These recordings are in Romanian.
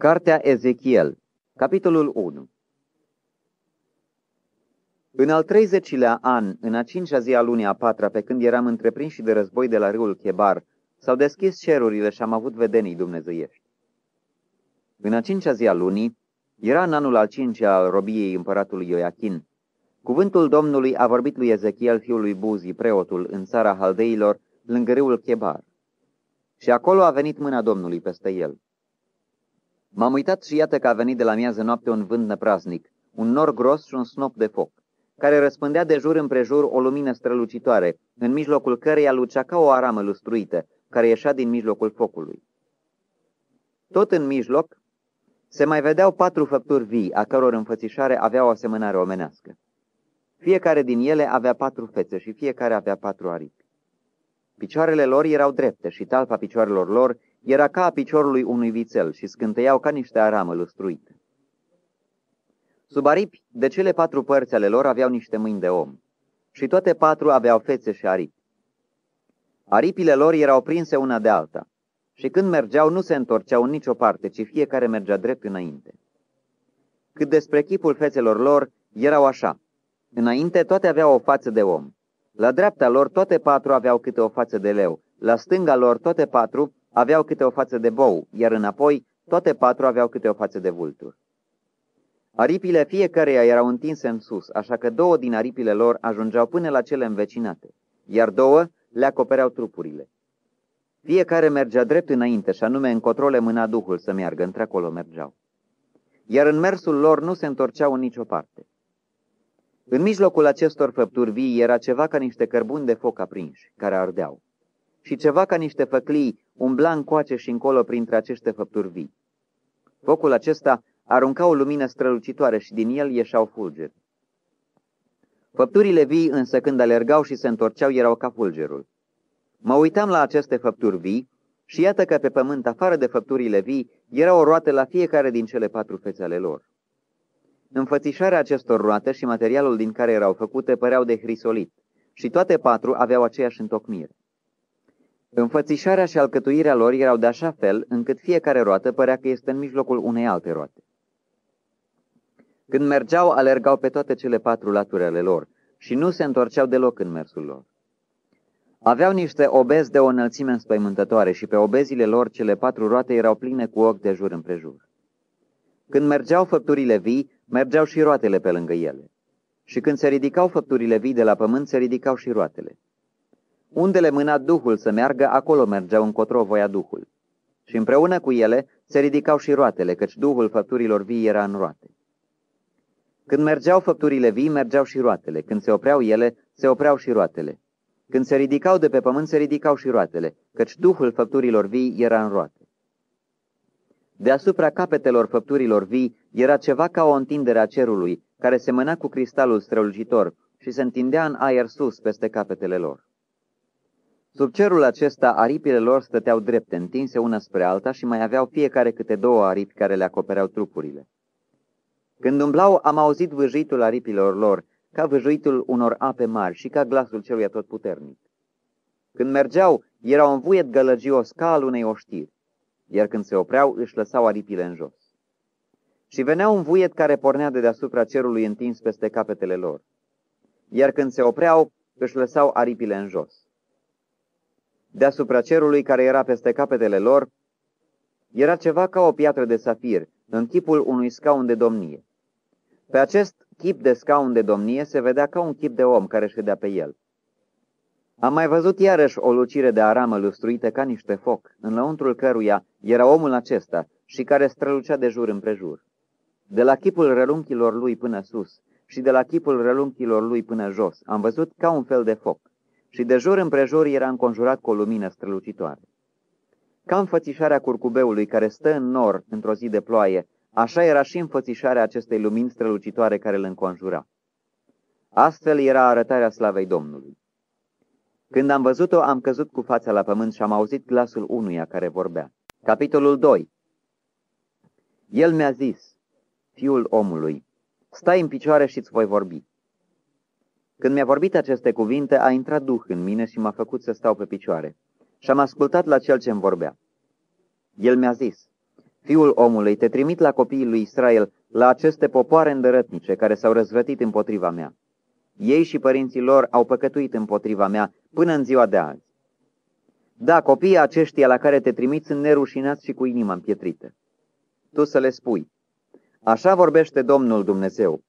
Cartea Ezechiel, capitolul 1 În al 30-lea an, în a cincea zi a lunii a patra, pe când eram întreprinși de război de la râul Chebar, s-au deschis cerurile și am avut vedenii dumnezeiești. În a cincea zi a lunii, era în anul al cincea al robiei împăratului Ioachin. Cuvântul Domnului a vorbit lui Ezechiel, fiul lui Buzi, preotul, în țara Haldeilor, lângă râul Chebar. Și acolo a venit mâna Domnului peste el. M-am uitat și iată că a venit de la miază noapte un vânt năpraznic, un nor gros și un snop de foc, care răspândea de jur împrejur o lumină strălucitoare, în mijlocul căreia lucea ca o aramă lustruită, care ieșea din mijlocul focului. Tot în mijloc se mai vedeau patru făpturi vii, a căror înfățișare avea o asemănare omenească. Fiecare din ele avea patru fețe și fiecare avea patru aripi. Picioarele lor erau drepte și talpa picioarelor lor era ca a piciorului unui vițel și scânteiau ca niște aramă lustruite. Sub aripi, de cele patru părți ale lor aveau niște mâini de om și toate patru aveau fețe și aripi. Aripile lor erau prinse una de alta și când mergeau nu se întorceau în nicio parte, ci fiecare mergea drept înainte. Cât despre chipul fețelor lor, erau așa. Înainte toate aveau o față de om. La dreapta lor toate patru aveau câte o față de leu. La stânga lor toate patru aveau câte o față de bou, iar înapoi toate patru aveau câte o față de vultur. Aripile fiecăreia erau întinse în sus, așa că două din aripile lor ajungeau până la cele învecinate, iar două le acopereau trupurile. Fiecare mergea drept înainte și anume încotro le mâna Duhul să meargă, într-acolo mergeau. Iar în mersul lor nu se întorceau în nicio parte. În mijlocul acestor făpturi vii era ceva ca niște cărbuni de foc aprinși, care ardeau, și ceva ca niște făclii umbla încoace și încolo printre aceste făpturi vii. Focul acesta arunca o lumină strălucitoare și din el ieșeau fulgeri. Făpturile vii însă când alergau și se întorceau erau ca fulgerul. Mă uitam la aceste făpturi vii și iată că pe pământ, afară de făpturile vii, era o roată la fiecare din cele patru fețe ale lor. Înfățișarea acestor roate și materialul din care erau făcute păreau de hrisolit și toate patru aveau aceeași întocmire. Înfățișarea și alcătuirea lor erau de așa fel încât fiecare roată părea că este în mijlocul unei alte roate. Când mergeau, alergau pe toate cele patru laturi ale lor și nu se întorceau deloc în mersul lor. Aveau niște obezi de o înălțime înspăimântătoare și pe obezile lor cele patru roate erau pline cu ochi de jur împrejur. Când mergeau făpturile vii, mergeau și roatele pe lângă ele. Și când se ridicau făpturile vii de la pământ, se ridicau și roatele. Unde le mâna Duhul să meargă, acolo mergeau încotro voia Duhul. Și împreună cu ele se ridicau și roatele, căci Duhul făpturilor vii era în roate. Când mergeau făpturile vii, mergeau și roatele. Când se opreau ele, se opreau și roatele. Când se ridicau de pe pământ, se ridicau și roatele, căci Duhul făpturilor vii era în roate. Deasupra capetelor făpturilor vii era ceva ca o întindere a cerului, care semăna cu cristalul strălucitor și se întindea în aer sus peste capetele lor. Sub cerul acesta, aripile lor stăteau drepte, întinse una spre alta și mai aveau fiecare câte două aripi care le acopereau trupurile. Când umblau, am auzit vâjuitul aripilor lor, ca vâjuitul unor ape mari și ca glasul celui atotputernic. Când mergeau, erau un vuiet gălăgios ca al unei oștiri, iar când se opreau, își lăsau aripile în jos. Și venea un vuiet care pornea de deasupra cerului întins peste capetele lor, iar când se opreau, își lăsau aripile în jos. Deasupra cerului care era peste capetele lor, era ceva ca o piatră de safir, în chipul unui scaun de domnie. Pe acest chip de scaun de domnie se vedea ca un chip de om care ședea pe el. Am mai văzut iarăși o lucire de aramă lustruită ca niște foc, în lăuntrul căruia era omul acesta și care strălucea de jur împrejur. De la chipul relunchilor lui până sus și de la chipul relunchilor lui până jos am văzut ca un fel de foc și de jur împrejur era înconjurat cu o lumină strălucitoare. Ca înfățișarea curcubeului care stă în nor într-o zi de ploaie, așa era și înfățișarea acestei lumini strălucitoare care îl înconjura. Astfel era arătarea slavei Domnului. Când am văzut-o, am căzut cu fața la pământ și am auzit glasul unuia care vorbea. Capitolul 2 El mi-a zis, fiul omului, stai în picioare și îți voi vorbi. Când mi-a vorbit aceste cuvinte, a intrat Duh în mine și m-a făcut să stau pe picioare. Și am ascultat la cel ce îmi vorbea. El mi-a zis, Fiul omului, te trimit la copiii lui Israel, la aceste popoare îndărătnice care s-au răzvrătit împotriva mea. Ei și părinții lor au păcătuit împotriva mea până în ziua de azi. Da, copiii aceștia la care te trimit sunt nerușinați și cu inima împietrită. Tu să le spui, așa vorbește Domnul Dumnezeu.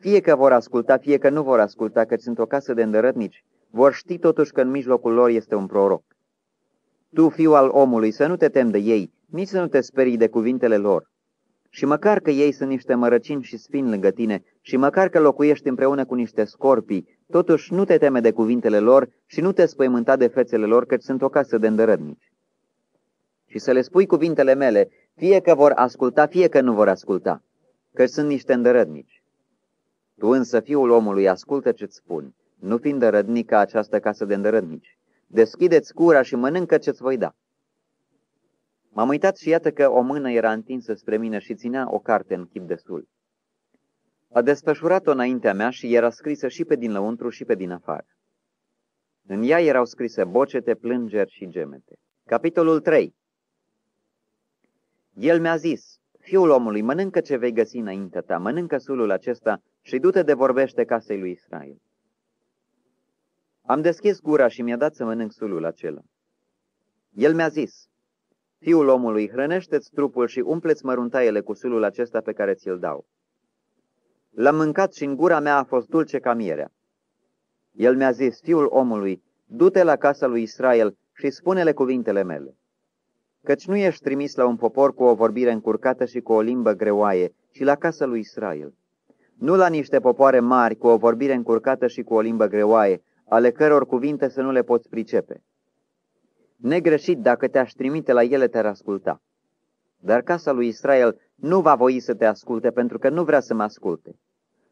Fie că vor asculta, fie că nu vor asculta, că sunt o casă de îndărătnici, vor ști totuși că în mijlocul lor este un proroc. Tu, fiu al omului, să nu te tem de ei, nici să nu te sperii de cuvintele lor. Și măcar că ei sunt niște mărăcini și spin lângă tine, și măcar că locuiești împreună cu niște scorpii, totuși nu te teme de cuvintele lor și nu te spăimânta de fețele lor, căci sunt o casă de îndărădnici. Și să le spui cuvintele mele, fie că vor asculta, fie că nu vor asculta, căci sunt niște îndărădnici. Tu însă, fiul omului, ascultă ce-ți spun, nu fi îndărădnic ca această casă de îndărădnici. Deschideți cura și mănâncă ce-ți voi da. M-am uitat și iată că o mână era întinsă spre mine și ținea o carte în chip destul. A desfășurat-o înaintea mea și era scrisă și pe din lăuntru și pe din afară. În ea erau scrise bocete, plângeri și gemete. Capitolul 3 El mi-a zis, Fiul omului, mănâncă ce vei găsi înaintea ta, mănâncă sulul acesta și du-te de vorbește casei lui Israel. Am deschis gura și mi-a dat să mănânc sulul acela. El mi-a zis, Fiul omului, hrănește-ți trupul și umpleți măruntaiele cu sulul acesta pe care ți-l dau. L-am mâncat și în gura mea a fost dulce ca mierea. El mi-a zis, fiul omului, du-te la casa lui Israel și spune-le cuvintele mele. Căci nu ești trimis la un popor cu o vorbire încurcată și cu o limbă greoaie, ci la casa lui Israel. Nu la niște popoare mari cu o vorbire încurcată și cu o limbă greoaie, ale căror cuvinte să nu le poți pricepe. Negreșit, dacă te-aș trimite la ele, te-ar asculta. Dar casa lui Israel nu va voi să te asculte, pentru că nu vrea să mă asculte.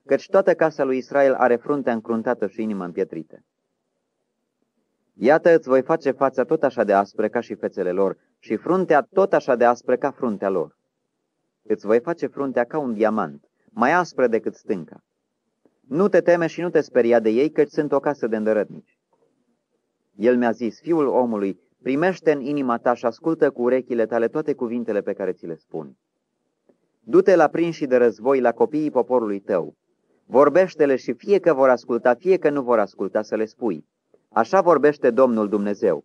Căci toată casa lui Israel are fruntea încruntată și inima împietrită. Iată, îți voi face fața tot așa de aspră ca și fețele lor și fruntea tot așa de aspră ca fruntea lor. Îți voi face fruntea ca un diamant, mai aspră decât stânca. Nu te teme și nu te speria de ei, căci sunt o casă de îndărătnici. El mi-a zis, fiul omului, Primește în inima ta și ascultă cu urechile tale toate cuvintele pe care ți le spun. Du-te la prinși de război la copiii poporului tău. Vorbește-le și fie că vor asculta, fie că nu vor asculta, să le spui. Așa vorbește Domnul Dumnezeu.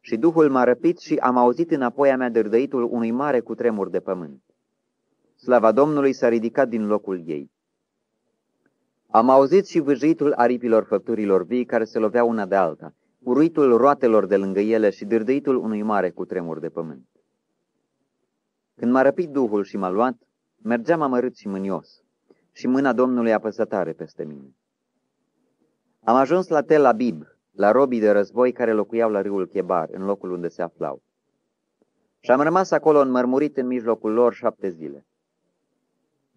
Și Duhul m-a răpit și am auzit înapoi a mea dârdăitul unui mare cutremur de pământ. Slava Domnului s-a ridicat din locul ei. Am auzit și vâjitul aripilor făpturilor vii care se loveau una de alta uruitul roatelor de lângă ele și dârdăitul unui mare cu tremur de pământ. Când m-a răpit Duhul și m-a luat, mergeam amărât și mânios și mâna Domnului apăsătare peste mine. Am ajuns la Tel Abib, la robii de război care locuiau la râul Chebar, în locul unde se aflau. Și am rămas acolo înmărmurit în mijlocul lor șapte zile.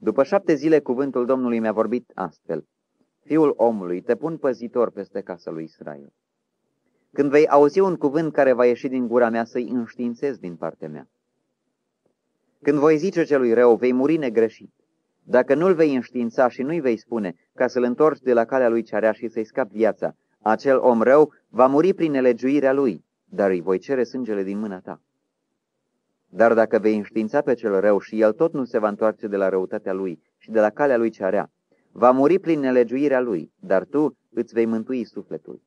După șapte zile, cuvântul Domnului mi-a vorbit astfel. Fiul omului, te pun păzitor peste casa lui Israel. Când vei auzi un cuvânt care va ieși din gura mea, să-i înștiințezi din partea mea. Când voi zice celui rău, vei muri negreșit. Dacă nu-l vei înștiința și nu-i vei spune, ca să-l întorci de la calea lui cearea și să-i scap viața, acel om rău va muri prin nelegiuirea lui, dar îi voi cere sângele din mâna ta. Dar dacă vei înștiința pe cel rău și el tot nu se va întoarce de la răutatea lui și de la calea lui cearea, va muri prin nelegiuirea lui, dar tu îți vei mântui sufletul.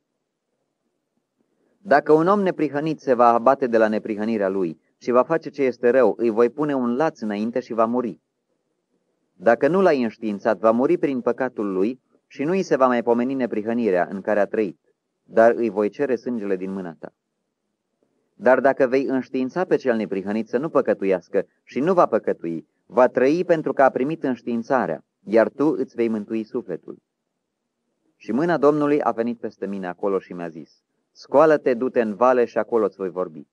Dacă un om neprihănit se va abate de la neprihănirea lui și va face ce este rău, îi voi pune un laț înainte și va muri. Dacă nu l-ai înștiințat, va muri prin păcatul lui și nu îi se va mai pomeni neprihănirea în care a trăit, dar îi voi cere sângele din mâna ta. Dar dacă vei înștiința pe cel neprihănit să nu păcătuiască și nu va păcătui, va trăi pentru că a primit înștiințarea, iar tu îți vei mântui sufletul. Și mâna Domnului a venit peste mine acolo și mi-a zis, Scoală-te, du-te în vale și acolo îți voi vorbi.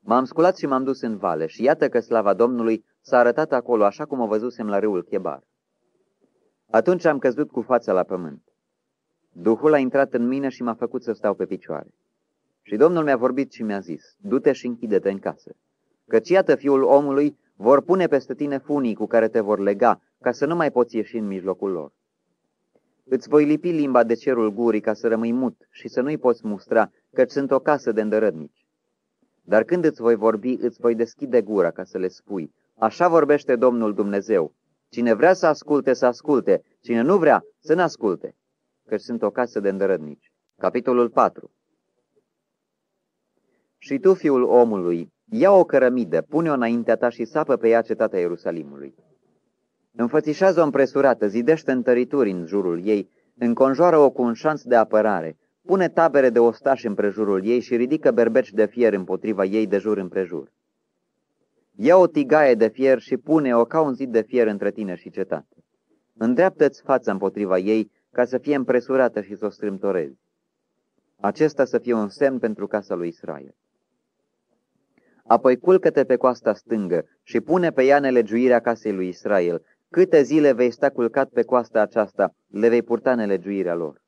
M-am sculat și m-am dus în vale și iată că slava Domnului s-a arătat acolo așa cum o văzusem la râul Chebar. Atunci am căzut cu fața la pământ. Duhul a intrat în mine și m-a făcut să stau pe picioare. Și Domnul mi-a vorbit și mi-a zis, du-te și închide-te în casă, căci iată fiul omului vor pune peste tine funii cu care te vor lega, ca să nu mai poți ieși în mijlocul lor. Îți voi lipi limba de cerul gurii ca să rămâi mut și să nu-i poți mustra, căci sunt o casă de îndărădnici. Dar când îți voi vorbi, îți voi deschide gura ca să le spui. Așa vorbește Domnul Dumnezeu. Cine vrea să asculte, să asculte. Cine nu vrea, să nu asculte. Căci sunt o casă de îndărădnici. Capitolul 4 Și tu, fiul omului, ia o cărămidă, pune-o înaintea ta și sapă pe ea cetatea Ierusalimului. Înfățișează-o împresurată, zidește întărituri în jurul ei, înconjoară-o cu un șanț de apărare, pune tabere de ostași împrejurul ei și ridică berbeci de fier împotriva ei de jur împrejur. Ia o tigaie de fier și pune-o ca un zid de fier între tine și cetate. Îndreaptă-ți fața împotriva ei ca să fie împresurată și să o strâmtorezi. Acesta să fie un semn pentru casa lui Israel. Apoi culcă-te pe coasta stângă și pune pe ea nelegiuirea casei lui Israel. Câte zile vei sta culcat pe coasta aceasta, le vei purta nelegiuirea lor.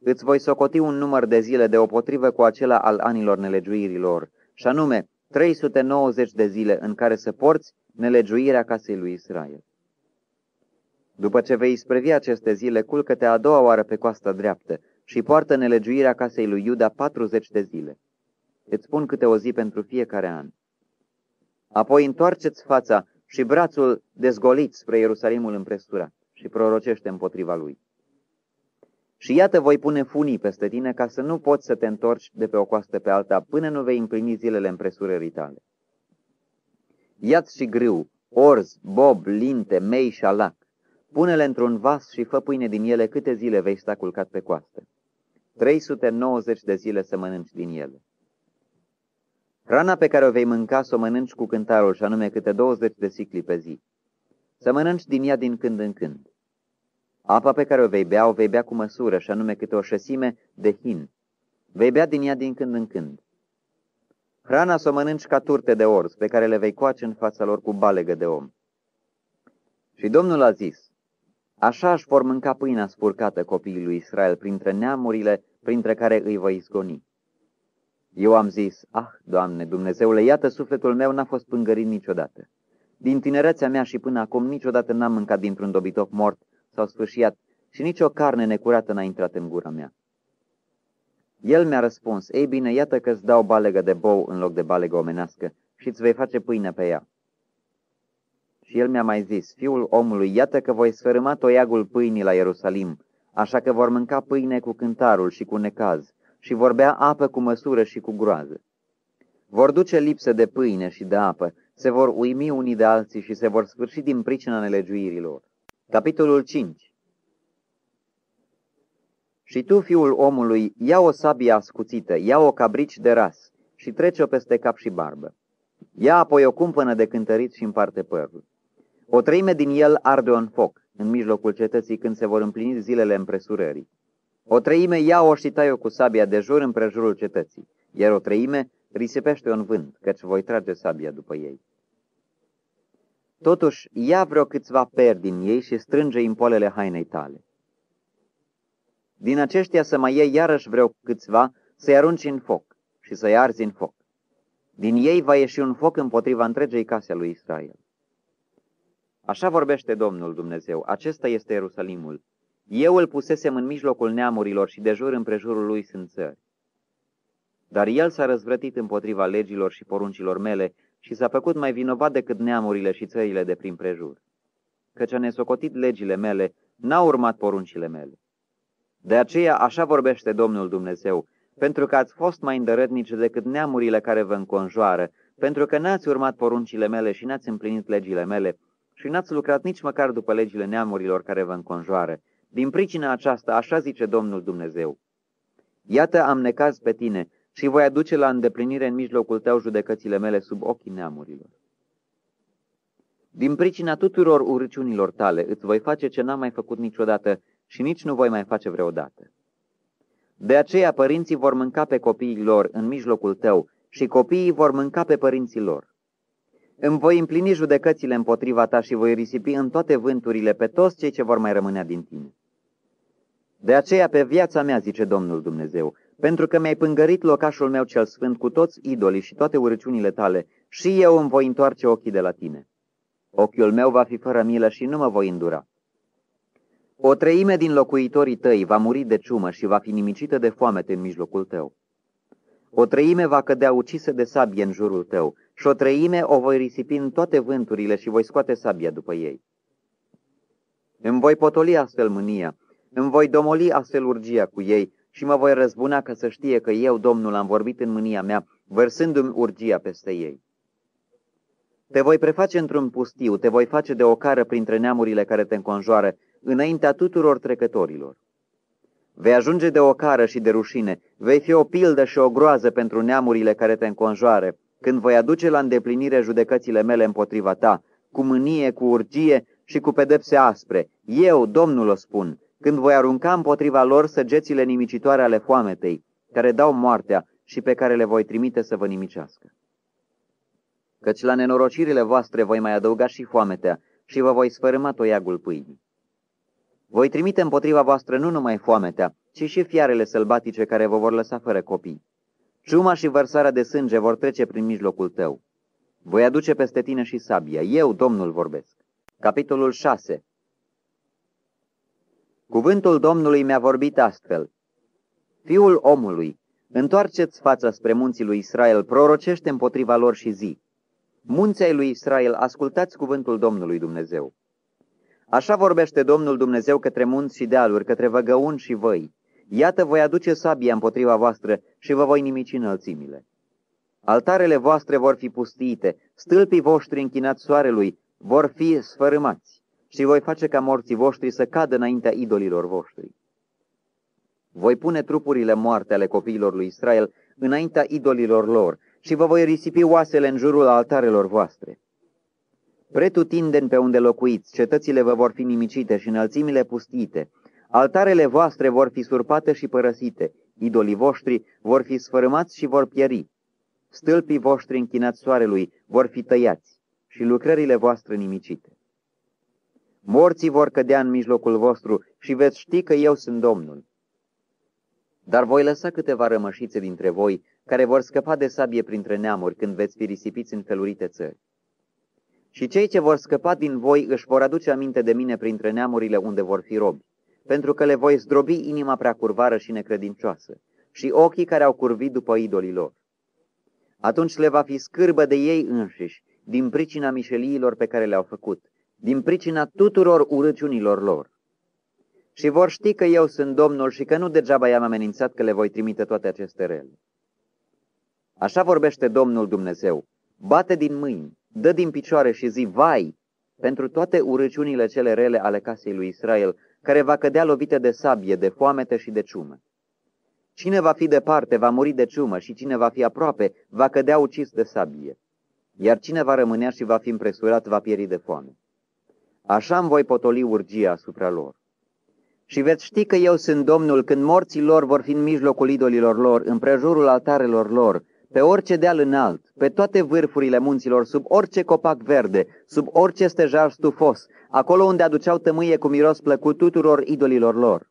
Îți voi socoti un număr de zile deopotrivă cu acela al anilor nelegiuirilor, și anume 390 de zile în care să porți nelegiuirea casei lui Israel. După ce vei isprevi aceste zile, culcă-te a doua oară pe coasta dreaptă și poartă nelegiuirea casei lui Iuda 40 de zile. Îți spun câte o zi pentru fiecare an. Apoi întoarceți fața și brațul dezgolit spre Ierusalimul împresturat și prorocește împotriva lui. Și iată voi pune funii peste tine ca să nu poți să te întorci de pe o coastă pe alta până nu vei împlini zilele împresurării tale. Iați și grâu, orz, bob, linte, mei și alac. Pune-le într-un vas și fă pâine din ele câte zile vei sta culcat pe coastă. 390 de zile să mănânci din ele. Hrana pe care o vei mânca să o mănânci cu cântarul, și anume câte 20 de sicli pe zi. Să mănânci din ea din când în când. Apa pe care o vei bea, o vei bea cu măsură, și anume câte o șesime de hin. Vei bea din ea din când în când. Hrana să o mănânci ca turte de orz, pe care le vei coace în fața lor cu balegă de om. Și Domnul a zis, Așa își vor mânca pâinea spurcată copiii lui Israel printre neamurile printre care îi voi izgoni. Eu am zis, ah, Doamne, Dumnezeule, iată sufletul meu n-a fost pângărit niciodată. Din tinerețea mea și până acum niciodată n-am mâncat dintr-un dobitoc mort sau sfârșiat și nicio carne necurată n-a intrat în gura mea. El mi-a răspuns, ei bine, iată că îți dau balegă de bou în loc de balegă omenească și îți vei face pâine pe ea. Și el mi-a mai zis, fiul omului, iată că voi sfărâma toiagul pâinii la Ierusalim, așa că vor mânca pâine cu cântarul și cu necaz și vor bea apă cu măsură și cu groază. Vor duce lipsă de pâine și de apă, se vor uimi unii de alții și se vor sfârși din pricina nelegiuirilor. Capitolul 5 Și tu, fiul omului, ia o sabie ascuțită, ia o cabrici de ras și trece-o peste cap și barbă. Ia apoi o cumpănă de cântărit și împarte părul. O treime din el arde un foc în mijlocul cetății când se vor împlini zilele împresurării. O treime ia-o și tai-o cu sabia de jur împrejurul cetății, iar o treime risipește-o în vânt, căci voi trage sabia după ei. Totuși, ia vreo câțiva peri din ei și strânge impolele hainei tale. Din aceștia să mai iei iarăși vreo câțiva, să-i arunci în foc și să-i arzi în foc. Din ei va ieși un foc împotriva întregei case a lui Israel. Așa vorbește Domnul Dumnezeu, acesta este Ierusalimul. Eu îl pusesem în mijlocul neamurilor și de jur împrejurul lui sunt țări. Dar el s-a răzvrătit împotriva legilor și poruncilor mele și s-a făcut mai vinovat decât neamurile și țările de prin prejur. Căci a nesocotit legile mele, n-a urmat poruncile mele. De aceea așa vorbește Domnul Dumnezeu, pentru că ați fost mai îndărătnici decât neamurile care vă înconjoară, pentru că n-ați urmat poruncile mele și n-ați împlinit legile mele, și n-ați lucrat nici măcar după legile neamurilor care vă înconjoară. Din pricina aceasta, așa zice Domnul Dumnezeu. Iată am necaz pe tine și voi aduce la îndeplinire în mijlocul tău judecățile mele sub ochii neamurilor. Din pricina tuturor urăciunilor tale îți voi face ce n-am mai făcut niciodată și nici nu voi mai face vreodată. De aceea părinții vor mânca pe copiii lor în mijlocul tău și copiii vor mânca pe părinții lor. Îmi voi împlini judecățile împotriva ta și voi risipi în toate vânturile pe toți cei ce vor mai rămânea din tine. De aceea pe viața mea, zice Domnul Dumnezeu, pentru că mi-ai pângărit locașul meu cel sfânt cu toți idolii și toate urăciunile tale, și eu îmi voi întoarce ochii de la tine. Ochiul meu va fi fără milă și nu mă voi îndura. O treime din locuitorii tăi va muri de ciumă și va fi nimicită de foamete în mijlocul tău. O treime va cădea ucisă de sabie în jurul tău și o treime o voi risipi în toate vânturile și voi scoate sabia după ei. Îmi voi potoli astfel mânia, îmi voi domoli astfel urgia cu ei și mă voi răzbuna ca să știe că eu, Domnul, am vorbit în mânia mea, vărsându-mi urgia peste ei. Te voi preface într-un pustiu, te voi face de ocară printre neamurile care te înconjoară, înaintea tuturor trecătorilor. Vei ajunge de ocară și de rușine, vei fi o pildă și o groază pentru neamurile care te înconjoară, când voi aduce la îndeplinire judecățile mele împotriva ta, cu mânie, cu urgie și cu pedepse aspre. Eu, Domnul, o spun, când voi arunca împotriva lor săgețile nimicitoare ale foametei, care dau moartea și pe care le voi trimite să vă nimicească. Căci la nenorocirile voastre voi mai adăuga și foametea și vă voi sfărâma toiagul pâinii. Voi trimite împotriva voastră nu numai foametea, ci și fiarele sălbatice care vă vor lăsa fără copii. Ciuma și vărsarea de sânge vor trece prin mijlocul tău. Voi aduce peste tine și sabia. Eu, Domnul, vorbesc. Capitolul 6 Cuvântul Domnului mi-a vorbit astfel. Fiul omului, întoarceți fața spre munții lui Israel, prorocește împotriva lor și zi. Munții lui Israel, ascultați cuvântul Domnului Dumnezeu. Așa vorbește Domnul Dumnezeu către munți și dealuri, către văgăuni și văi. Iată, voi aduce sabia împotriva voastră și vă voi nimici înălțimile. Altarele voastre vor fi pustiite, stâlpii voștri închinați soarelui vor fi sfărâmați și voi face ca morții voștri să cadă înaintea idolilor voștri. Voi pune trupurile moarte ale copiilor lui Israel înaintea idolilor lor și vă voi risipi oasele în jurul altarelor voastre. Pretutindeni pe unde locuiți, cetățile vă vor fi nimicite și înălțimile pustite, altarele voastre vor fi surpate și părăsite, idolii voștri vor fi sfărâmați și vor pieri, stâlpii voștri închinați soarelui vor fi tăiați și lucrările voastre nimicite. Morții vor cădea în mijlocul vostru și veți ști că eu sunt Domnul. Dar voi lăsa câteva rămășițe dintre voi care vor scăpa de sabie printre neamuri când veți fi risipiți în felurite țări. Și cei ce vor scăpa din voi își vor aduce aminte de mine printre neamurile unde vor fi robi, pentru că le voi zdrobi inima prea curvară și necredincioasă și ochii care au curvit după idolii lor. Atunci le va fi scârbă de ei înșiși, din pricina mișeliilor pe care le-au făcut, din pricina tuturor urăciunilor lor. Și vor ști că eu sunt Domnul și că nu degeaba i-am amenințat că le voi trimite toate aceste rele. Așa vorbește Domnul Dumnezeu, bate din mâini, dă din picioare și zi, vai, pentru toate urăciunile cele rele ale casei lui Israel, care va cădea lovită de sabie, de foamete și de ciumă. Cine va fi departe va muri de ciumă și cine va fi aproape va cădea ucis de sabie, iar cine va rămânea și va fi împresurat va pieri de foame. Așa îmi voi potoli urgia asupra lor. Și veți ști că eu sunt Domnul când morții lor vor fi în mijlocul idolilor lor, în prejurul altarelor lor, pe orice deal înalt, pe toate vârfurile munților, sub orice copac verde, sub orice stejar stufos, acolo unde aduceau tămâie cu miros plăcut tuturor idolilor lor.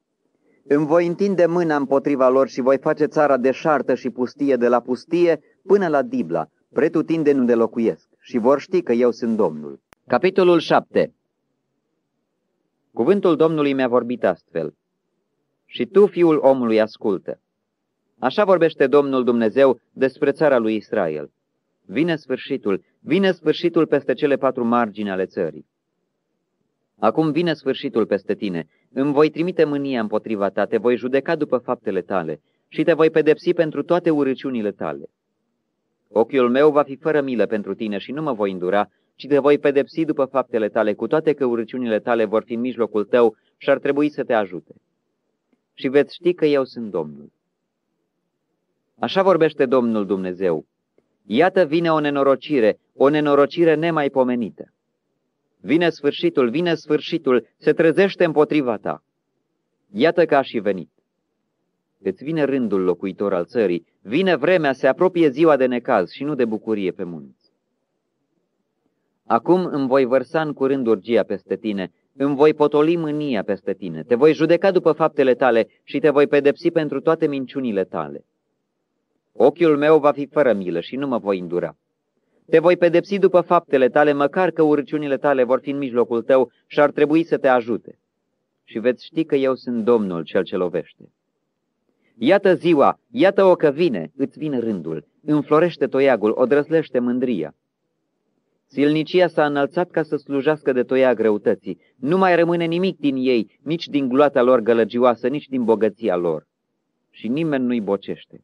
Îmi voi întinde mâna împotriva lor și voi face țara deșartă și pustie de la pustie până la Dibla, pretutindeni unde locuiesc, și vor ști că eu sunt Domnul. Capitolul 7 Cuvântul Domnului mi-a vorbit astfel. Și tu, fiul omului, ascultă. Așa vorbește Domnul Dumnezeu despre țara lui Israel. Vine sfârșitul, vine sfârșitul peste cele patru margini ale țării. Acum vine sfârșitul peste tine, îmi voi trimite mânia împotriva ta, te voi judeca după faptele tale și te voi pedepsi pentru toate urăciunile tale. Ochiul meu va fi fără milă pentru tine și nu mă voi îndura, ci te voi pedepsi după faptele tale, cu toate că urăciunile tale vor fi în mijlocul tău și ar trebui să te ajute. Și veți ști că eu sunt Domnul. Așa vorbește Domnul Dumnezeu. Iată vine o nenorocire, o nenorocire nemaipomenită. Vine sfârșitul, vine sfârșitul, se trezește împotriva ta. Iată că a și venit. Îți vine rândul locuitor al țării, vine vremea, se apropie ziua de necaz și nu de bucurie pe munți. Acum îmi voi vărsa în curând urgia peste tine, îmi voi potoli mânia peste tine, te voi judeca după faptele tale și te voi pedepsi pentru toate minciunile tale. Ochiul meu va fi fără milă și nu mă voi îndura. Te voi pedepsi după faptele tale, măcar că urciunile tale vor fi în mijlocul tău și ar trebui să te ajute. Și veți ști că eu sunt Domnul cel ce lovește. Iată ziua, iată-o că vine, îți vine rândul, înflorește toiagul, o drăslește mândria. Silnicia s-a înălțat ca să slujească de toia greutății. Nu mai rămâne nimic din ei, nici din gloata lor gălăgioasă, nici din bogăția lor. Și nimeni nu-i bocește.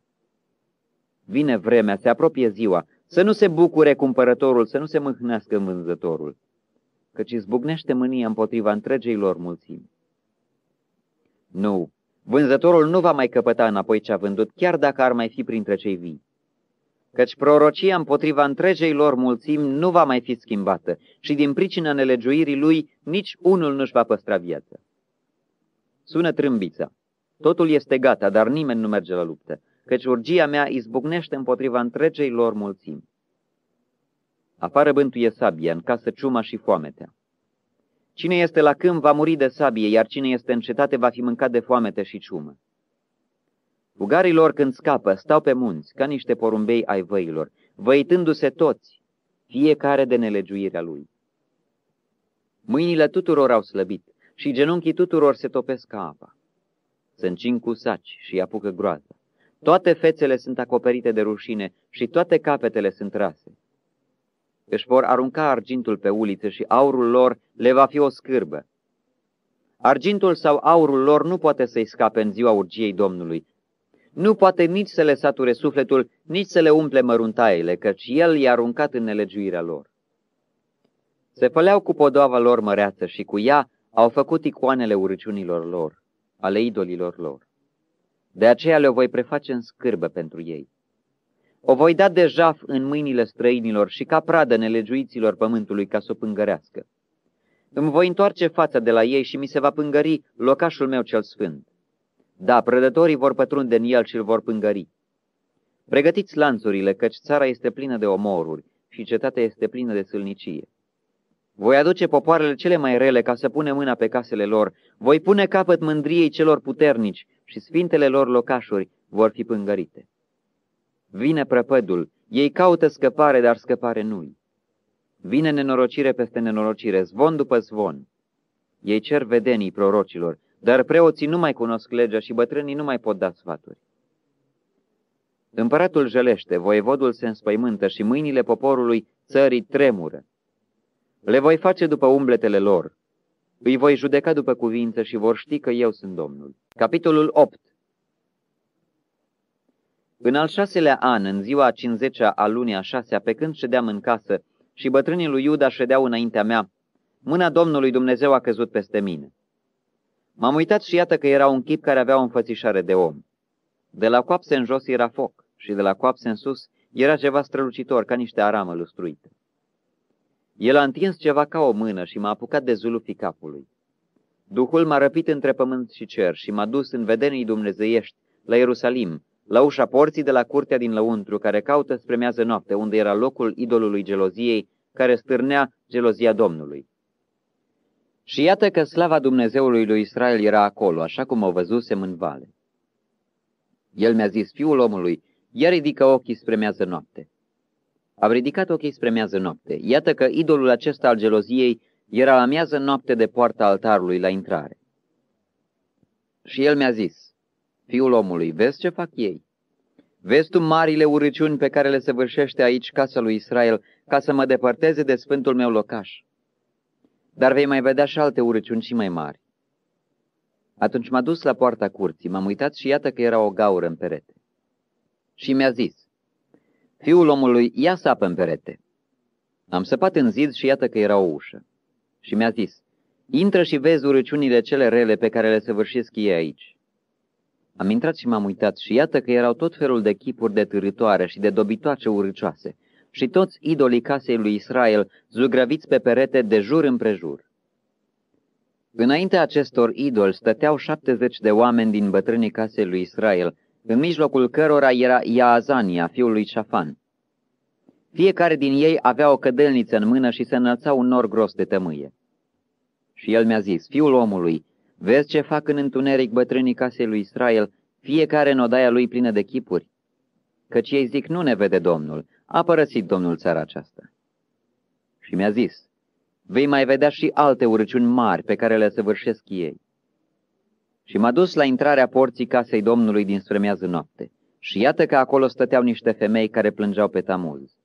Vine vremea, se apropie ziua, să nu se bucure cumpărătorul, să nu se mâhnească vânzătorul, căci izbucnește mânia împotriva întregei lor mulțimi. Nu, vânzătorul nu va mai căpăta înapoi ce a vândut, chiar dacă ar mai fi printre cei vii. Căci prorocia împotriva întregei lor mulțimi nu va mai fi schimbată și din pricina nelegiuirii lui nici unul nu-și va păstra viața. Sună trâmbița. Totul este gata, dar nimeni nu merge la luptă căci urgia mea izbucnește împotriva întregei lor mulțimi. Afară bântuie sabia, în casă ciuma și foametea. Cine este la câmp va muri de sabie, iar cine este în cetate va fi mâncat de foamete și ciumă. Fugarii lor când scapă stau pe munți, ca niște porumbei ai văilor, văitându-se toți, fiecare de nelegiuirea lui. Mâinile tuturor au slăbit și genunchii tuturor se topesc ca apa. Se încing cu saci și apucă groaza. Toate fețele sunt acoperite de rușine și toate capetele sunt rase. Își vor arunca argintul pe ulițe și aurul lor le va fi o scârbă. Argintul sau aurul lor nu poate să-i scape în ziua urgiei Domnului. Nu poate nici să le sature sufletul, nici să le umple măruntaiele, căci el i-a aruncat în nelegiuirea lor. Se făleau cu podoava lor măreață și cu ea au făcut icoanele urăciunilor lor, ale idolilor lor. De aceea le voi preface în scârbă pentru ei. O voi da de jaf în mâinile străinilor și ca pradă nelegiuiților pământului ca să o pângărească. Îmi voi întoarce fața de la ei și mi se va pângări locașul meu cel sfânt. Da, prădătorii vor pătrunde în el și îl vor pângări. Pregătiți lanțurile, căci țara este plină de omoruri și cetatea este plină de sâlnicie. Voi aduce popoarele cele mai rele ca să pune mâna pe casele lor. Voi pune capăt mândriei celor puternici și sfintele lor locașuri vor fi pângărite. Vine prăpădul, ei caută scăpare, dar scăpare nu-i. Vine nenorocire peste nenorocire, zvon după zvon. Ei cer vedenii prorocilor, dar preoții nu mai cunosc legea și bătrânii nu mai pot da sfaturi. Împăratul jelește, voievodul se înspăimântă și mâinile poporului țării tremură. Le voi face după umbletele lor, îi voi judeca după cuvință și vor ști că eu sunt Domnul. Capitolul 8 În al șaselea an, în ziua a cincizecea a lunii a șasea, pe când ședeam în casă și bătrânii lui Iuda ședeau înaintea mea, mâna Domnului Dumnezeu a căzut peste mine. M-am uitat și iată că era un chip care avea o înfățișare de om. De la coapse în jos era foc și de la coapse în sus era ceva strălucitor, ca niște aramă lustruită. El a întins ceva ca o mână și m-a apucat de zulufii capului. Duhul m-a răpit între pământ și cer și m-a dus în vedenii dumnezeiești, la Ierusalim, la ușa porții de la curtea din lăuntru, care caută spre mează noapte, unde era locul idolului geloziei, care stârnea gelozia Domnului. Și iată că slava Dumnezeului lui Israel era acolo, așa cum o văzusem în vale. El mi-a zis, fiul omului, ia ridică ochii spre mează noapte. Am ridicat ochii spre miază noapte. Iată că idolul acesta al geloziei era la miază noapte de poarta altarului la intrare. Și el mi-a zis, fiul omului, vezi ce fac ei? Vezi tu marile urăciuni pe care le săvârșește aici casa lui Israel ca să mă depărteze de sfântul meu locaș? Dar vei mai vedea și alte urăciuni și mai mari. Atunci m-a dus la poarta curții, m-am uitat și iată că era o gaură în perete. Și mi-a zis, Fiul omului, ia sapă în perete. Am săpat în zid și iată că era o ușă. Și mi-a zis, intră și vezi urăciunile cele rele pe care le săvârșesc ei aici. Am intrat și m-am uitat și iată că erau tot felul de chipuri de târătoare și de dobitoace urâcioase și toți idolii casei lui Israel zugrăviți pe perete de jur împrejur. Înainte acestor idoli stăteau șaptezeci de oameni din bătrânii casei lui Israel, în mijlocul cărora era Iazania, fiul lui Șafan. Fiecare din ei avea o cădelniță în mână și se înălța un nor gros de tămâie. Și el mi-a zis, fiul omului, vezi ce fac în întuneric bătrânii casei lui Israel, fiecare în odaia lui plină de chipuri? Căci ei zic, nu ne vede Domnul, a părăsit Domnul țara aceasta. Și mi-a zis, vei mai vedea și alte urăciuni mari pe care le săvârșesc ei. Și m-a dus la intrarea porții casei Domnului din miază noapte. Și iată că acolo stăteau niște femei care plângeau pe tamuz.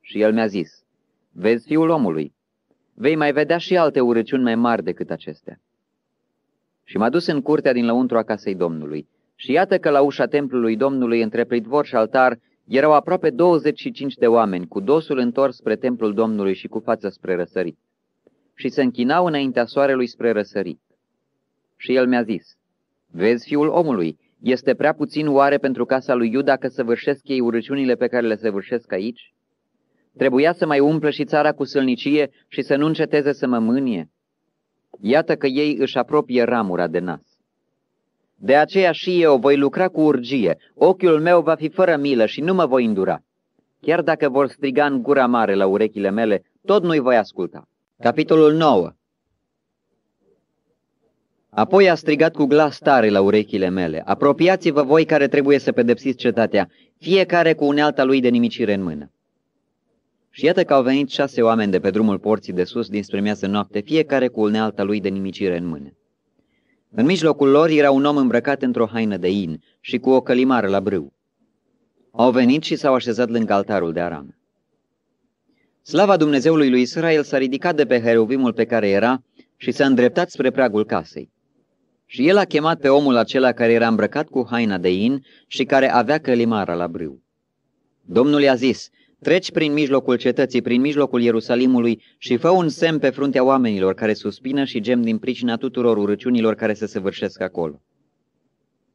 Și el mi-a zis, vezi fiul omului, vei mai vedea și alte urăciuni mai mari decât acestea. Și m-a dus în curtea din lăuntru a casei Domnului. Și iată că la ușa templului Domnului, între pridvor și altar, erau aproape 25 de oameni, cu dosul întors spre templul Domnului și cu fața spre răsărit. Și se închinau înaintea soarelui spre răsărit. Și el mi-a zis, Vezi, fiul omului, este prea puțin oare pentru casa lui Iuda că săvârșesc ei urăciunile pe care le săvârșesc aici? Trebuia să mai umplă și țara cu sălnicie și să nu înceteze să mă mânie. Iată că ei își apropie ramura de nas. De aceea și eu voi lucra cu urgie, ochiul meu va fi fără milă și nu mă voi îndura. Chiar dacă vor striga în gura mare la urechile mele, tot nu-i voi asculta. Capitolul 9 Apoi a strigat cu glas tare la urechile mele, apropiați-vă voi care trebuie să pedepsiți cetatea, fiecare cu unealta lui de nimicire în mână. Și iată că au venit șase oameni de pe drumul porții de sus dinspre miasă noapte, fiecare cu unealta lui de nimicire în mână. În mijlocul lor era un om îmbrăcat într-o haină de in și cu o călimară la brâu. Au venit și s-au așezat lângă altarul de aram. Slava Dumnezeului lui Israel s-a ridicat de pe heruvimul pe care era și s-a îndreptat spre pragul casei. Și el a chemat pe omul acela care era îmbrăcat cu haina de in și care avea călimara la brâu. Domnul i-a zis, treci prin mijlocul cetății, prin mijlocul Ierusalimului și fă un semn pe fruntea oamenilor care suspină și gem din pricina tuturor urăciunilor care se săvârșesc acolo.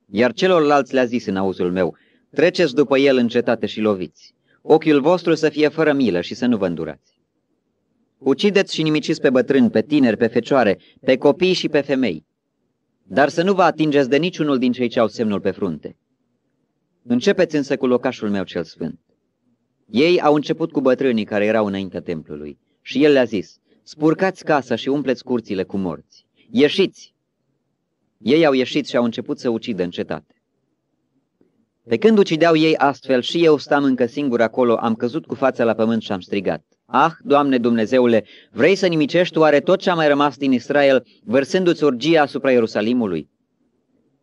Iar celorlalți le-a zis în auzul meu, treceți după el în cetate și loviți. Ochiul vostru să fie fără milă și să nu vă îndurați. Ucideți și nimiciți pe bătrâni, pe tineri, pe fecioare, pe copii și pe femei dar să nu vă atingeți de niciunul din cei ce au semnul pe frunte. Începeți însă cu locașul meu cel sfânt. Ei au început cu bătrânii care erau înaintea templului și el le-a zis, spurcați casa și umpleți curțile cu morți. Ieșiți! Ei au ieșit și au început să ucidă în cetate. Pe când ucideau ei astfel și eu stam încă singur acolo, am căzut cu fața la pământ și am strigat. Ah, Doamne Dumnezeule, vrei să nimicești oare tot ce a mai rămas din Israel, vărsându-ți urgia asupra Ierusalimului?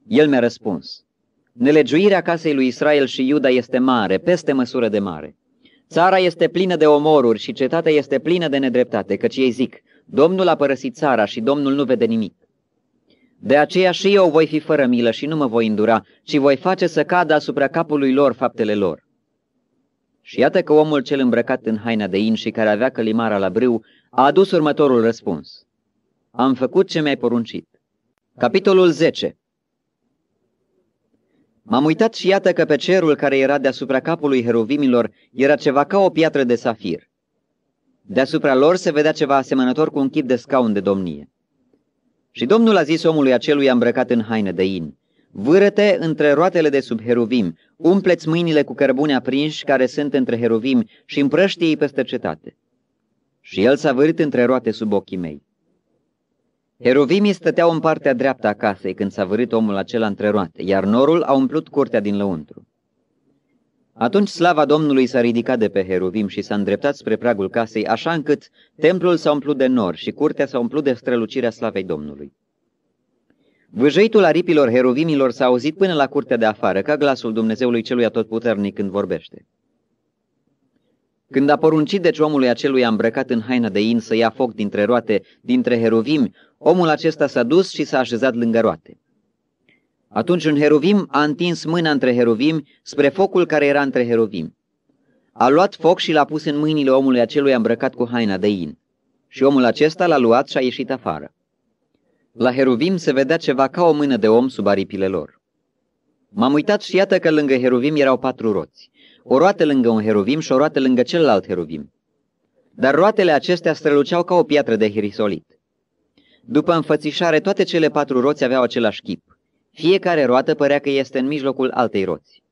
El mi-a răspuns, nelegiuirea casei lui Israel și Iuda este mare, peste măsură de mare. Țara este plină de omoruri și cetatea este plină de nedreptate, căci ei zic, Domnul a părăsit țara și Domnul nu vede nimic. De aceea și eu voi fi fără milă și nu mă voi îndura, ci voi face să cadă asupra capului lor faptele lor. Și iată că omul cel îmbrăcat în haina de in și care avea călimara la brâu a adus următorul răspuns. Am făcut ce mi-ai poruncit. Capitolul 10 M-am uitat și iată că pe cerul care era deasupra capului heruvimilor era ceva ca o piatră de safir. Deasupra lor se vedea ceva asemănător cu un chip de scaun de domnie. Și Domnul a zis omului acelui îmbrăcat în haină de in, Vârăte între roatele de sub heruvim, umpleți mâinile cu cărbune aprinși care sunt între heruvim și împrăștie-i peste cetate. Și el s-a vârât între roate sub ochii mei. Heruvimii stăteau în partea dreaptă a casei când s-a vârât omul acela între roate, iar norul a umplut curtea din lăuntru. Atunci slava Domnului s-a ridicat de pe heruvim și s-a îndreptat spre pragul casei, așa încât templul s-a umplut de nor și curtea s-a umplut de strălucirea slavei Domnului. Vâjăitul aripilor heruvimilor s-a auzit până la curtea de afară, ca glasul Dumnezeului celui atotputernic când vorbește. Când a poruncit deci omului acelui îmbrăcat în haina de in să ia foc dintre roate, dintre heruvimi, omul acesta s-a dus și s-a așezat lângă roate. Atunci un heruvim a întins mâna între heruvim spre focul care era între heruvim. A luat foc și l-a pus în mâinile omului acelui îmbrăcat cu haina de in. Și omul acesta l-a luat și a ieșit afară. La heruvim se vedea ceva ca o mână de om sub aripile lor. M-am uitat și iată că lângă heruvim erau patru roți, o roată lângă un heruvim și o roată lângă celălalt heruvim. Dar roatele acestea străluceau ca o piatră de hirisolit. După înfățișare, toate cele patru roți aveau același chip. Fiecare roată părea că este în mijlocul altei roți.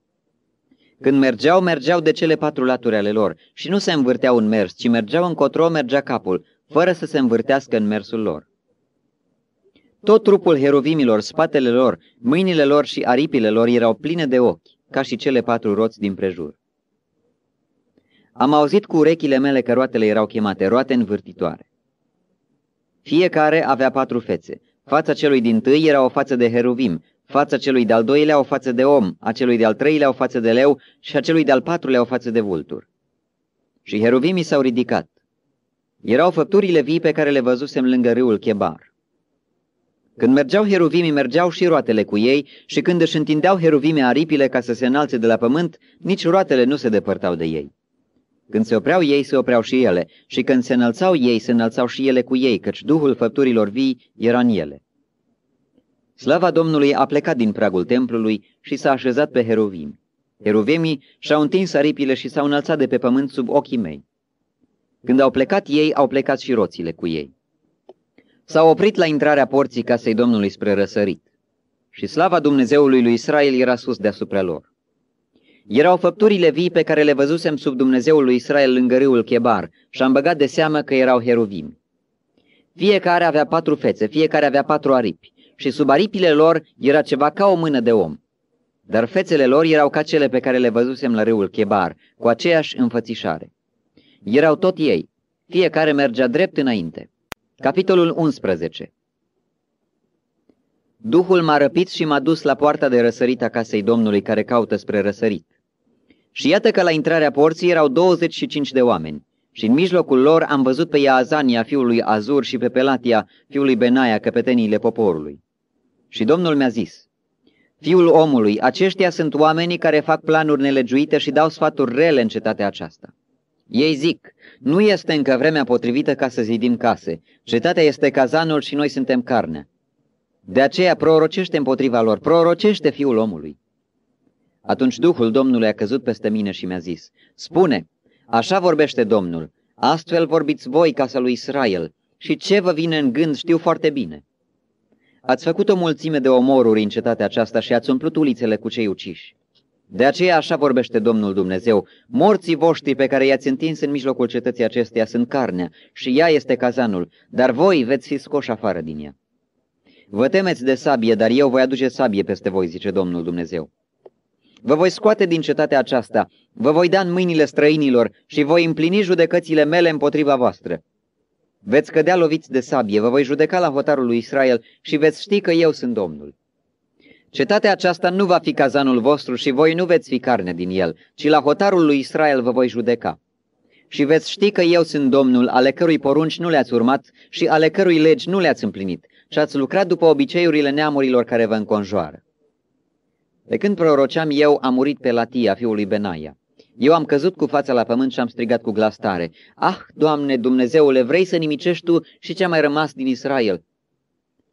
Când mergeau, mergeau de cele patru laturi ale lor și nu se învârteau în mers, ci mergeau încotro mergea capul, fără să se învârtească în mersul lor. Tot trupul heruvimilor, spatele lor, mâinile lor și aripile lor erau pline de ochi, ca și cele patru roți din prejur. Am auzit cu urechile mele că roatele erau chemate roate învârtitoare. Fiecare avea patru fețe, Fața celui din tâi era o față de heruvim, fața celui de-al doilea o față de om, a celui de-al treilea o față de leu și a celui de-al patrulea o față de vultur. Și heruvimii s-au ridicat. Erau făpturile vii pe care le văzusem lângă râul Chebar. Când mergeau heruvimii, mergeau și roatele cu ei și când își întindeau heruvimii aripile ca să se înalțe de la pământ, nici roatele nu se depărtau de ei. Când se opreau ei, se opreau și ele, și când se înălțau ei, se înălțau și ele cu ei, căci Duhul făpturilor vii era în ele. Slava Domnului a plecat din pragul templului și s-a așezat pe heruvimi. Heruvimii și-au întins aripile și s-au înălțat de pe pământ sub ochii mei. Când au plecat ei, au plecat și roțile cu ei. S-au oprit la intrarea porții casei Domnului spre răsărit. Și slava Dumnezeului lui Israel era sus deasupra lor. Erau făpturile vii pe care le văzusem sub Dumnezeul lui Israel lângă râul Chebar și am băgat de seamă că erau heruvimi. Fiecare avea patru fețe, fiecare avea patru aripi și sub aripile lor era ceva ca o mână de om. Dar fețele lor erau ca cele pe care le văzusem la râul Chebar, cu aceeași înfățișare. Erau tot ei, fiecare mergea drept înainte. Capitolul 11 Duhul m-a răpit și m-a dus la poarta de răsărit a casei Domnului care caută spre răsărit. Și iată că la intrarea porții erau 25 de oameni, și în mijlocul lor am văzut pe Iazania, fiul lui Azur, și pe Pelatia, fiul lui Benaia, căpeteniile poporului. Și Domnul mi-a zis, Fiul omului, aceștia sunt oamenii care fac planuri nelegiuite și dau sfaturi rele în cetatea aceasta. Ei zic, nu este încă vremea potrivită ca să zidim case, cetatea este cazanul și noi suntem carnea. De aceea prorocește împotriva lor, prorocește fiul omului. Atunci Duhul Domnului a căzut peste mine și mi-a zis, spune, așa vorbește Domnul, astfel vorbiți voi, casa lui Israel, și ce vă vine în gând știu foarte bine. Ați făcut o mulțime de omoruri în cetatea aceasta și ați umplut ulițele cu cei uciși. De aceea așa vorbește Domnul Dumnezeu, morții voștri pe care i-ați întins în mijlocul cetății acesteia sunt carnea și ea este cazanul, dar voi veți fi scoși afară din ea. Vă temeți de sabie, dar eu voi aduce sabie peste voi, zice Domnul Dumnezeu. Vă voi scoate din cetatea aceasta, vă voi da în mâinile străinilor și voi împlini judecățile mele împotriva voastră. Veți cădea loviți de sabie, vă voi judeca la hotarul lui Israel și veți ști că eu sunt Domnul. Cetatea aceasta nu va fi cazanul vostru și voi nu veți fi carne din el, ci la hotarul lui Israel vă voi judeca. Și veți ști că eu sunt Domnul, ale cărui porunci nu le-ați urmat și ale cărui legi nu le-ați împlinit, și ați lucrat după obiceiurile neamurilor care vă înconjoară. De când proroceam eu, a murit pe Latia, fiul lui Benaia. Eu am căzut cu fața la pământ și am strigat cu glas tare, Ah, Doamne, Dumnezeule, vrei să nimicești Tu și ce a mai rămas din Israel?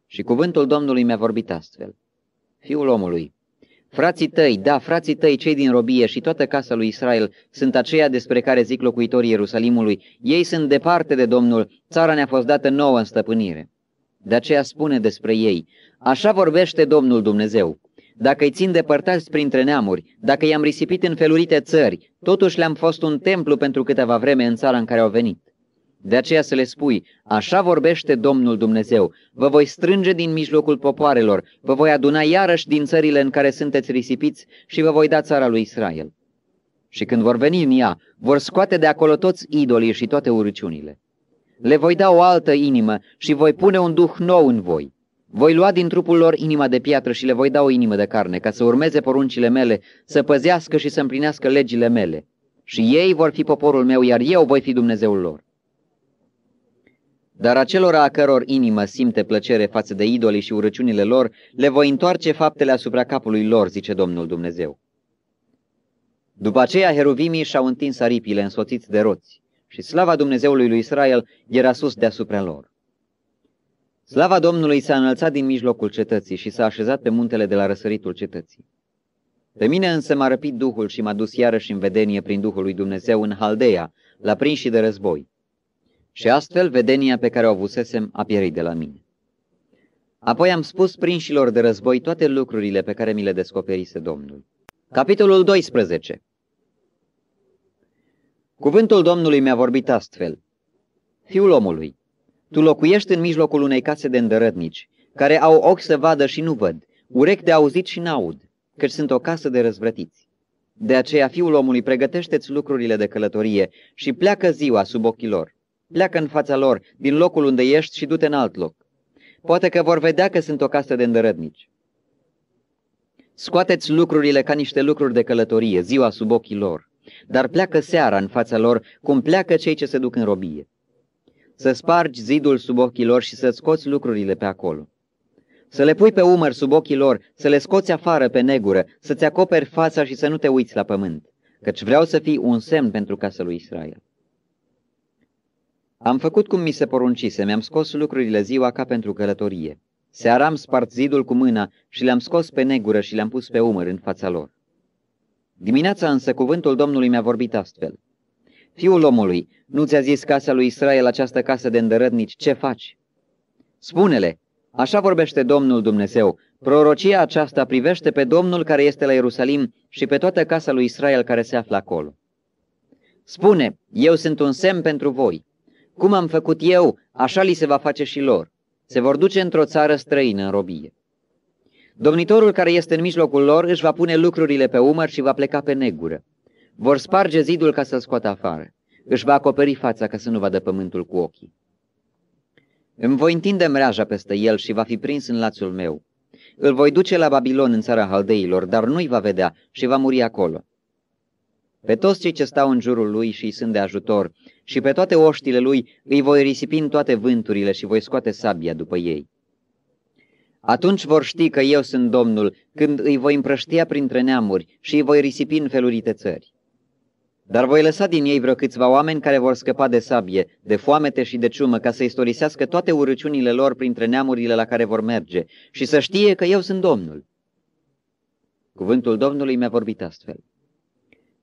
Și cuvântul Domnului mi-a vorbit astfel. Fiul omului, frații tăi, da, frații tăi, cei din robie și toată casa lui Israel, sunt aceia despre care zic locuitorii Ierusalimului, ei sunt departe de Domnul, țara ne-a fost dată nouă în stăpânire. De aceea spune despre ei, așa vorbește Domnul Dumnezeu. Dacă îi țin depărtați printre neamuri, dacă i-am risipit în felurite țări, totuși le-am fost un templu pentru câteva vreme în țara în care au venit. De aceea să le spui, așa vorbește Domnul Dumnezeu, vă voi strânge din mijlocul popoarelor, vă voi aduna iarăși din țările în care sunteți risipiți și vă voi da țara lui Israel. Și când vor veni în ea, vor scoate de acolo toți idolii și toate urăciunile. Le voi da o altă inimă și voi pune un duh nou în voi. Voi lua din trupul lor inima de piatră și le voi da o inimă de carne, ca să urmeze poruncile mele, să păzească și să împlinească legile mele. Și ei vor fi poporul meu, iar eu voi fi Dumnezeul lor. Dar acelora a căror inimă simte plăcere față de idolii și urăciunile lor, le voi întoarce faptele asupra capului lor, zice Domnul Dumnezeu. După aceea, heruvimii și-au întins aripile însoțiți de roți și slava Dumnezeului lui Israel era sus deasupra lor. Slava Domnului s-a înălțat din mijlocul cetății și s-a așezat pe muntele de la răsăritul cetății. Pe mine însă m-a răpit Duhul și m-a dus iarăși în vedenie prin Duhul lui Dumnezeu în Haldeia, la prinși de război. Și astfel vedenia pe care o avusesem a pierit de la mine. Apoi am spus prinșilor de război toate lucrurile pe care mi le descoperise Domnul. Capitolul 12 Cuvântul Domnului mi-a vorbit astfel. Fiul omului, tu locuiești în mijlocul unei case de îndărătnici, care au ochi să vadă și nu văd, urechi de auzit și n-aud, căci sunt o casă de răzvrătiți. De aceea, fiul omului, pregătește-ți lucrurile de călătorie și pleacă ziua sub ochii lor. Pleacă în fața lor, din locul unde ești și du-te în alt loc. poate că vor vedea că sunt o casă de îndărădnici. Scoateți lucrurile ca niște lucruri de călătorie, ziua sub ochii lor, dar pleacă seara în fața lor, cum pleacă cei ce se duc în robie. Să spargi zidul sub ochii lor și să scoți lucrurile pe acolo. Să le pui pe umăr sub ochii lor, să le scoți afară pe negură, să-ți acoperi fața și să nu te uiți la pământ, căci vreau să fii un semn pentru casa lui Israel. Am făcut cum mi se poruncise, mi-am scos lucrurile ziua ca pentru călătorie. Seara am spart zidul cu mâna și le-am scos pe negură și le-am pus pe umăr în fața lor. Dimineața însă cuvântul Domnului mi-a vorbit astfel. Fiul omului, nu ți-a zis casa lui Israel această casă de îndărătnici, ce faci? Spune-le, așa vorbește Domnul Dumnezeu, prorocia aceasta privește pe Domnul care este la Ierusalim și pe toată casa lui Israel care se află acolo. Spune, eu sunt un semn pentru voi. Cum am făcut eu, așa li se va face și lor. Se vor duce într-o țară străină în robie. Domnitorul care este în mijlocul lor își va pune lucrurile pe umăr și va pleca pe negură. Vor sparge zidul ca să-l scoată afară. Își va acoperi fața ca să nu vadă pământul cu ochii. Îmi voi întinde mreaja peste el și va fi prins în lațul meu. Îl voi duce la Babilon în țara Haldeilor, dar nu-i va vedea și va muri acolo. Pe toți cei ce stau în jurul lui și îi sunt de ajutor, și pe toate oștile lui îi voi risipi în toate vânturile și voi scoate sabia după ei. Atunci vor ști că eu sunt Domnul, când îi voi împrăștia printre neamuri și îi voi risipi în felurite țări. Dar voi lăsa din ei vreo câțiva oameni care vor scăpa de sabie, de foamete și de ciumă, ca să istorisească toate urăciunile lor printre neamurile la care vor merge și să știe că eu sunt Domnul. Cuvântul Domnului mi-a vorbit astfel.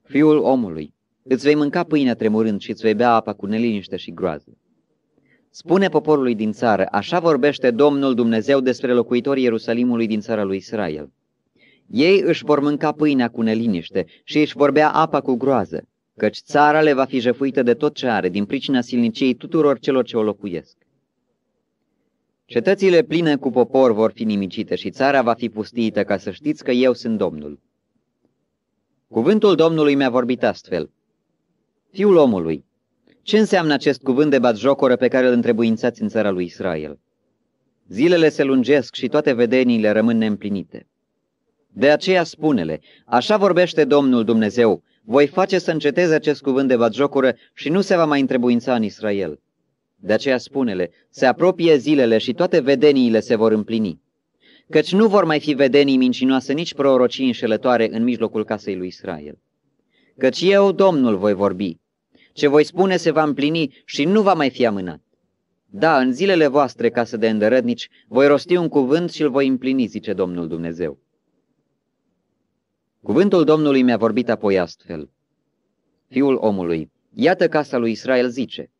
Fiul omului, îți vei mânca pâinea tremurând și îți vei bea apa cu neliniște și groază. Spune poporului din țară, așa vorbește Domnul Dumnezeu despre locuitorii Ierusalimului din țara lui Israel. Ei își vor mânca pâinea cu neliniște și își vor bea apa cu groază, căci țara le va fi jefuită de tot ce are, din pricina silniciei tuturor celor ce o locuiesc. Cetățile pline cu popor vor fi nimicite și țara va fi pustită, ca să știți că eu sunt Domnul. Cuvântul Domnului mi-a vorbit astfel. Fiul omului, ce înseamnă acest cuvânt de batjocoră pe care îl întrebuințați în țara lui Israel? Zilele se lungesc și toate vedeniile rămân neîmplinite. De aceea spune-le, așa vorbește Domnul Dumnezeu, voi face să înceteze acest cuvânt de batjocură și nu se va mai întrebuința în Israel. De aceea spune-le, se apropie zilele și toate vedeniile se vor împlini. Căci nu vor mai fi vedenii mincinoase, nici prorocii înșelătoare în mijlocul casei lui Israel. Căci eu, Domnul, voi vorbi. Ce voi spune se va împlini și nu va mai fi amânat. Da, în zilele voastre, casă de îndărădnici, voi rosti un cuvânt și îl voi împlini, zice Domnul Dumnezeu. Cuvântul Domnului mi-a vorbit apoi astfel. Fiul omului, iată casa lui Israel zice,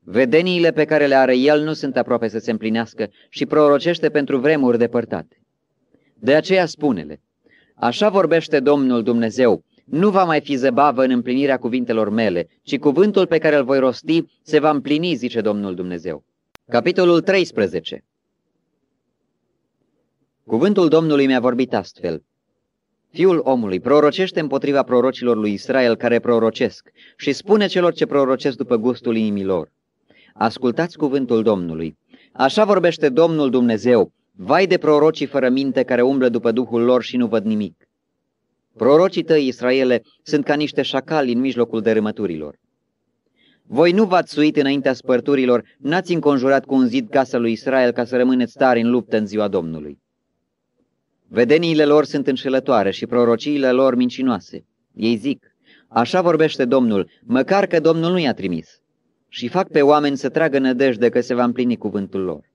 vedeniile pe care le are el nu sunt aproape să se împlinească și prorocește pentru vremuri depărtate. De aceea spune-le, așa vorbește Domnul Dumnezeu, nu va mai fi zăbavă în împlinirea cuvintelor mele, ci cuvântul pe care îl voi rosti se va împlini, zice Domnul Dumnezeu. Capitolul 13 Cuvântul Domnului mi-a vorbit astfel. Fiul omului prorocește împotriva prorocilor lui Israel care prorocesc și spune celor ce prorocesc după gustul inimilor. Ascultați cuvântul Domnului. Așa vorbește Domnul Dumnezeu, vai de prorocii fără minte care umblă după Duhul lor și nu văd nimic. Prorocii tăi, Israele, sunt ca niște șacali în mijlocul dărâmăturilor. Voi nu v-ați suit înaintea spărturilor, n-ați înconjurat cu un zid casa lui Israel ca să rămâneți tari în luptă în ziua Domnului. Vedeniile lor sunt înșelătoare și prorociile lor mincinoase. Ei zic, așa vorbește Domnul, măcar că Domnul nu i-a trimis. Și fac pe oameni să tragă nădejde că se va împlini cuvântul lor.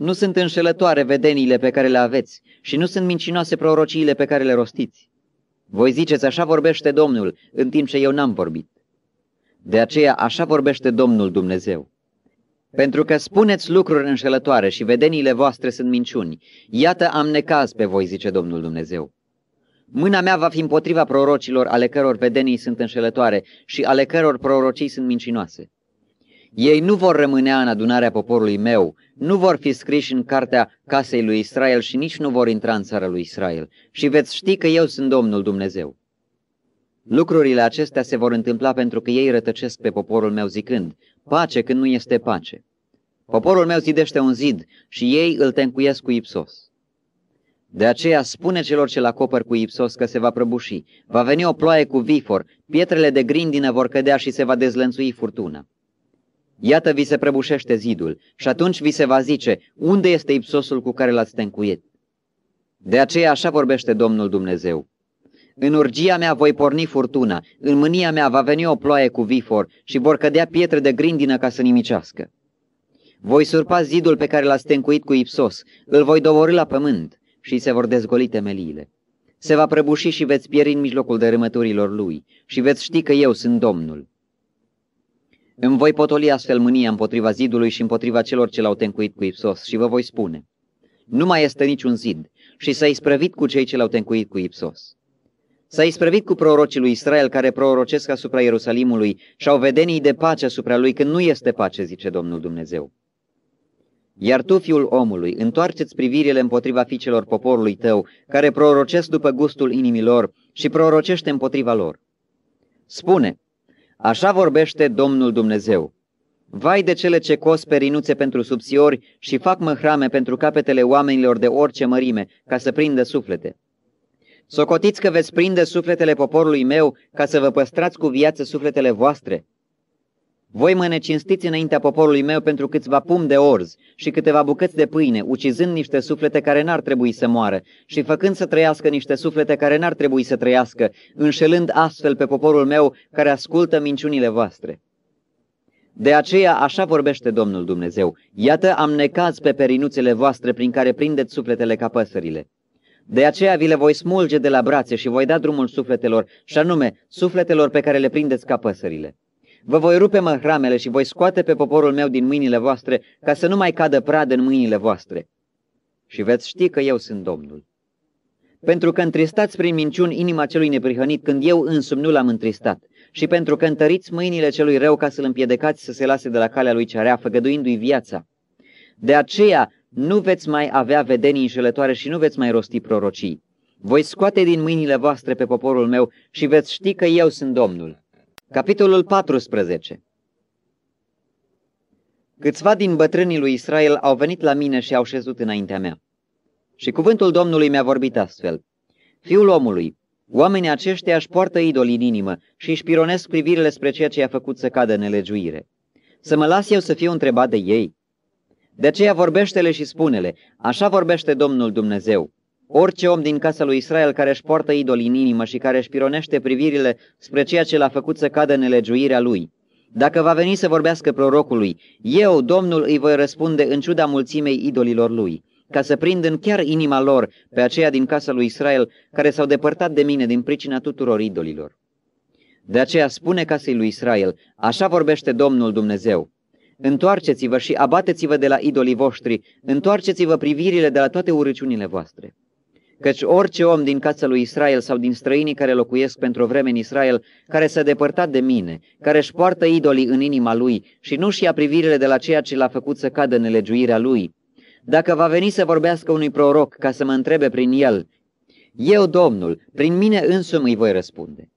Nu sunt înșelătoare vedeniile pe care le aveți și nu sunt mincinoase prorociile pe care le rostiți. Voi ziceți, așa vorbește Domnul, în timp ce eu n-am vorbit. De aceea așa vorbește Domnul Dumnezeu. Pentru că spuneți lucruri înșelătoare și vedeniile voastre sunt minciuni, iată am necaz pe voi, zice Domnul Dumnezeu. Mâna mea va fi împotriva prorocilor ale căror vedenii sunt înșelătoare și ale căror prorocii sunt mincinoase. Ei nu vor rămânea în adunarea poporului meu, nu vor fi scriși în cartea casei lui Israel și nici nu vor intra în țara lui Israel. Și veți ști că eu sunt Domnul Dumnezeu. Lucrurile acestea se vor întâmpla pentru că ei rătăcesc pe poporul meu zicând, pace când nu este pace. Poporul meu zidește un zid și ei îl tencuiesc cu ipsos. De aceea spune celor ce-l acopăr cu ipsos că se va prăbuși. Va veni o ploaie cu vifor, pietrele de grindină vor cădea și se va dezlănțui furtuna. Iată vi se prăbușește zidul și atunci vi se va zice, unde este ipsosul cu care l-ați tencuit? De aceea așa vorbește Domnul Dumnezeu. În urgia mea voi porni furtuna, în mânia mea va veni o ploaie cu vifor și vor cădea pietre de grindină ca să nimicească. Voi surpa zidul pe care l-ați tencuit cu ipsos, îl voi dovori la pământ și se vor dezgoli temeliile. Se va prăbuși și veți pieri în mijlocul dărâmăturilor lui și veți ști că eu sunt Domnul. Îmi voi potoli astfel mânia împotriva zidului și împotriva celor ce l-au tencuit cu ipsos și vă voi spune, nu mai este niciun zid și s-a isprăvit cu cei ce l-au tencuit cu ipsos. S-a isprăvit cu prorocii lui Israel care prorocesc asupra Ierusalimului și au vedenii de pace asupra lui când nu este pace, zice Domnul Dumnezeu. Iar tu, fiul omului, întoarceți privirile împotriva fiicelor poporului tău, care prorocesc după gustul inimilor și prorocește împotriva lor. Spune, așa vorbește Domnul Dumnezeu. Vai de cele ce cos perinuțe pentru subțiori și fac măhrame pentru capetele oamenilor de orice mărime, ca să prindă suflete. Socotiți că veți prinde sufletele poporului meu ca să vă păstrați cu viață sufletele voastre. Voi mă necinstiți înaintea poporului meu pentru câțiva pum de orz și câteva bucăți de pâine, ucizând niște suflete care n-ar trebui să moară și făcând să trăiască niște suflete care n-ar trebui să trăiască, înșelând astfel pe poporul meu care ascultă minciunile voastre. De aceea așa vorbește Domnul Dumnezeu, iată am necaz pe perinuțele voastre prin care prindeți sufletele ca păsările. De aceea vi le voi smulge de la brațe și voi da drumul sufletelor, și anume sufletelor pe care le prindeți ca păsările. Vă voi rupe măhramele și voi scoate pe poporul meu din mâinile voastre, ca să nu mai cadă pradă în mâinile voastre. Și veți ști că eu sunt Domnul. Pentru că întristați prin minciuni inima celui neprihănit, când eu însumi nu l-am întristat, și pentru că întăriți mâinile celui rău ca să-l împiedicați să se lase de la calea lui cearea, făgăduindu-i viața. De aceea nu veți mai avea vedenii înșelătoare și nu veți mai rosti prorocii. Voi scoate din mâinile voastre pe poporul meu și veți ști că eu sunt Domnul. Capitolul 14 Câțiva din bătrânii lui Israel au venit la mine și au șezut înaintea mea. Și cuvântul Domnului mi-a vorbit astfel. Fiul omului, oamenii aceștia își poartă idoli în inimă și își pironesc privirile spre ceea ce i-a făcut să cadă nelegiuire. Să mă las eu să fiu întrebat de ei? De aceea vorbește-le și spune-le, așa vorbește Domnul Dumnezeu. Orice om din casa lui Israel care își poartă idoli în inimă și care își pironește privirile spre ceea ce l-a făcut să cadă nelegiuirea lui, dacă va veni să vorbească prorocului, eu, Domnul, îi voi răspunde în ciuda mulțimei idolilor lui, ca să prind în chiar inima lor pe aceia din casa lui Israel care s-au depărtat de mine din pricina tuturor idolilor. De aceea spune casei lui Israel, așa vorbește Domnul Dumnezeu. Întoarceți-vă și abateți-vă de la idolii voștri, întoarceți-vă privirile de la toate urăciunile voastre. Căci orice om din casa lui Israel sau din străinii care locuiesc pentru o vreme în Israel, care s-a depărtat de mine, care își poartă idolii în inima lui și nu-și ia privirile de la ceea ce l-a făcut să cadă în nelegiuirea lui, dacă va veni să vorbească unui proroc ca să mă întrebe prin el, eu, Domnul, prin mine însumi îi voi răspunde.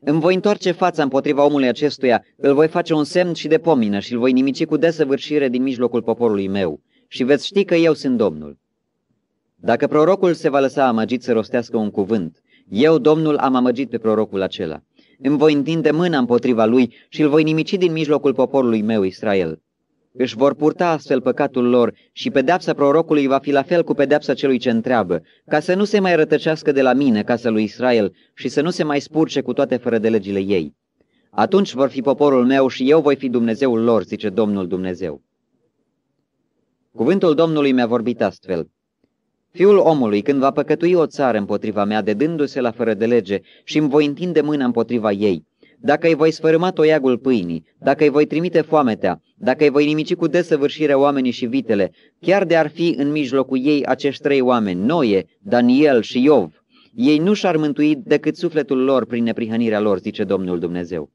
Îmi voi întoarce fața împotriva omului acestuia, îl voi face un semn și de pomină și îl voi nimici cu desăvârșire din mijlocul poporului meu și veți ști că eu sunt Domnul. Dacă prorocul se va lăsa amăgit să rostească un cuvânt, eu, Domnul, am amăgit pe prorocul acela. Îmi voi întinde mâna împotriva lui și îl voi nimici din mijlocul poporului meu, Israel. Își vor purta astfel păcatul lor și pedepsa prorocului va fi la fel cu pedepsa celui ce întreabă, ca să nu se mai rătăcească de la mine, casa lui Israel, și să nu se mai spurce cu toate fără de legile ei. Atunci vor fi poporul meu și eu voi fi Dumnezeul lor, zice Domnul Dumnezeu. Cuvântul Domnului mi-a vorbit astfel. Fiul omului, când va păcătui o țară împotriva mea, de dându-se la fără de lege și îmi voi întinde mâna împotriva ei, dacă îi voi sfărâma toiagul pâinii, dacă îi voi trimite foametea, dacă îi voi nimici cu desăvârșire oamenii și vitele, chiar de ar fi în mijlocul ei acești trei oameni, Noie, Daniel și Iov, ei nu și-ar mântui decât sufletul lor prin neprihănirea lor, zice Domnul Dumnezeu.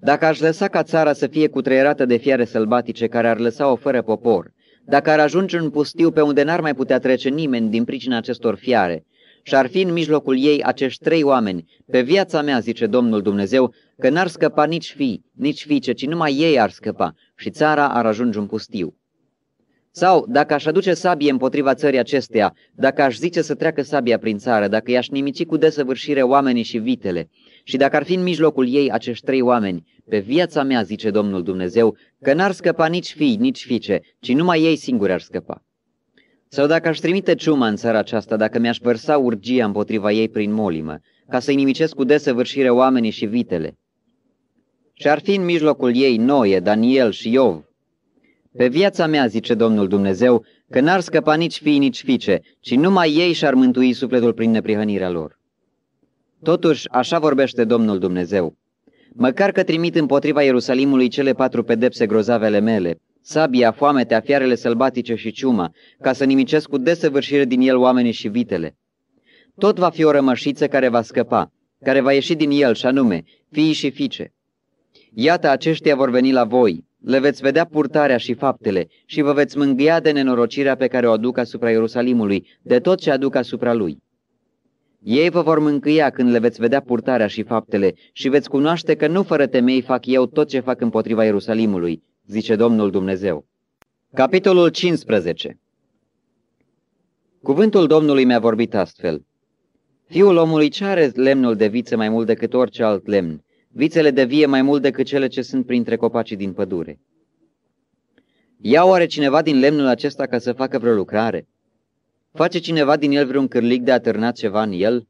Dacă aș lăsa ca țara să fie cutreierată de fiare sălbatice care ar lăsa-o fără popor, dacă ar ajunge în pustiu pe unde n-ar mai putea trece nimeni din pricina acestor fiare, și ar fi în mijlocul ei acești trei oameni, pe viața mea, zice Domnul Dumnezeu, că n-ar scăpa nici fii, nici fiice, ci numai ei ar scăpa și țara ar ajunge un pustiu. Sau, dacă aș aduce sabie împotriva țării acesteia, dacă aș zice să treacă sabia prin țară, dacă i-aș nimici cu desăvârșire oamenii și vitele, și dacă ar fi în mijlocul ei acești trei oameni, pe viața mea, zice Domnul Dumnezeu, că n-ar scăpa nici fii, nici fiice, ci numai ei singuri ar scăpa. Sau dacă aș trimite ciuma în țara aceasta, dacă mi-aș vărsa urgia împotriva ei prin molimă, ca să-i nimicesc cu desăvârșire oamenii și vitele. Și ar fi în mijlocul ei Noe, Daniel și Iov. Pe viața mea, zice Domnul Dumnezeu, că n-ar scăpa nici fii, nici fiice, ci numai ei și-ar mântui sufletul prin neprihănirea lor. Totuși, așa vorbește Domnul Dumnezeu. Măcar că trimit împotriva Ierusalimului cele patru pedepse grozavele mele, sabia, foametea, fiarele sălbatice și ciuma, ca să nimicesc cu desăvârșire din el oamenii și vitele. Tot va fi o rămășiță care va scăpa, care va ieși din el, și anume, fiii și fiice. Iată, aceștia vor veni la voi, le veți vedea purtarea și faptele și vă veți mângâia de nenorocirea pe care o aduc asupra Ierusalimului, de tot ce aduc asupra lui. Ei vă vor mâncâia când le veți vedea purtarea și faptele și veți cunoaște că nu fără temei fac eu tot ce fac împotriva Ierusalimului, zice Domnul Dumnezeu. Capitolul 15 Cuvântul Domnului mi-a vorbit astfel. Fiul omului ce are lemnul de viță mai mult decât orice alt lemn? Vițele de vie mai mult decât cele ce sunt printre copacii din pădure. Ia oare cineva din lemnul acesta ca să facă vreo lucrare? Face cineva din el vreun cârlic de atârnat ceva în el?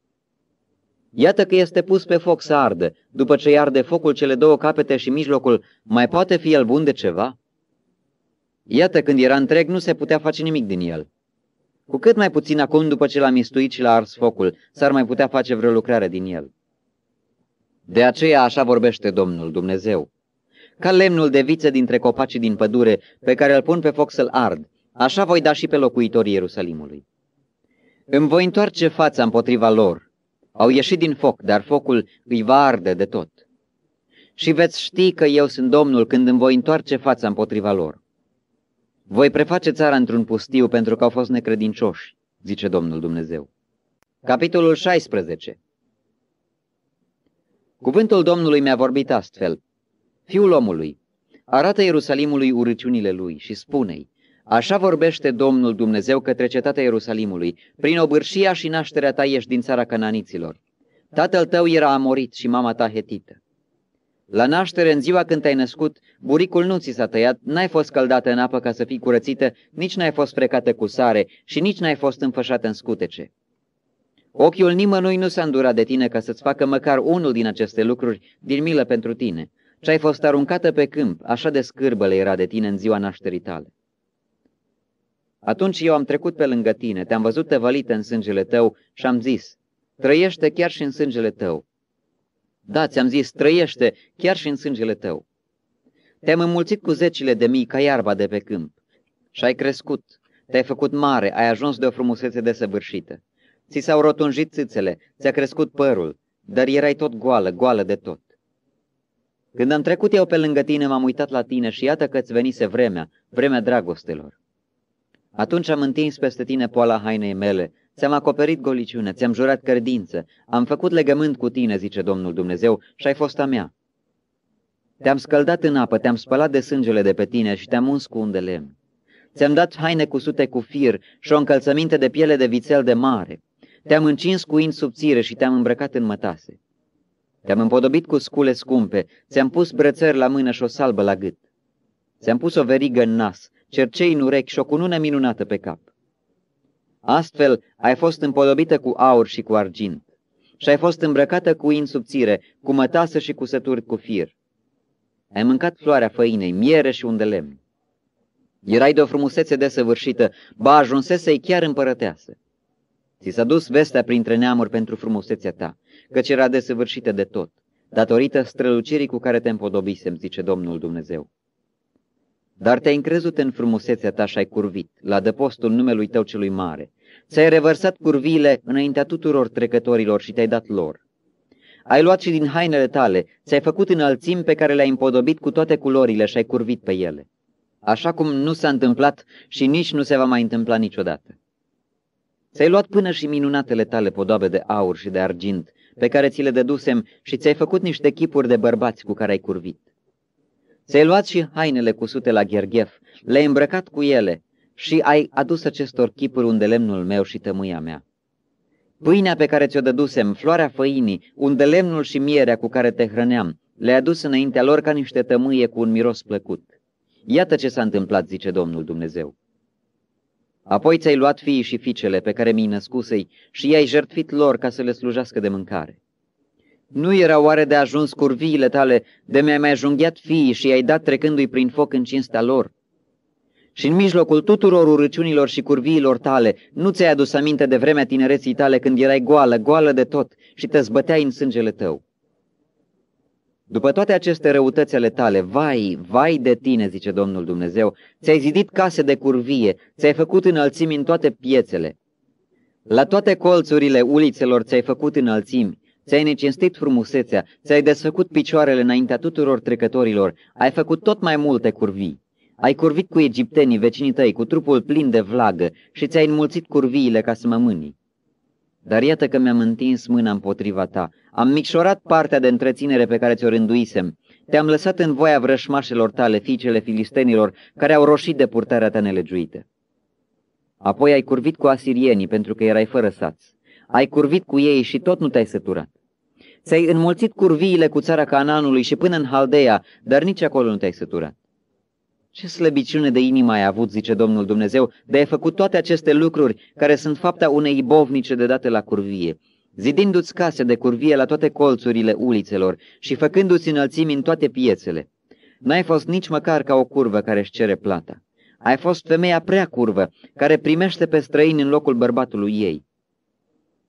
Iată că este pus pe foc să ardă. După ce arde focul cele două capete și mijlocul, mai poate fi el bun de ceva? Iată, când era întreg, nu se putea face nimic din el. Cu cât mai puțin acum, după ce l-a mistuit și l-a ars focul, s-ar mai putea face vreo lucrare din el. De aceea așa vorbește Domnul Dumnezeu. Ca lemnul de viță dintre copacii din pădure, pe care îl pun pe foc să-l ard, așa voi da și pe locuitorii Ierusalimului. Îmi voi întoarce fața împotriva lor. Au ieșit din foc, dar focul îi va arde de tot. Și veți ști că eu sunt Domnul când îmi voi întoarce fața împotriva lor. Voi preface țara într-un pustiu pentru că au fost necredincioși, zice Domnul Dumnezeu. Capitolul 16 Cuvântul Domnului mi-a vorbit astfel. Fiul omului, arată Ierusalimului urăciunile lui și spune-i, Așa vorbește Domnul Dumnezeu către cetatea Ierusalimului, prin obârșia și nașterea ta ești din țara cananiților. Tatăl tău era amorit și mama ta hetită. La naștere, în ziua când te-ai născut, buricul nu ți s-a tăiat, n-ai fost căldată în apă ca să fii curățită, nici n-ai fost frecată cu sare și nici n-ai fost înfășată în scutece. Ochiul nimănui nu s-a îndurat de tine ca să-ți facă măcar unul din aceste lucruri din milă pentru tine, ce ai fost aruncată pe câmp, așa de scârbăle era de tine în ziua nașterii tale. Atunci eu am trecut pe lângă tine, te-am văzut tăvălită în sângele tău și am zis, trăiește chiar și în sângele tău. Da, ți-am zis, trăiește chiar și în sângele tău. Te-am înmulțit cu zecile de mii ca iarba de pe câmp și ai crescut, te-ai făcut mare, ai ajuns de o frumusețe desăvârșită. Ți s-au rotunjit țâțele, ți-a crescut părul, dar erai tot goală, goală de tot. Când am trecut eu pe lângă tine, m-am uitat la tine și iată că-ți venise vremea, vremea dragostelor. Atunci am întins peste tine poala hainei mele, ți-am acoperit goliciune, ți-am jurat credință, am făcut legământ cu tine, zice Domnul Dumnezeu, și ai fost a mea. Te-am scăldat în apă, te-am spălat de sângele de pe tine și te-am uns cu un de lemn. Ți-am dat haine cusute cu fir și o încălțăminte de piele de vițel de mare. Te-am încins cu in subțire și te-am îmbrăcat în mătase. Te-am împodobit cu scule scumpe, ți-am pus brățări la mână și o salbă la gât. Ți-am pus o verigă în nas, cercei în urechi și o cunună minunată pe cap. Astfel ai fost împodobită cu aur și cu argint și ai fost îmbrăcată cu in subțire, cu mătasă și cu sături cu fir. Ai mâncat floarea făinei, miere și un de lemn. Erai de o frumusețe desăvârșită, ba ajunsesei chiar împărăteasă. Ți s-a dus vestea printre neamuri pentru frumusețea ta, căci era desăvârșită de tot, datorită strălucirii cu care te împodobisem, zice Domnul Dumnezeu. Dar te-ai încrezut în frumusețea ta și ai curvit, la dăpostul numelui tău celui mare. Ți-ai revărsat curviile înaintea tuturor trecătorilor și te-ai dat lor. Ai luat și din hainele tale, ți-ai făcut înălțimi pe care le-ai împodobit cu toate culorile și ai curvit pe ele. Așa cum nu s-a întâmplat și nici nu se va mai întâmpla niciodată. Ți-ai luat până și minunatele tale podoabe de aur și de argint, pe care ți le dădusem și ți-ai făcut niște chipuri de bărbați cu care ai curvit. Ți-ai luat și hainele cusute la gherghef, le-ai îmbrăcat cu ele și ai adus acestor chipuri unde lemnul meu și tămâia mea. Pâinea pe care ți-o dădusem, floarea făinii, unde lemnul și mierea cu care te hrăneam, le-ai adus înaintea lor ca niște tămâie cu un miros plăcut. Iată ce s-a întâmplat, zice Domnul Dumnezeu. Apoi ți-ai luat fiii și fiicele pe care mi-i născusei și i-ai jertfit lor ca să le slujească de mâncare. Nu era oare de ajuns curviile tale de mi-ai mai junghiat fiii și i-ai dat trecându-i prin foc în cinstea lor? Și în mijlocul tuturor urăciunilor și curviilor tale, nu ți-ai adus aminte de vremea tinereții tale când erai goală, goală de tot și te zbăteai în sângele tău. După toate aceste răutăți ale tale, vai, vai de tine, zice Domnul Dumnezeu, ți-ai zidit case de curvie, ți-ai făcut înălțimi în toate piețele. La toate colțurile ulițelor ți-ai făcut înălțimi, ți-ai necinstit frumusețea, ți-ai desfăcut picioarele înaintea tuturor trecătorilor, ai făcut tot mai multe curvii. Ai curvit cu egiptenii, vecinii tăi, cu trupul plin de vlagă și ți-ai înmulțit curviile ca să mă mânii. Dar iată că mi-am întins mâna împotriva ta, am micșorat partea de întreținere pe care ți-o rânduisem, te-am lăsat în voia vrășmașelor tale, fiicele filistenilor, care au roșit de purtarea ta nelegiuită. Apoi ai curvit cu asirienii, pentru că erai fără sați. Ai curvit cu ei și tot nu te-ai săturat. Ți-ai înmulțit curviile cu țara Cananului și până în Haldea, dar nici acolo nu te-ai săturat. Ce slăbiciune de inimă ai avut, zice Domnul Dumnezeu, de ai făcut toate aceste lucruri care sunt fapta unei ibovnice de date la curvie, zidindu-ți case de curvie la toate colțurile ulițelor și făcându-ți înălțimi în toate piețele. N-ai fost nici măcar ca o curvă care își cere plata. Ai fost femeia prea curvă, care primește pe străini în locul bărbatului ei.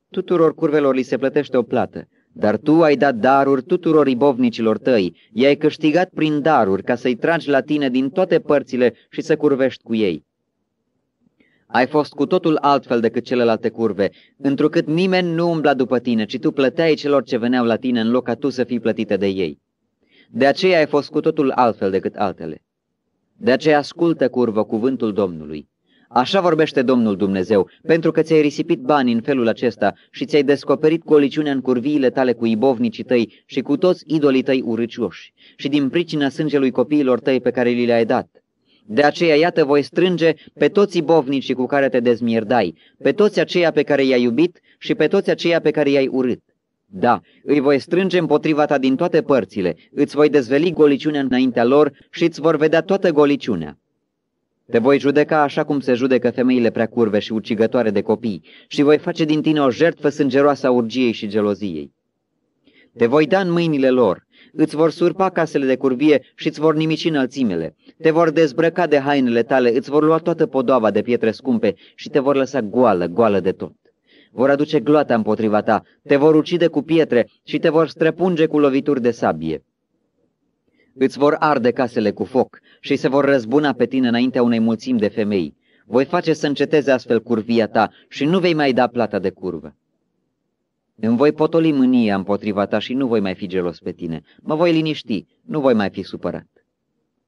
Tuturor curvelor li se plătește o plată, dar tu ai dat daruri tuturor ibovnicilor tăi, i-ai câștigat prin daruri ca să-i tragi la tine din toate părțile și să curvești cu ei. Ai fost cu totul altfel decât celelalte curve, întrucât nimeni nu umbla după tine, ci tu plăteai celor ce veneau la tine în loc ca tu să fii plătite de ei. De aceea ai fost cu totul altfel decât altele. De aceea ascultă, curvă, cuvântul Domnului. Așa vorbește Domnul Dumnezeu, pentru că ți-ai risipit bani în felul acesta și ți-ai descoperit coliciunea în curviile tale cu ibovnicii tăi și cu toți idolii tăi urâcioși și din pricina sângelui copiilor tăi pe care li le-ai dat. De aceea, iată, voi strânge pe toți ibovnicii cu care te dezmierdai, pe toți aceia pe care i-ai iubit și pe toți aceia pe care i-ai urât. Da, îi voi strânge împotriva ta din toate părțile, îți voi dezveli goliciunea înaintea lor și îți vor vedea toată goliciunea. Te voi judeca așa cum se judecă femeile prea curve și ucigătoare de copii și voi face din tine o jertfă sângeroasă a urgiei și geloziei. Te voi da în mâinile lor, îți vor surpa casele de curvie și îți vor nimici înălțimele. Te vor dezbrăca de hainele tale, îți vor lua toată podoaba de pietre scumpe și te vor lăsa goală, goală de tot. Vor aduce gloata împotriva ta, te vor ucide cu pietre și te vor străpunge cu lovituri de sabie. Îți vor arde casele cu foc și se vor răzbuna pe tine înaintea unei mulțimi de femei. Voi face să înceteze astfel curvia ta și nu vei mai da plata de curvă. Îmi voi potoli mânia împotriva ta și nu voi mai fi gelos pe tine. Mă voi liniști, nu voi mai fi supărat.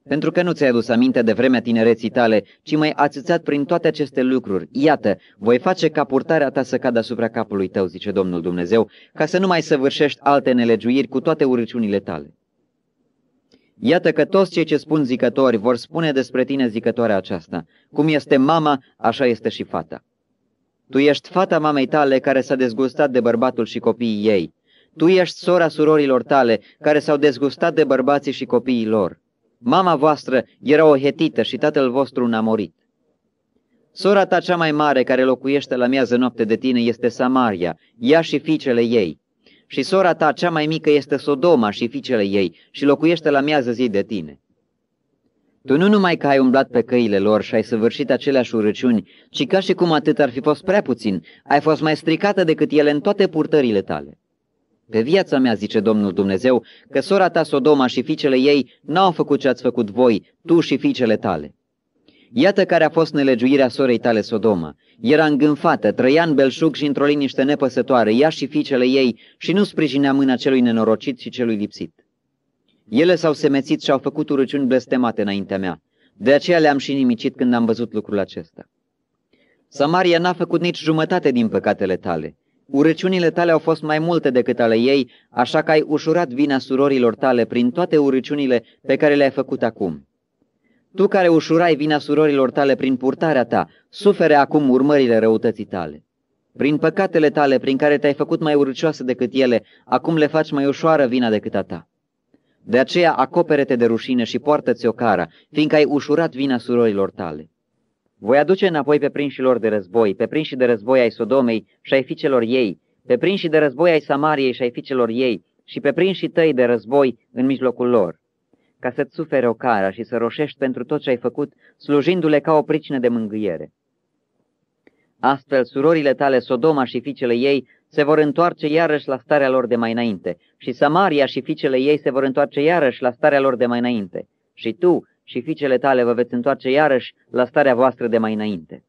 Pentru că nu ți-ai adus aminte de vremea tinereții tale, ci mai ațățat prin toate aceste lucruri. Iată, voi face ca purtarea ta să cadă asupra capului tău, zice Domnul Dumnezeu, ca să nu mai săvârșești alte nelegiuiri cu toate urăciunile tale. Iată că toți cei ce spun zicători vor spune despre tine zicătoarea aceasta. Cum este mama, așa este și fata. Tu ești fata mamei tale care s-a dezgustat de bărbatul și copiii ei. Tu ești sora surorilor tale care s-au dezgustat de bărbații și copiii lor. Mama voastră era o hetită și tatăl vostru un amorit. Sora ta cea mai mare care locuiește la miază noapte de tine este Samaria, ea și fiicele ei. Și sora ta cea mai mică este Sodoma și fiicele ei și locuiește la miază zi de tine. Tu nu numai că ai umblat pe căile lor și ai săvârșit aceleași urăciuni, ci ca și cum atât ar fi fost prea puțin, ai fost mai stricată decât ele în toate purtările tale. Pe viața mea, zice Domnul Dumnezeu, că sora ta Sodoma și fiicele ei n-au făcut ce ați făcut voi, tu și fiicele tale. Iată care a fost nelegiuirea sorei tale Sodoma. Era îngânfată, trăia în belșug și într-o liniște nepăsătoare, ea și fiicele ei, și nu sprijinea mâna celui nenorocit și celui lipsit. Ele s-au semețit și au făcut urăciuni blestemate înaintea mea. De aceea le-am și nimicit când am văzut lucrul acesta. Samaria n-a făcut nici jumătate din păcatele tale. Urăciunile tale au fost mai multe decât ale ei, așa că ai ușurat vina surorilor tale prin toate urăciunile pe care le-ai făcut acum. Tu care ușurai vina surorilor tale prin purtarea ta, sufere acum urmările răutății tale. Prin păcatele tale, prin care te-ai făcut mai urcioasă decât ele, acum le faci mai ușoară vina decât a ta. De aceea acopere-te de rușine și poartă-ți o cara, fiindcă ai ușurat vina surorilor tale. Voi aduce înapoi pe prinșilor de război, pe prinșii de război ai Sodomei și ai fiicelor ei, pe prinșii de război ai Samariei și ai fiicelor ei, și pe prinșii tăi de război în mijlocul lor, ca să-ți sufere o cara și să roșești pentru tot ce ai făcut, slujindu-le ca o pricină de mângâiere. Astfel, surorile tale, Sodoma și fiicele ei, se vor întoarce iarăși la starea lor de mai înainte, și Samaria și fiicele ei se vor întoarce iarăși la starea lor de mai înainte, și tu și fiicele tale vă veți întoarce iarăși la starea voastră de mai înainte.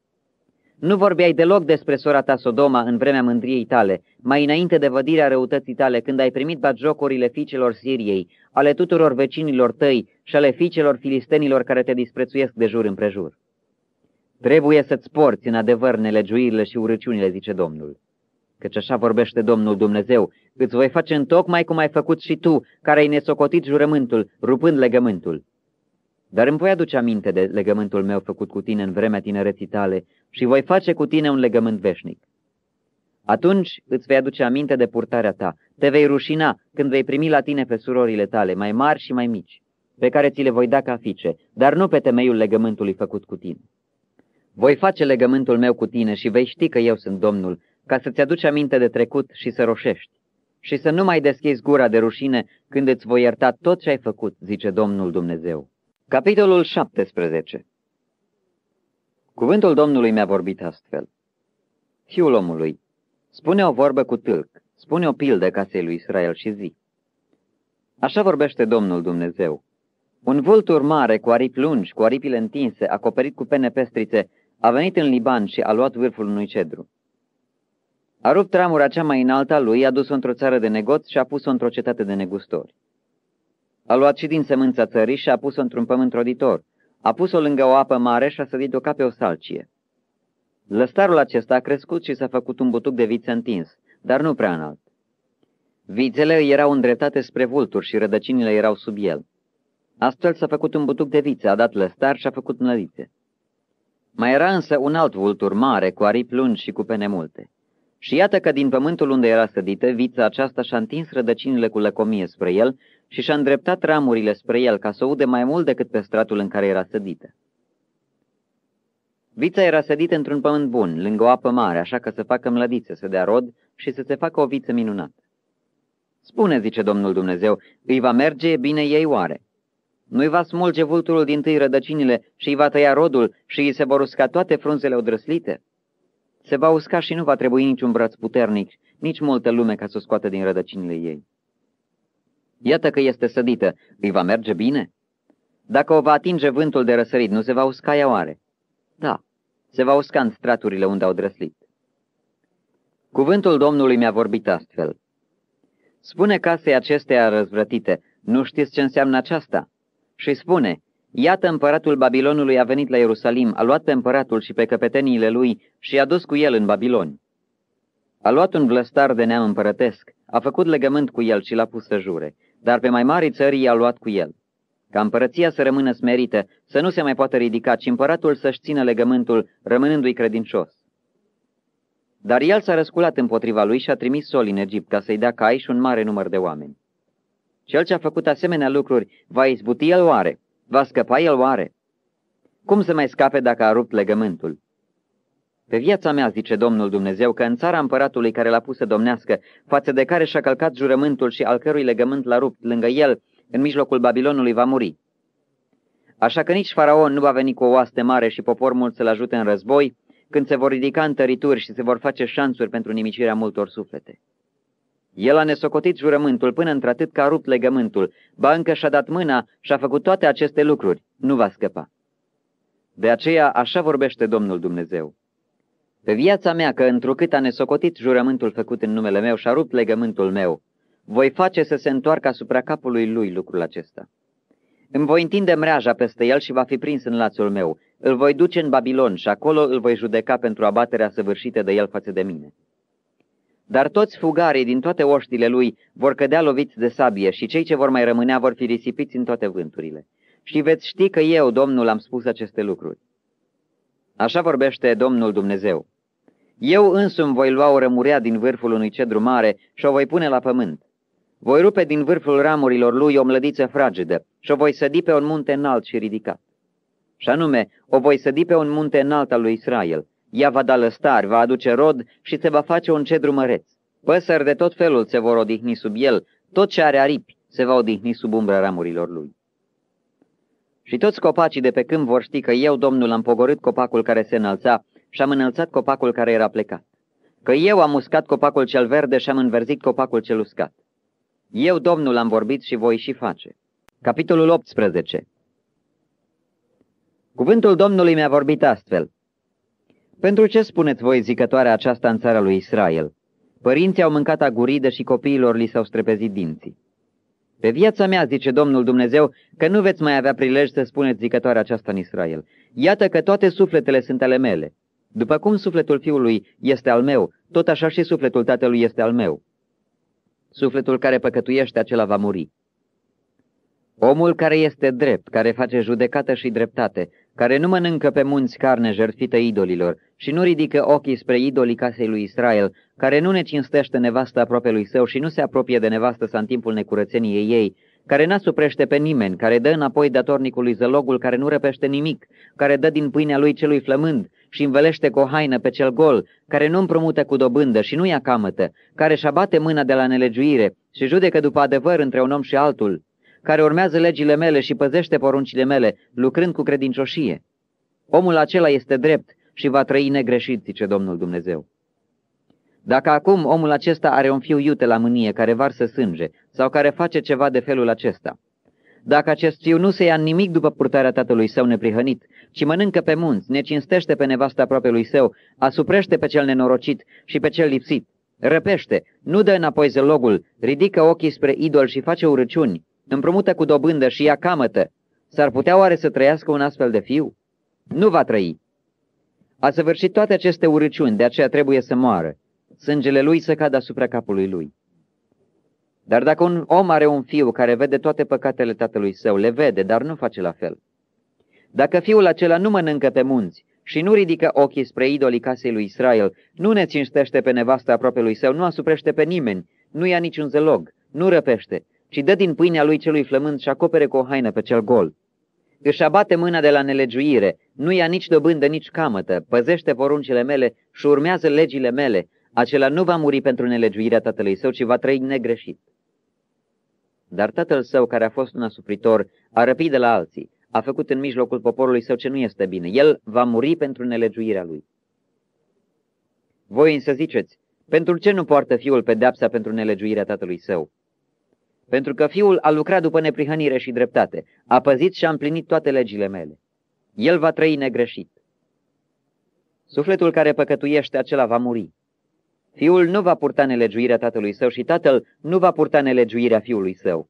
Nu vorbeai deloc despre sora ta Sodoma în vremea mândriei tale, mai înainte de vădirea răutății tale, când ai primit batjocurile fiicelor Siriei, ale tuturor vecinilor tăi și ale fiicelor filistenilor care te disprețuiesc de jur împrejur. Trebuie să-ți porți în adevăr nelegiuirile și urăciunile, zice Domnul. Căci așa vorbește Domnul Dumnezeu, îți voi face în tocmai cum ai făcut și tu, care ai nesocotit jurământul, rupând legământul. Dar îmi voi aduce aminte de legământul meu făcut cu tine în vremea tinereții tale și voi face cu tine un legământ veșnic. Atunci îți vei aduce aminte de purtarea ta, te vei rușina când vei primi la tine pe surorile tale, mai mari și mai mici, pe care ți le voi da ca fice, dar nu pe temeiul legământului făcut cu tine. Voi face legământul meu cu tine și vei ști că eu sunt Domnul, ca să-ți aduci aminte de trecut și să roșești, și să nu mai deschizi gura de rușine când îți voi ierta tot ce ai făcut, zice Domnul Dumnezeu. Capitolul 17 Cuvântul Domnului mi-a vorbit astfel. Fiul omului, spune o vorbă cu tâlc, spune o pildă casei lui Israel și zi. Așa vorbește Domnul Dumnezeu. Un vultur mare, cu aripi lungi, cu aripile întinse, acoperit cu pene pestrițe, a venit în Liban și a luat vârful unui cedru. A rupt ramura cea mai înaltă a lui, a dus-o într-o țară de negoți și a pus-o într-o cetate de negustori. A luat și din semânța țării și a pus-o într-un pământ roditor. A pus-o lângă o apă mare și a sădit-o ca pe o salcie. Lăstarul acesta a crescut și s-a făcut un butuc de viță întins, dar nu prea înalt. Vițele erau îndreptate spre vulturi și rădăcinile erau sub el. Astfel s-a făcut un butuc de viță, a dat lăstar și a făcut mlădițe. Mai era însă un alt vultur mare, cu aripi lungi și cu pene multe. Și iată că din pământul unde era sădită, vița aceasta și-a întins rădăcinile cu lăcomie spre el și și-a îndreptat ramurile spre el ca să ude mai mult decât pe stratul în care era sădită. Vița era sădită într-un pământ bun, lângă o apă mare, așa că să facă mlădiță, să dea rod și să se facă o viță minunată. Spune, zice Domnul Dumnezeu, îi va merge bine ei oare? Nu-i va smulge vulturul din tâi rădăcinile și îi va tăia rodul și îi se vor usca toate frunzele odrăslite? Se va usca și nu va trebui niciun braț puternic, nici multă lume ca să o scoată din rădăcinile ei. Iată că este sădită, îi va merge bine? Dacă o va atinge vântul de răsărit, nu se va usca ea oare? Da, se va usca în straturile unde au drăslit. Cuvântul Domnului mi-a vorbit astfel. Spune casei acesteia răzvrătite, nu știți ce înseamnă aceasta? Și spune, Iată împăratul Babilonului a venit la Ierusalim, a luat pe împăratul și pe căpeteniile lui și i-a dus cu el în Babilon. A luat un vlăstar de neam împărătesc, a făcut legământ cu el și l-a pus să jure, dar pe mai mari țări i-a luat cu el. Ca împărăția să rămână smerită, să nu se mai poată ridica, ci împăratul să-și țină legământul, rămânându-i credincios. Dar el s-a răsculat împotriva lui și a trimis sol în Egipt ca să-i dea cai și un mare număr de oameni. Cel ce a făcut asemenea lucruri va izbuti el oare? Va scăpa el oare? Cum să mai scape dacă a rupt legământul? Pe viața mea, zice Domnul Dumnezeu, că în țara împăratului care l-a pus să domnească, față de care și-a călcat jurământul și al cărui legământ l-a rupt lângă el, în mijlocul Babilonului va muri. Așa că nici faraon nu va veni cu o oaste mare și popor mult să-l ajute în război, când se vor ridica întărituri și se vor face șansuri pentru nimicirea multor suflete. El a nesocotit jurământul până într-atât că a rupt legământul, ba încă și-a dat mâna și a făcut toate aceste lucruri, nu va scăpa. De aceea așa vorbește Domnul Dumnezeu. Pe viața mea că întrucât a nesocotit jurământul făcut în numele meu și a rupt legământul meu, voi face să se întoarcă asupra capului lui lucrul acesta. Îmi voi întinde mreaja peste el și va fi prins în lațul meu. Îl voi duce în Babilon și acolo îl voi judeca pentru abaterea săvârșită de el față de mine. Dar toți fugarii din toate oștile lui vor cădea loviți de sabie și cei ce vor mai rămânea vor fi risipiți în toate vânturile. Și veți ști că eu, Domnul, am spus aceste lucruri. Așa vorbește Domnul Dumnezeu. Eu însumi voi lua o rămurea din vârful unui cedru mare și o voi pune la pământ. Voi rupe din vârful ramurilor lui o mlădiță fragedă și o voi sădi pe un munte înalt și ridicat. Și anume, o voi sădi pe un munte înalt al lui Israel. Ea va da lăstari, va aduce rod și se va face un cedru măreț. Păsări de tot felul se vor odihni sub el, tot ce are aripi se va odihni sub umbra ramurilor lui. Și toți copacii de pe câmp vor ști că eu, Domnul, am pogorât copacul care se înălța și am înălțat copacul care era plecat. Că eu am uscat copacul cel verde și am înverzit copacul cel uscat. Eu, Domnul, am vorbit și voi și face. Capitolul 18 Cuvântul Domnului mi-a vorbit astfel. Pentru ce spuneți voi zicătoarea aceasta în țara lui Israel? Părinții au mâncat aguridă și copiilor li s-au strepezit dinții. Pe viața mea, zice Domnul Dumnezeu, că nu veți mai avea prilej să spuneți zicătoarea aceasta în Israel. Iată că toate sufletele sunt ale mele. După cum sufletul fiului este al meu, tot așa și sufletul tatălui este al meu. Sufletul care păcătuiește, acela va muri. Omul care este drept, care face judecată și dreptate, care nu mănâncă pe munți carne jertfită idolilor și nu ridică ochii spre idolii casei lui Israel, care nu ne cinstește nevasta aproape lui său și nu se apropie de nevastă sa în timpul necurățeniei ei, care n-asuprește pe nimeni, care dă înapoi datornicului zălogul, care nu răpește nimic, care dă din pâinea lui celui flămând și învelește cu o haină pe cel gol, care nu împrumută cu dobândă și nu ia camătă, care și abate mâna de la nelegiuire și judecă după adevăr între un om și altul, care urmează legile mele și păzește poruncile mele, lucrând cu credincioșie. Omul acela este drept și va trăi negreșit, zice Domnul Dumnezeu. Dacă acum omul acesta are un fiu iute la mânie care varsă sânge sau care face ceva de felul acesta, dacă acest fiu nu se ia nimic după purtarea tatălui său neprihănit, ci mănâncă pe munți, ne cinstește pe nevasta aproape lui său, asuprește pe cel nenorocit și pe cel lipsit, răpește, nu dă înapoi zelogul, ridică ochii spre idol și face urăciuni, împrumută cu dobândă și ia camătă, s-ar putea oare să trăiască un astfel de fiu? Nu va trăi. A săvârșit toate aceste urăciuni, de aceea trebuie să moară. Sângele lui să cadă asupra capului lui. Dar dacă un om are un fiu care vede toate păcatele tatălui său, le vede, dar nu face la fel. Dacă fiul acela nu mănâncă pe munți și nu ridică ochii spre idolii casei lui Israel, nu ne cinstește pe nevasta aproape lui său, nu asuprește pe nimeni, nu ia niciun zelog, nu răpește, ci dă din pâinea lui celui flămând și acopere cu o haină pe cel gol. Își abate mâna de la nelegiuire, nu ia nici dobândă, nici camătă, păzește poruncile mele și urmează legile mele, acela nu va muri pentru nelegiuirea tatălui său, ci va trăi negreșit. Dar tatăl său, care a fost un asupritor, a răpit de la alții, a făcut în mijlocul poporului său ce nu este bine. El va muri pentru nelegiuirea lui. Voi însă ziceți, pentru ce nu poartă fiul pedepsa pentru nelegiuirea tatălui său? Pentru că fiul a lucrat după neprihănire și dreptate, a păzit și a împlinit toate legile mele. El va trăi negreșit. Sufletul care păcătuiește, acela va muri. Fiul nu va purta nelegiuirea tatălui său și tatăl nu va purta nelegiuirea fiului său.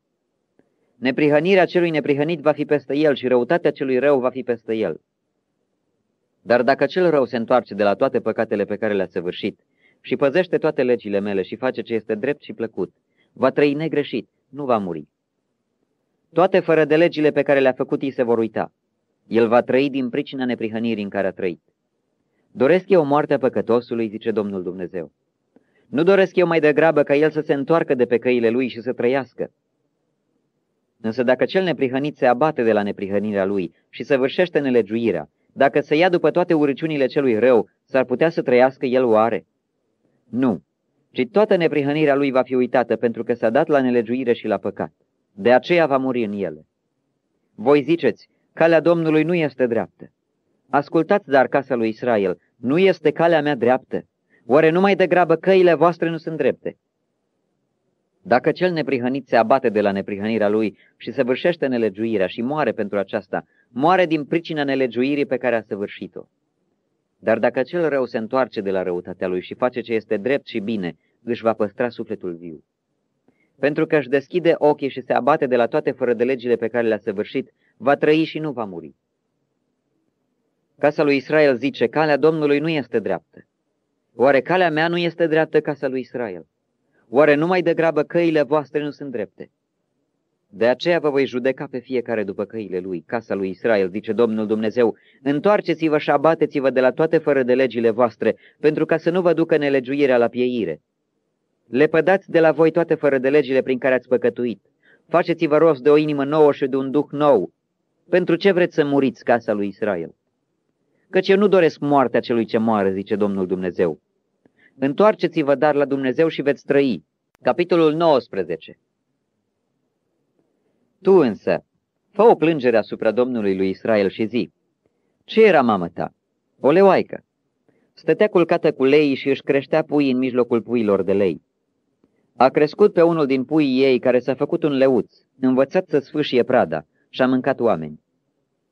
Neprihănirea celui neprihănit va fi peste el și răutatea celui rău va fi peste el. Dar dacă cel rău se întoarce de la toate păcatele pe care le-a săvârșit și păzește toate legile mele și face ce este drept și plăcut, va trăi negreșit, nu va muri. Toate fără de legile pe care le-a făcut ei se vor uita. El va trăi din pricina neprihănirii în care a trăit. Doresc eu moartea păcătosului, zice Domnul Dumnezeu. Nu doresc eu mai degrabă ca el să se întoarcă de pe căile lui și să trăiască. Însă dacă cel neprihănit se abate de la neprihănirea lui și săvârșește nelegiuirea, dacă se ia după toate urăciunile celui rău, s-ar putea să trăiască el oare? Nu, ci toată neprihănirea lui va fi uitată pentru că s-a dat la nelegiuire și la păcat. De aceea va muri în ele. Voi ziceți, calea Domnului nu este dreaptă. Ascultați dar casa lui Israel, nu este calea mea dreaptă. Oare numai degrabă căile voastre nu sunt drepte? Dacă cel neprihănit se abate de la neprihănirea lui și săvârșește nelegiuirea și moare pentru aceasta, moare din pricina nelegiuirii pe care a săvârșit-o. Dar dacă cel rău se întoarce de la răutatea lui și face ce este drept și bine, își va păstra sufletul viu. pentru că își deschide ochii și se abate de la toate fără de legile pe care le-a săvârșit, va trăi și nu va muri. Casa lui Israel zice, calea Domnului nu este dreaptă. Oare calea mea nu este dreaptă, casa lui Israel? Oare numai de grabă căile voastre nu sunt drepte? De aceea vă voi judeca pe fiecare după căile lui, casa lui Israel, zice Domnul Dumnezeu, întoarceți-vă și abateți-vă de la toate fără de legile voastre, pentru ca să nu vă ducă nelegiuirea la pieire. Lepădați de la voi toate fără de legile prin care ați păcătuit. Faceți-vă rost de o inimă nouă și de un duh nou. Pentru ce vreți să muriți, casa lui Israel? Căci eu nu doresc moartea celui ce moare, zice Domnul Dumnezeu. Întoarceți-vă dar la Dumnezeu și veți trăi. Capitolul 19 Tu însă, fă o plângere asupra Domnului lui Israel și zi, Ce era mamă ta? O leoaică. Stătea culcată cu lei și își creștea pui în mijlocul puilor de lei. A crescut pe unul din puii ei care s-a făcut un leuț, învățat să sfâșie prada și a mâncat oameni.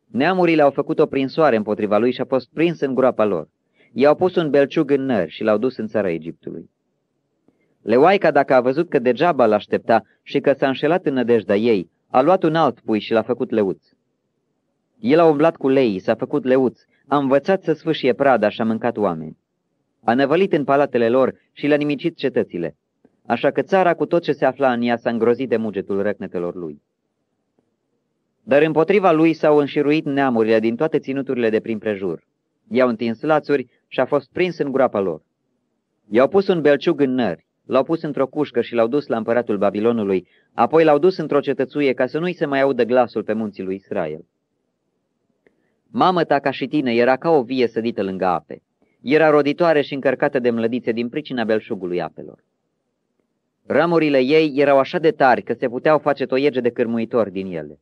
Neamurile au făcut o prinsoare împotriva lui și a fost prins în groapa lor. I-au pus un belciug în nări și l-au dus în țara Egiptului. Leoaica, dacă a văzut că degeaba l-aștepta și că s-a înșelat în nădejdea ei, a luat un alt pui și l-a făcut leuț. El a umblat cu lei, s-a făcut leuț, a învățat să sfâșie prada și a mâncat oameni. A năvălit în palatele lor și le-a nimicit cetățile, așa că țara cu tot ce se afla în ea s-a îngrozit de mugetul răcnetelor lui. Dar împotriva lui s-au înșiruit neamurile din toate ținuturile de prin prejur. I-au întins lațuri și a fost prins în groapa lor. I-au pus un belciug în nări, l-au pus într-o cușcă și l-au dus la împăratul Babilonului, apoi l-au dus într-o cetățuie ca să nu-i se mai audă glasul pe munții lui Israel. Mamă ta ca și tine era ca o vie sădită lângă ape. Era roditoare și încărcată de mlădițe din pricina belșugului apelor. Ramurile ei erau așa de tari că se puteau face toiege de cârmuitor din ele.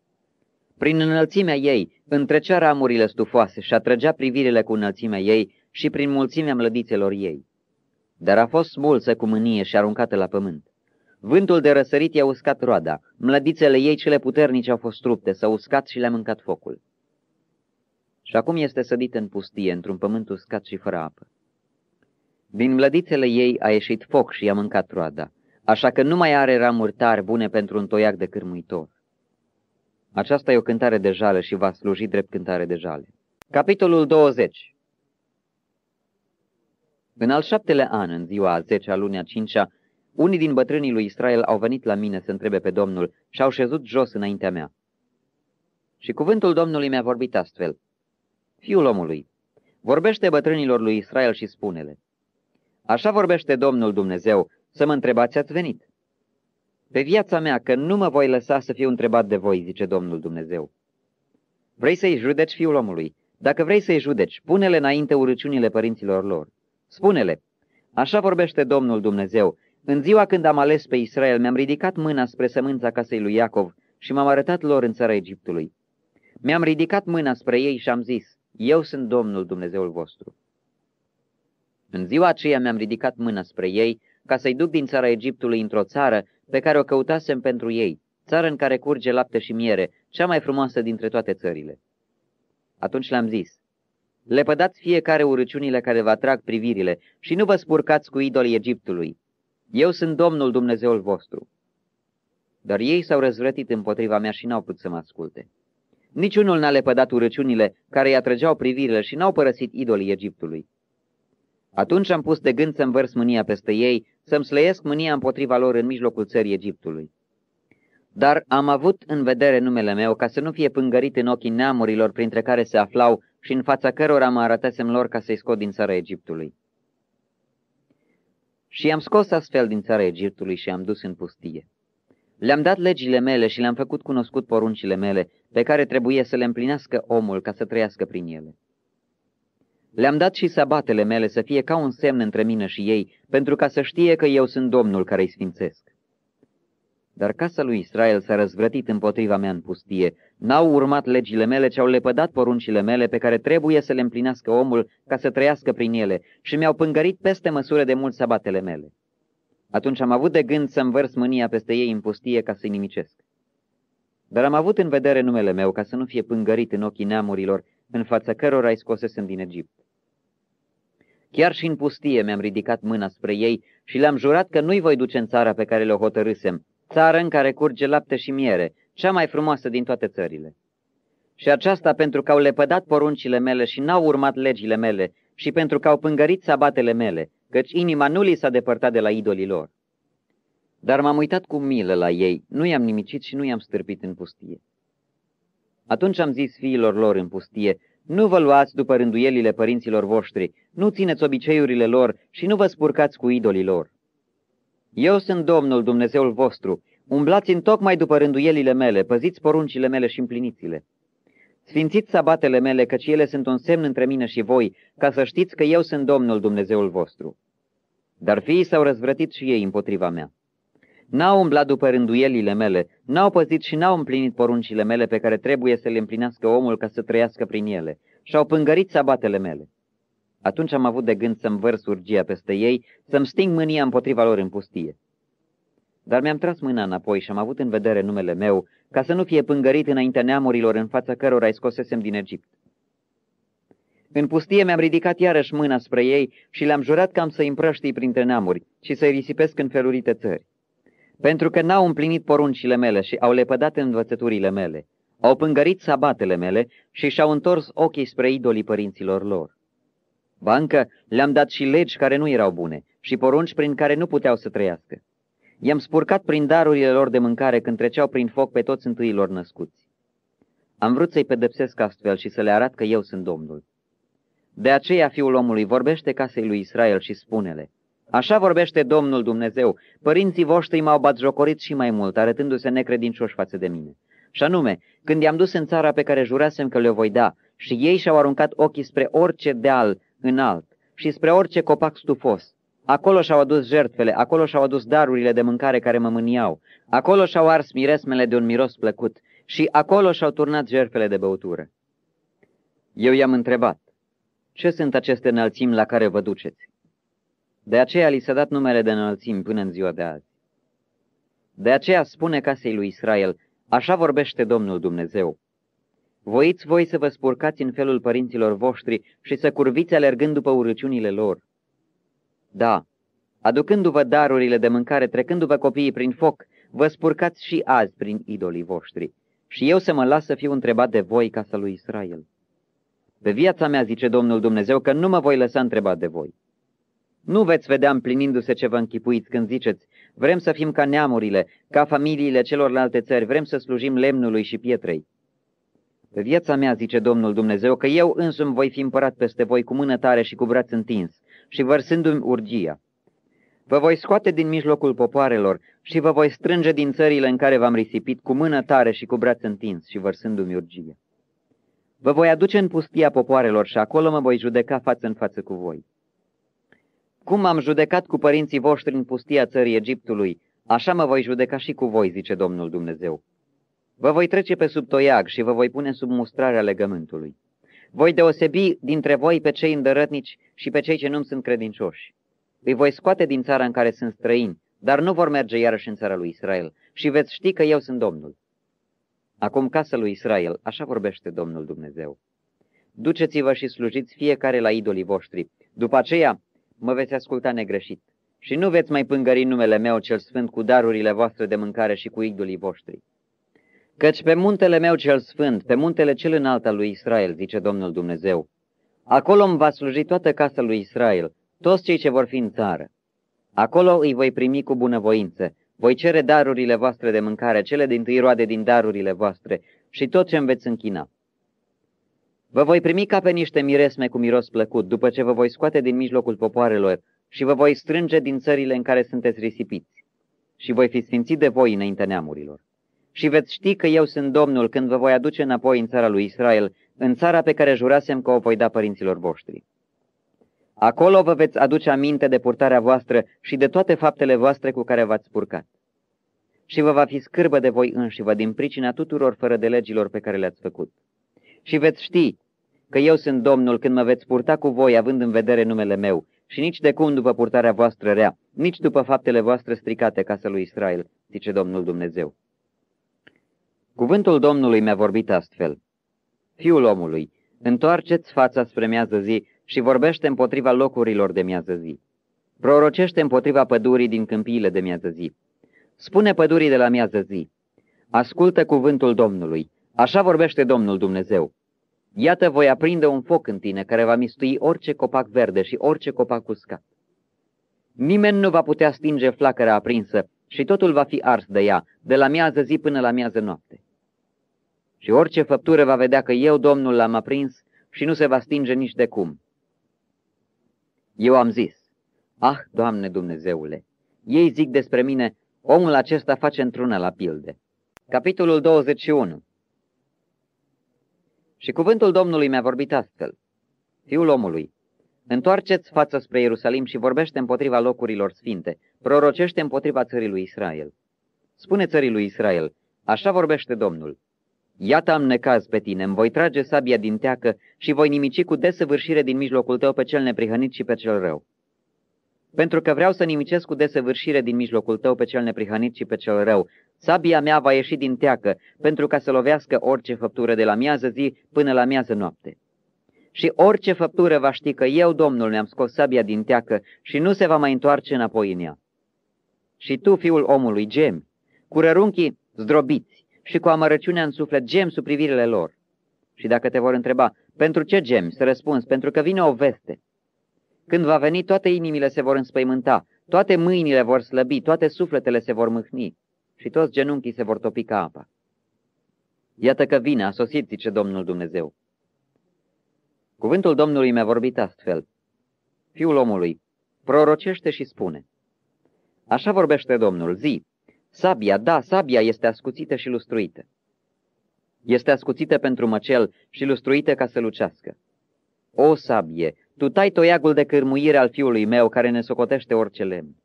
Prin înălțimea ei întrecea ramurile stufoase și atrăgea privirile cu înălțimea ei și prin mulțimea mlădițelor ei. Dar a fost smulsă cu mânie și aruncată la pământ. Vântul de răsărit i-a uscat roada, mlădițele ei cele puternice au fost trupte, s-au uscat și le-a mâncat focul. Și acum este sădit în pustie, într-un pământ uscat și fără apă. Din mlădițele ei a ieșit foc și i-a mâncat roada, așa că nu mai are ramuri tari bune pentru un toiac de cârmuitor. Aceasta e o cântare de jale și va sluji drept cântare de jale. Capitolul 20 În al șaptele an, în ziua a zecea, lunea cincea, unii din bătrânii lui Israel au venit la mine să întrebe pe Domnul și au șezut jos înaintea mea. Și cuvântul Domnului mi-a vorbit astfel. Fiul omului, vorbește bătrânilor lui Israel și spune-le. Așa vorbește Domnul Dumnezeu, să mă întrebați ați venit. Pe viața mea, că nu mă voi lăsa să fiu întrebat de voi, zice Domnul Dumnezeu. Vrei să-i judeci, fiul omului? Dacă vrei să-i judeci, pune-le înainte urăciunile părinților lor. Spune-le, așa vorbește Domnul Dumnezeu, în ziua când am ales pe Israel, mi-am ridicat mâna spre sămânța casei lui Iacov și m-am arătat lor în țara Egiptului. Mi-am ridicat mâna spre ei și am zis, eu sunt Domnul Dumnezeul vostru. În ziua aceea mi-am ridicat mâna spre ei ca să-i duc din țara Egiptului într-o țară pe care o căutasem pentru ei, țară în care curge lapte și miere, cea mai frumoasă dintre toate țările. Atunci le-am zis, lepădați fiecare urăciunile care vă atrag privirile și nu vă spurcați cu idolii Egiptului. Eu sunt Domnul Dumnezeul vostru. Dar ei s-au răzvrătit împotriva mea și n-au putut să mă asculte. Niciunul n-a lepădat urăciunile care îi atrăgeau privirile și n-au părăsit idolii Egiptului. Atunci am pus de gând să învărs mânia peste ei, să-mi slăiesc mânia împotriva lor în mijlocul țării Egiptului. Dar am avut în vedere numele meu ca să nu fie pângărit în ochii neamurilor printre care se aflau și în fața cărora mă arătasem lor ca să-i scot din țara Egiptului. Și am scos astfel din țara Egiptului și am dus în pustie. Le-am dat legile mele și le-am făcut cunoscut poruncile mele, pe care trebuie să le împlinească omul ca să trăiască prin ele. Le-am dat și sabatele mele să fie ca un semn între mine și ei, pentru ca să știe că eu sunt Domnul care îi sfințesc. Dar casa lui Israel s-a răzvrătit împotriva mea în pustie. N-au urmat legile mele, ci au lepădat poruncile mele pe care trebuie să le împlinească omul ca să trăiască prin ele și mi-au pângărit peste măsură de mult sabatele mele. Atunci am avut de gând să învărs mânia peste ei în pustie ca să-i nimicesc. Dar am avut în vedere numele meu ca să nu fie pângărit în ochii neamurilor în fața cărora îi scosesem din Egipt. Chiar și în pustie mi-am ridicat mâna spre ei și le-am jurat că nu-i voi duce în țara pe care le-o hotărâsem, țară în care curge lapte și miere, cea mai frumoasă din toate țările. Și aceasta pentru că au lepădat poruncile mele și n-au urmat legile mele și pentru că au pângărit sabatele mele, căci inima nu li s-a depărtat de la idolii lor. Dar m-am uitat cu milă la ei, nu i-am nimicit și nu i-am stârpit în pustie. Atunci am zis fiilor lor în pustie, nu vă luați după rânduielile părinților voștri, nu țineți obiceiurile lor și nu vă spurcați cu idolii lor. Eu sunt Domnul Dumnezeul vostru, umblați în tocmai după rânduielile mele, păziți poruncile mele și împliniți-le. Sfințiți sabatele mele, căci ele sunt un semn între mine și voi, ca să știți că eu sunt Domnul Dumnezeul vostru. Dar fiii s-au răzvrătit și ei împotriva mea. N-au umblat după rânduielile mele, n-au păzit și n-au împlinit poruncile mele pe care trebuie să le împlinească omul ca să trăiască prin ele, și-au pângărit sabatele mele. Atunci am avut de gând să-mi vărs urgia peste ei, să-mi sting mânia împotriva lor în pustie. Dar mi-am tras mâna înapoi și am avut în vedere numele meu, ca să nu fie pângărit înaintea neamurilor în fața cărora îi scosesem din Egipt. În pustie mi-am ridicat iarăși mâna spre ei și le-am jurat că am să-i împrăștii printre neamuri și să-i risipesc în felurite țări. Pentru că n-au împlinit poruncile mele și au lepădat învățăturile mele, au pângărit sabatele mele și și-au întors ochii spre idolii părinților lor. Bancă le-am dat și legi care nu erau bune și porunci prin care nu puteau să trăiască. I-am spurcat prin darurile lor de mâncare când treceau prin foc pe toți întâilor născuți. Am vrut să-i pedepsesc astfel și să le arăt că eu sunt Domnul. De aceea fiul omului vorbește casei lui Israel și spune-le, Așa vorbește Domnul Dumnezeu, părinții voștri m-au batjocorit și mai mult, arătându-se necredincioși față de mine. Și anume, când i-am dus în țara pe care jurasem că le voi da, și ei și-au aruncat ochii spre orice deal înalt și spre orice copac stufos, Acolo și-au adus jertfele, acolo și-au adus darurile de mâncare care mă mâniau, acolo și-au ars miresmele de un miros plăcut și acolo și-au turnat jertfele de băutură. Eu i-am întrebat, ce sunt aceste înălțimi la care vă duceți? De aceea li s-a dat numele de înălțimi până în ziua de azi. De aceea spune casei lui Israel, așa vorbește Domnul Dumnezeu. Voiți voi să vă spurcați în felul părinților voștri și să curviți alergând după urăciunile lor. Da, aducându-vă darurile de mâncare, trecându-vă copiii prin foc, vă spurcați și azi prin idolii voștri. Și eu să mă las să fiu întrebat de voi, casa lui Israel. Pe viața mea, zice Domnul Dumnezeu, că nu mă voi lăsa întrebat de voi. Nu veți vedea împlinindu-se ce vă închipuiți când ziceți, vrem să fim ca neamurile, ca familiile celorlalte țări, vrem să slujim lemnului și pietrei. Pe viața mea, zice Domnul Dumnezeu, că eu însumi voi fi împărat peste voi cu mână tare și cu braț întins și vărsându-mi urgia. Vă voi scoate din mijlocul popoarelor și vă voi strânge din țările în care v-am risipit cu mână tare și cu braț întins și vărsându-mi urgia. Vă voi aduce în pustia popoarelor și acolo mă voi judeca față în față cu voi. Cum am judecat cu părinții voștri în pustia țării Egiptului, așa mă voi judeca și cu voi, zice Domnul Dumnezeu. Vă voi trece pe sub toiag și vă voi pune sub mustrarea legământului. Voi deosebi dintre voi pe cei îndărătnici și pe cei ce nu sunt credincioși. Îi voi scoate din țara în care sunt străini, dar nu vor merge iarăși în țara lui Israel și veți ști că eu sunt Domnul. Acum casa lui Israel, așa vorbește Domnul Dumnezeu. Duceți-vă și slujiți fiecare la idolii voștri. După aceea mă veți asculta negreșit și nu veți mai pângări numele meu cel sfânt cu darurile voastre de mâncare și cu idolii voștri. Căci pe muntele meu cel sfânt, pe muntele cel înalt al lui Israel, zice Domnul Dumnezeu, acolo îmi va sluji toată casa lui Israel, toți cei ce vor fi în țară. Acolo îi voi primi cu bunăvoință, voi cere darurile voastre de mâncare, cele din tâi roade din darurile voastre și tot ce îmi veți închina. Vă voi primi ca pe niște miresme cu miros plăcut, după ce vă voi scoate din mijlocul popoarelor și vă voi strânge din țările în care sunteți risipiți și voi fi sfințit de voi înaintea neamurilor și veți ști că eu sunt Domnul când vă voi aduce înapoi în țara lui Israel, în țara pe care jurasem că o voi da părinților voștri. Acolo vă veți aduce aminte de purtarea voastră și de toate faptele voastre cu care v-ați purcat. Și vă va fi scârbă de voi înșivă din pricina tuturor fără de legilor pe care le-ați făcut. Și veți ști că eu sunt Domnul când mă veți purta cu voi având în vedere numele meu și nici de cum după purtarea voastră rea, nici după faptele voastre stricate casă lui Israel, zice Domnul Dumnezeu. Cuvântul Domnului mi-a vorbit astfel. Fiul omului, întoarceți fața spre miază zi și vorbește împotriva locurilor de miază zi. Prorocește împotriva pădurii din câmpiile de miază zi. Spune pădurii de la miază zi, ascultă cuvântul Domnului, așa vorbește Domnul Dumnezeu. Iată, voi aprinde un foc în tine care va mistui orice copac verde și orice copac uscat. Nimeni nu va putea stinge flacăra aprinsă și totul va fi ars de ea, de la miază zi până la miază noapte. Și orice făptură va vedea că eu, Domnul, l-am aprins și nu se va stinge nici de cum. Eu am zis, ah, Doamne Dumnezeule, ei zic despre mine, omul acesta face într-una la pilde. Capitolul 21 Și cuvântul Domnului mi-a vorbit astfel. Fiul omului, întoarceți fața spre Ierusalim și vorbește împotriva locurilor sfinte, prorocește împotriva țării lui Israel. Spune țării lui Israel, așa vorbește Domnul. Iată am necaz pe tine, îmi voi trage sabia din teacă și voi nimici cu desăvârșire din mijlocul tău pe cel neprihănit și pe cel rău. Pentru că vreau să nimicesc cu desăvârșire din mijlocul tău pe cel neprihănit și pe cel rău, sabia mea va ieși din teacă, pentru ca să lovească orice făptură de la miază zi până la miază noapte. Și orice făptură va ști că eu, Domnul, mi-am scos sabia din teacă și nu se va mai întoarce înapoi în ea. Și tu, fiul omului, gemi, cu rărunchii zdrobiți și cu amărăciunea în suflet, gem sub privirile lor. Și dacă te vor întreba, pentru ce gemi, să răspunzi, pentru că vine o veste. Când va veni, toate inimile se vor înspăimânta, toate mâinile vor slăbi, toate sufletele se vor mâhni și toți genunchii se vor topi ca apa. Iată că vine, a sosit, zice Domnul Dumnezeu. Cuvântul Domnului mi-a vorbit astfel. Fiul omului, prorocește și spune. Așa vorbește Domnul, zi, sabia, da, sabia este ascuțită și lustruită. Este ascuțită pentru măcel și lustruită ca să lucească. O sabie, tu tai toiagul de cârmuire al fiului meu care ne socotește orice lemn.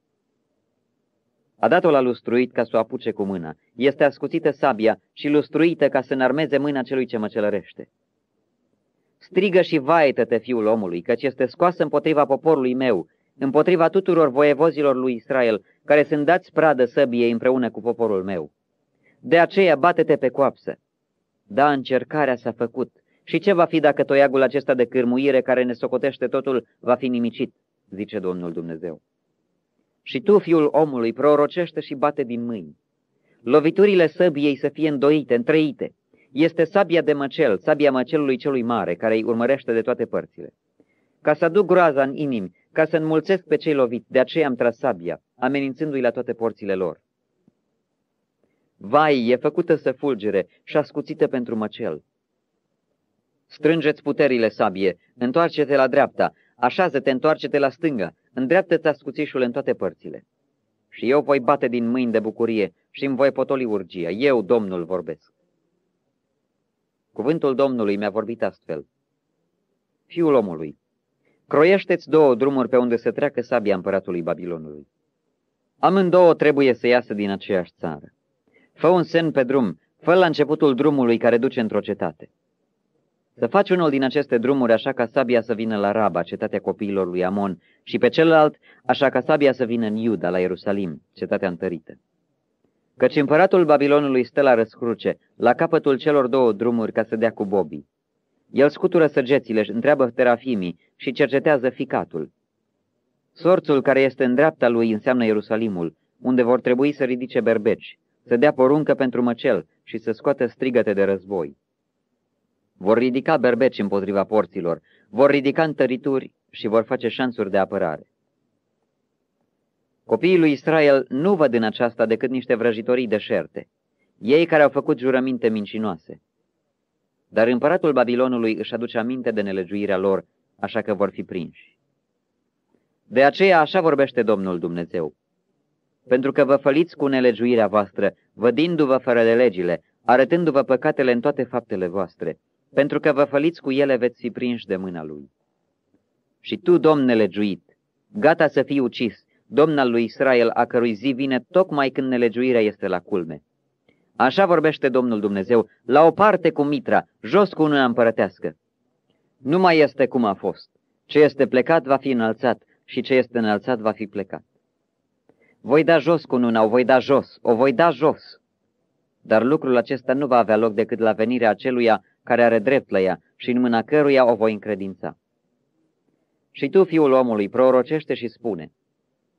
A dat-o la lustruit ca să o apuce cu mâna. Este ascuțită sabia și lustruită ca să înarmeze mâna celui ce mă celărește. Strigă și vaietă-te, fiul omului, căci este scoasă împotriva poporului meu, împotriva tuturor voievozilor lui Israel, care sunt dați pradă săbiei împreună cu poporul meu. De aceea bate-te pe coapsă. Da, încercarea s-a făcut. Și ce va fi dacă toiagul acesta de cârmuire care ne socotește totul va fi nimicit, zice Domnul Dumnezeu. Și tu, fiul omului, prorocește și bate din mâini. Loviturile săbiei să fie îndoite, întrăite. Este sabia de măcel, sabia măcelului celui mare, care îi urmărește de toate părțile. Ca să aduc groaza în inimi, ca să înmulțesc pe cei loviți, de aceea am tras sabia, amenințându-i la toate porțile lor. Vai, e făcută să fulgere și ascuțită pentru măcel. Strângeți puterile sabie, întoarce-te la dreapta, așează-te, întoarce-te la stânga, îndreaptă-ți ascuțișul în toate părțile. Și eu voi bate din mâini de bucurie și îmi voi potoli urgia. Eu, Domnul, vorbesc. Cuvântul Domnului mi-a vorbit astfel. Fiul omului, croiește-ți două drumuri pe unde să treacă sabia împăratului Babilonului. Amândouă trebuie să iasă din aceeași țară. Fă un semn pe drum, fă la începutul drumului care duce într-o cetate. Să faci unul din aceste drumuri așa ca sabia să vină la Raba, cetatea copiilor lui Amon, și pe celălalt așa ca sabia să vină în Iuda, la Ierusalim, cetatea întărită. Căci împăratul Babilonului stă la răscruce, la capătul celor două drumuri ca să dea cu bobii. El scutură săgețile, întreabă terafimii și cercetează ficatul. Sorțul care este în dreapta lui înseamnă Ierusalimul, unde vor trebui să ridice berbeci, să dea poruncă pentru măcel și să scoată strigăte de război. Vor ridica berbeci împotriva porților, vor ridica întărituri și vor face șansuri de apărare. Copiii lui Israel nu văd în aceasta decât niște vrăjitorii deșerte, ei care au făcut jurăminte mincinoase. Dar împăratul Babilonului își aduce aminte de nelegiuirea lor, așa că vor fi prinși. De aceea așa vorbește Domnul Dumnezeu. Pentru că vă făliți cu nelegiuirea voastră, vădindu-vă fără de legile, arătându-vă păcatele în toate faptele voastre, pentru că vă făliți cu ele veți fi prinși de mâna lui. Și tu, domn nelegiuit, gata să fii ucis, domn al lui Israel, a cărui zi vine tocmai când nelegiuirea este la culme. Așa vorbește Domnul Dumnezeu, la o parte cu mitra, jos cu una împărătească. Nu mai este cum a fost. Ce este plecat va fi înălțat și ce este înălțat va fi plecat. Voi da jos cu una, o voi da jos, o voi da jos. Dar lucrul acesta nu va avea loc decât la venirea aceluia care are drept la ea și în mâna căruia o voi încredința. Și tu, fiul omului, prorocește și spune,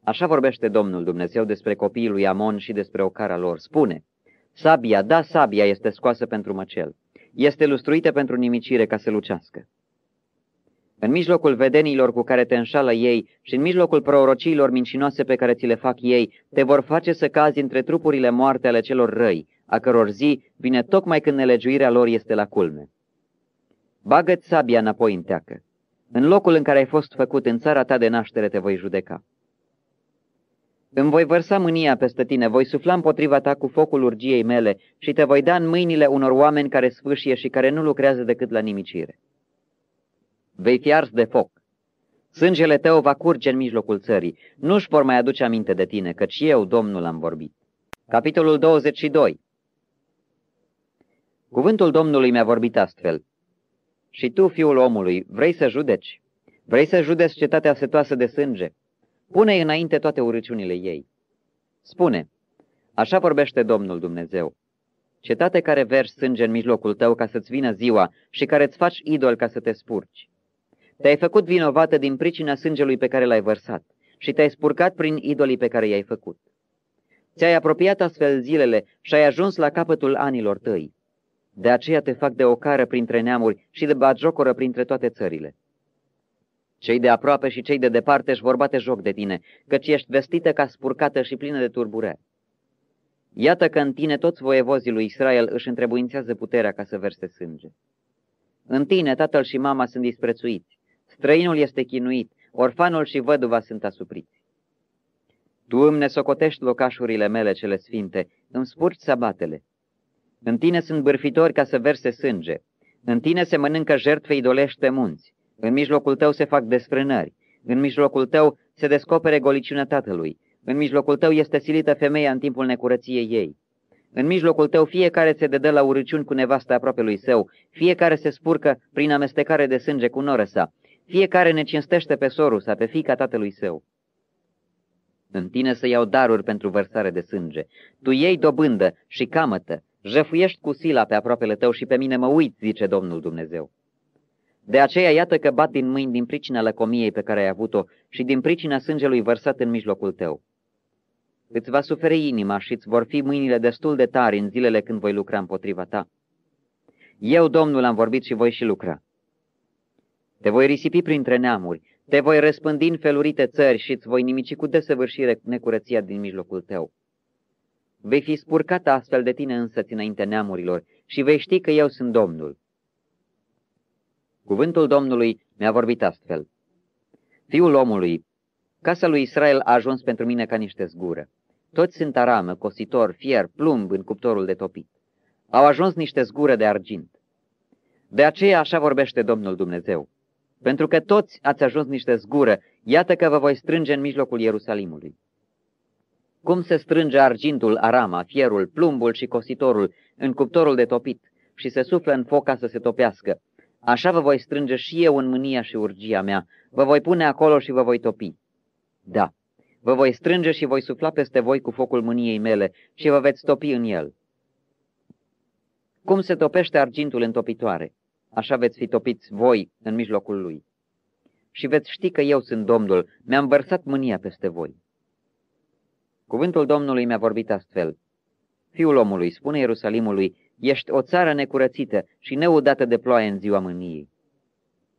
Așa vorbește Domnul Dumnezeu despre copiii lui Amon și despre ocara lor. Spune, sabia, da, sabia este scoasă pentru măcel, este lustruită pentru nimicire ca să lucească. În mijlocul vedenilor cu care te înșală ei și în mijlocul prorociilor mincinoase pe care ți le fac ei, te vor face să cazi între trupurile moarte ale celor răi, a căror zi vine tocmai când nelegiuirea lor este la culme. Bagă-ți sabia înapoi în teacă. În locul în care ai fost făcut în țara ta de naștere te voi judeca. Îmi voi vărsa mânia peste tine, voi sufla împotriva ta cu focul urgiei mele și te voi da în mâinile unor oameni care sfâșie și care nu lucrează decât la nimicire. Vei fi ars de foc. Sângele tău va curge în mijlocul țării. Nu-și vor mai aduce aminte de tine, căci eu, Domnul, am vorbit. Capitolul 22 Cuvântul Domnului mi-a vorbit astfel. Și tu, fiul omului, vrei să judeci? Vrei să judeci cetatea setoasă de sânge? Pune înainte toate urăciunile ei. Spune, așa vorbește Domnul Dumnezeu. Cetate care vergi sânge în mijlocul tău ca să-ți vină ziua și care îți faci idol ca să te spurci. Te-ai făcut vinovată din pricina sângelui pe care l-ai vărsat și te-ai spurcat prin idolii pe care i-ai făcut. Ți-ai apropiat astfel zilele și ai ajuns la capătul anilor tăi. De aceea te fac de ocară printre neamuri și de batjocoră printre toate țările. Cei de aproape și cei de departe își vor bate joc de tine, căci ești vestită ca spurcată și plină de turbură. Iată că în tine toți voievozii lui Israel își întrebuințează puterea ca să verse sânge. În tine tatăl și mama sunt disprețuiți, străinul este chinuit, orfanul și văduva sunt asupriți. Tu îmi nesocotești locașurile mele cele sfinte, îmi spurci sabatele. În tine sunt bârfitori ca să verse sânge, în tine se mănâncă jertfe idolește munți, în mijlocul tău se fac desfrânări, în mijlocul tău se descopere goliciunea tatălui, în mijlocul tău este silită femeia în timpul necurăției ei. În mijlocul tău fiecare se dedă la urăciuni cu nevasta aproape lui său, fiecare se spurcă prin amestecare de sânge cu noră sa, fiecare ne cinstește pe sorul sa, pe fica tatălui său. În tine să iau daruri pentru vărsare de sânge. Tu iei dobândă și camătă, jăfuiești cu sila pe aproapele tău și pe mine mă uit, zice Domnul Dumnezeu. De aceea iată că bat din mâini din pricina lăcomiei pe care ai avut-o și din pricina sângelui vărsat în mijlocul tău. Îți va suferi inima și îți vor fi mâinile destul de tari în zilele când voi lucra împotriva ta. Eu, Domnul, am vorbit și voi și lucra. Te voi risipi printre neamuri, te voi răspândi în felurite țări și îți voi nimici cu desăvârșire necurăția din mijlocul tău. Vei fi spurcat astfel de tine însă înainte neamurilor și vei ști că eu sunt Domnul. Cuvântul Domnului mi-a vorbit astfel. Fiul omului, casa lui Israel a ajuns pentru mine ca niște zgură. Toți sunt aramă, cositor, fier, plumb în cuptorul de topit. Au ajuns niște zgură de argint. De aceea așa vorbește Domnul Dumnezeu. Pentru că toți ați ajuns niște zgură, iată că vă voi strânge în mijlocul Ierusalimului. Cum se strânge argintul, arama, fierul, plumbul și cositorul în cuptorul de topit și se suflă în foc ca să se topească, așa vă voi strânge și eu în mânia și urgia mea, vă voi pune acolo și vă voi topi. Da, vă voi strânge și voi sufla peste voi cu focul mâniei mele și vă veți topi în el. Cum se topește argintul în topitoare, așa veți fi topiți voi în mijlocul lui. Și veți ști că eu sunt Domnul, mi-am vărsat mânia peste voi. Cuvântul Domnului mi-a vorbit astfel. Fiul omului, spune Ierusalimului, ești o țară necurățită și neudată de ploaie în ziua mâniei.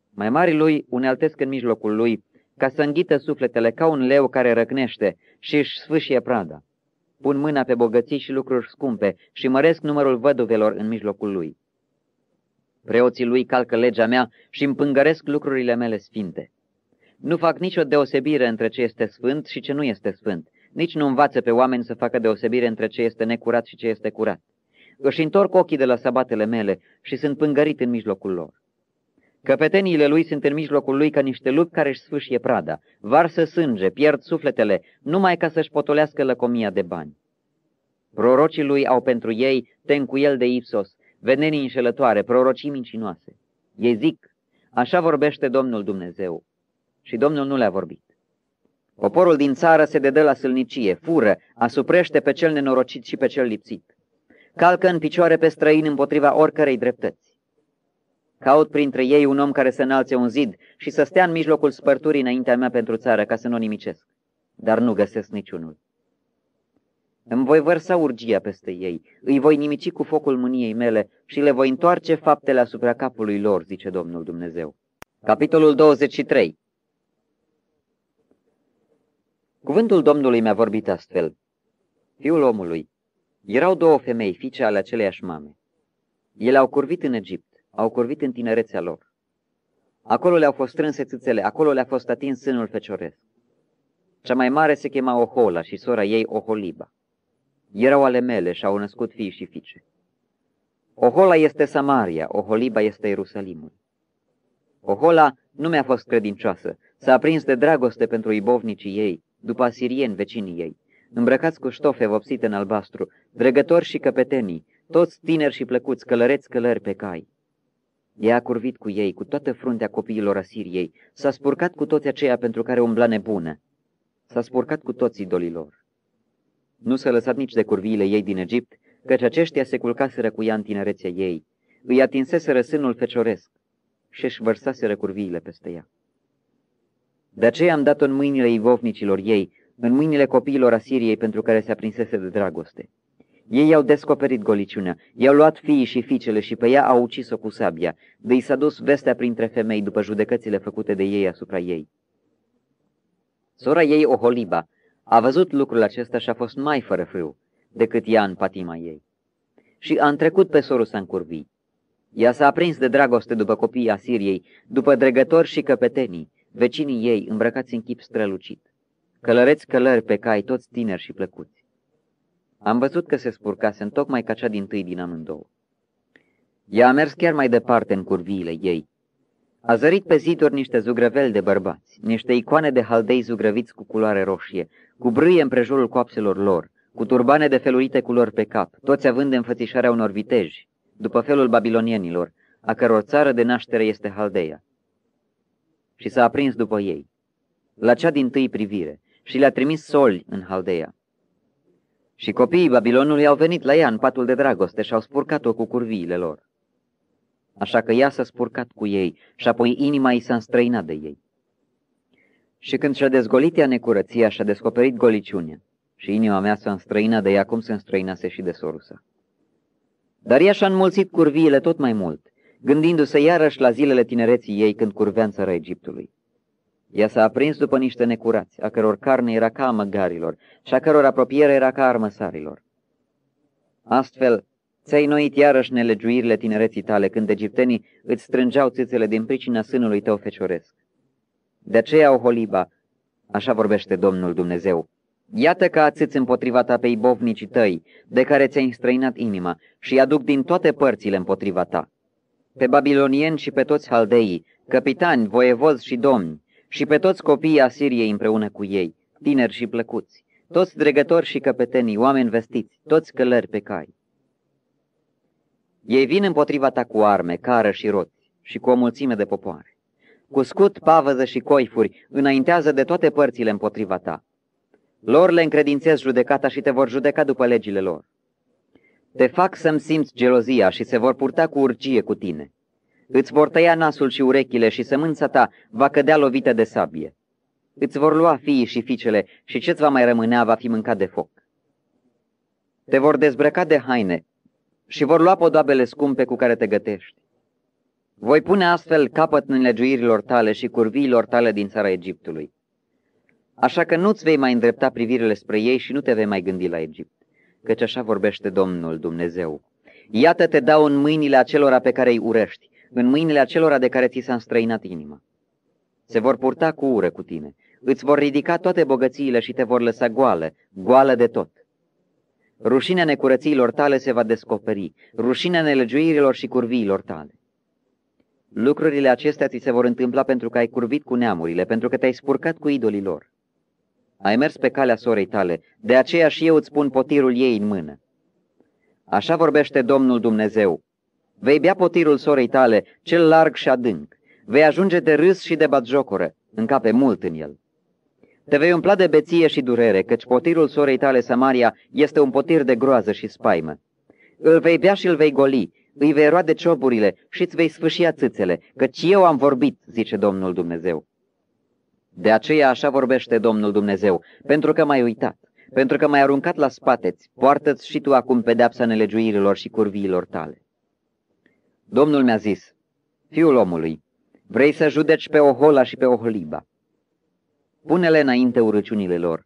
Mai mari lui uneltesc în mijlocul lui, ca să înghită sufletele ca un leu care răcnește și își sfâșie prada. Pun mâna pe bogății și lucruri scumpe și măresc numărul văduvelor în mijlocul lui. Preoții lui calcă legea mea și împângăresc lucrurile mele sfinte. Nu fac nicio deosebire între ce este sfânt și ce nu este sfânt, nici nu învață pe oameni să facă deosebire între ce este necurat și ce este curat. Își întorc ochii de la sabatele mele și sunt pângărit în mijlocul lor. Căpeteniile lui sunt în mijlocul lui ca niște lupi care își sfâșie prada, varsă sânge, pierd sufletele, numai ca să-și potolească lăcomia de bani. Prorocii lui au pentru ei tencuiel de ipsos, venenii înșelătoare, prorocii mincinoase. Ei zic, așa vorbește Domnul Dumnezeu. Și Domnul nu le-a vorbit. Poporul din țară se dedă la sâlnicie, fură, asuprește pe cel nenorocit și pe cel lipsit. Calcă în picioare pe străini împotriva oricărei dreptăți. Caut printre ei un om care să înalțe un zid și să stea în mijlocul spărturii înaintea mea pentru țară, ca să nu o nimicesc. dar nu găsesc niciunul. Îmi voi vărsa urgia peste ei, îi voi nimici cu focul mâniei mele și le voi întoarce faptele asupra capului lor, zice Domnul Dumnezeu. Capitolul 23 Cuvântul Domnului mi-a vorbit astfel. Fiul omului, erau două femei, fiice ale aceleiași mame. Ele au curvit în Egipt, au curvit în tinerețea lor. Acolo le-au fost strânse țâțele, acolo le-a fost atins sânul fecioresc. Cea mai mare se chema Ohola și sora ei Oholiba. Erau ale mele și au născut fii și fiice. Ohola este Samaria, Oholiba este Ierusalimul. Ohola nu mi-a fost credincioasă, s-a aprins de dragoste pentru ibovnicii ei, după asirieni vecinii ei, îmbrăcați cu ștofe vopsite în albastru, dregători și căpetenii, toți tineri și plăcuți, călăreți călări pe cai. Ea a curvit cu ei, cu toată fruntea copiilor Asiriei, s-a spurcat cu toți aceia pentru care umbla nebună, s-a spurcat cu toți idolilor. Nu s-a lăsat nici de curviile ei din Egipt, căci aceștia se culcaseră cu ea în tinerețea ei, îi atinseseră sânul fecioresc și își vărsaseră curviile peste ea. De aceea am dat-o în mâinile ivovnicilor ei, în mâinile copiilor Asiriei pentru care se aprinsese de dragoste. Ei au descoperit goliciunea, i-au luat fiii și fiicele și pe ea au ucis-o cu sabia, de i s-a dus vestea printre femei după judecățile făcute de ei asupra ei. Sora ei, Oholiba, a văzut lucrul acesta și a fost mai fără frâu decât ea în patima ei. Și a întrecut pe sorul să încurvi. Ea s-a aprins de dragoste după copiii Asiriei, după dregători și căpetenii, vecinii ei îmbrăcați în chip strălucit. Călăreți călări pe cai, toți tineri și plăcuți. Am văzut că se spurcase tocmai ca cea din tâi din amândouă. Ea a mers chiar mai departe în curviile ei. A zărit pe ziduri niște zugrăveli de bărbați, niște icoane de haldei zugrăviți cu culoare roșie, cu brâie împrejurul coapselor lor, cu turbane de felurite culori pe cap, toți având înfățișarea unor viteji, după felul babilonienilor, a căror țară de naștere este Haldeia. Și s-a aprins după ei, la cea din tâi privire, și le-a trimis soli în Haldeia. Și copiii Babilonului au venit la ea în patul de dragoste și au spurcat-o cu curviile lor. Așa că ea s-a spurcat cu ei și apoi inima i s-a înstrăinat de ei. Și când și-a dezgolit ea necurăția, și-a descoperit goliciunea, și inima mea s-a înstrăinat de ea cum se înstrăinase și de sorusa. Dar ea și-a înmulțit curviile tot mai mult, gândindu-se iarăși la zilele tinereții ei când curvea în țara Egiptului. Ea s-a aprins după niște necurați, a căror carne era ca a măgarilor și a căror apropiere era ca a armăsarilor. Astfel, ți-ai noit iarăși nelegiuirile tinereții tale când egiptenii îți strângeau țâțele din pricina sânului tău fecioresc. De aceea, o holiba, așa vorbește Domnul Dumnezeu, iată că ațâți împotriva ta pe ibovnicii tăi, de care ți-ai înstrăinat inima, și aduc din toate părțile împotriva ta. Pe babilonieni și pe toți haldeii, capitani, voievozi și domni, și pe toți copiii Asiriei împreună cu ei, tineri și plăcuți, toți dregători și căpetenii, oameni vestiți, toți călări pe cai. Ei vin împotriva ta cu arme, cară și roți și cu o mulțime de popoare. Cu scut, pavăză și coifuri, înaintează de toate părțile împotriva ta. Lor le încredințez judecata și te vor judeca după legile lor. Te fac să-mi simți gelozia și se vor purta cu urgie cu tine. Îți vor tăia nasul și urechile și sămânța ta va cădea lovită de sabie. Îți vor lua fiii și fiicele și ce-ți va mai rămânea va fi mâncat de foc. Te vor dezbrăca de haine și vor lua podoabele scumpe cu care te gătești. Voi pune astfel capăt nelegiuirilor tale și curviilor tale din țara Egiptului. Așa că nu-ți vei mai îndrepta privirile spre ei și nu te vei mai gândi la Egipt, căci așa vorbește Domnul Dumnezeu. Iată te dau în mâinile acelora pe care îi urești, în mâinile acelora de care ți s-a înstrăinat inima. Se vor purta cu ură cu tine, îți vor ridica toate bogățiile și te vor lăsa goală, goală de tot. Rușinea necurățiilor tale se va descoperi, rușinea nelegiuirilor și curviilor tale. Lucrurile acestea ți se vor întâmpla pentru că ai curvit cu neamurile, pentru că te-ai spurcat cu idolii lor. Ai mers pe calea sorei tale, de aceea și eu îți pun potirul ei în mână. Așa vorbește Domnul Dumnezeu. Vei bea potirul sorei tale, cel larg și adânc. Vei ajunge de râs și de batjocoră, încape mult în el. Te vei umpla de beție și durere, căci potirul sorei tale, Samaria, este un potir de groază și spaimă. Îl vei bea și îl vei goli, îi vei roade cioburile și îți vei sfâșia țâțele, căci eu am vorbit, zice Domnul Dumnezeu. De aceea așa vorbește Domnul Dumnezeu, pentru că m-ai uitat, pentru că m-ai aruncat la spateți, poartă-ți și tu acum pedeapsa nelegiuirilor și curviilor tale. Domnul mi-a zis, fiul omului, vrei să judeci pe Ohola și pe Oholiba. Pune-le înainte urăciunile lor.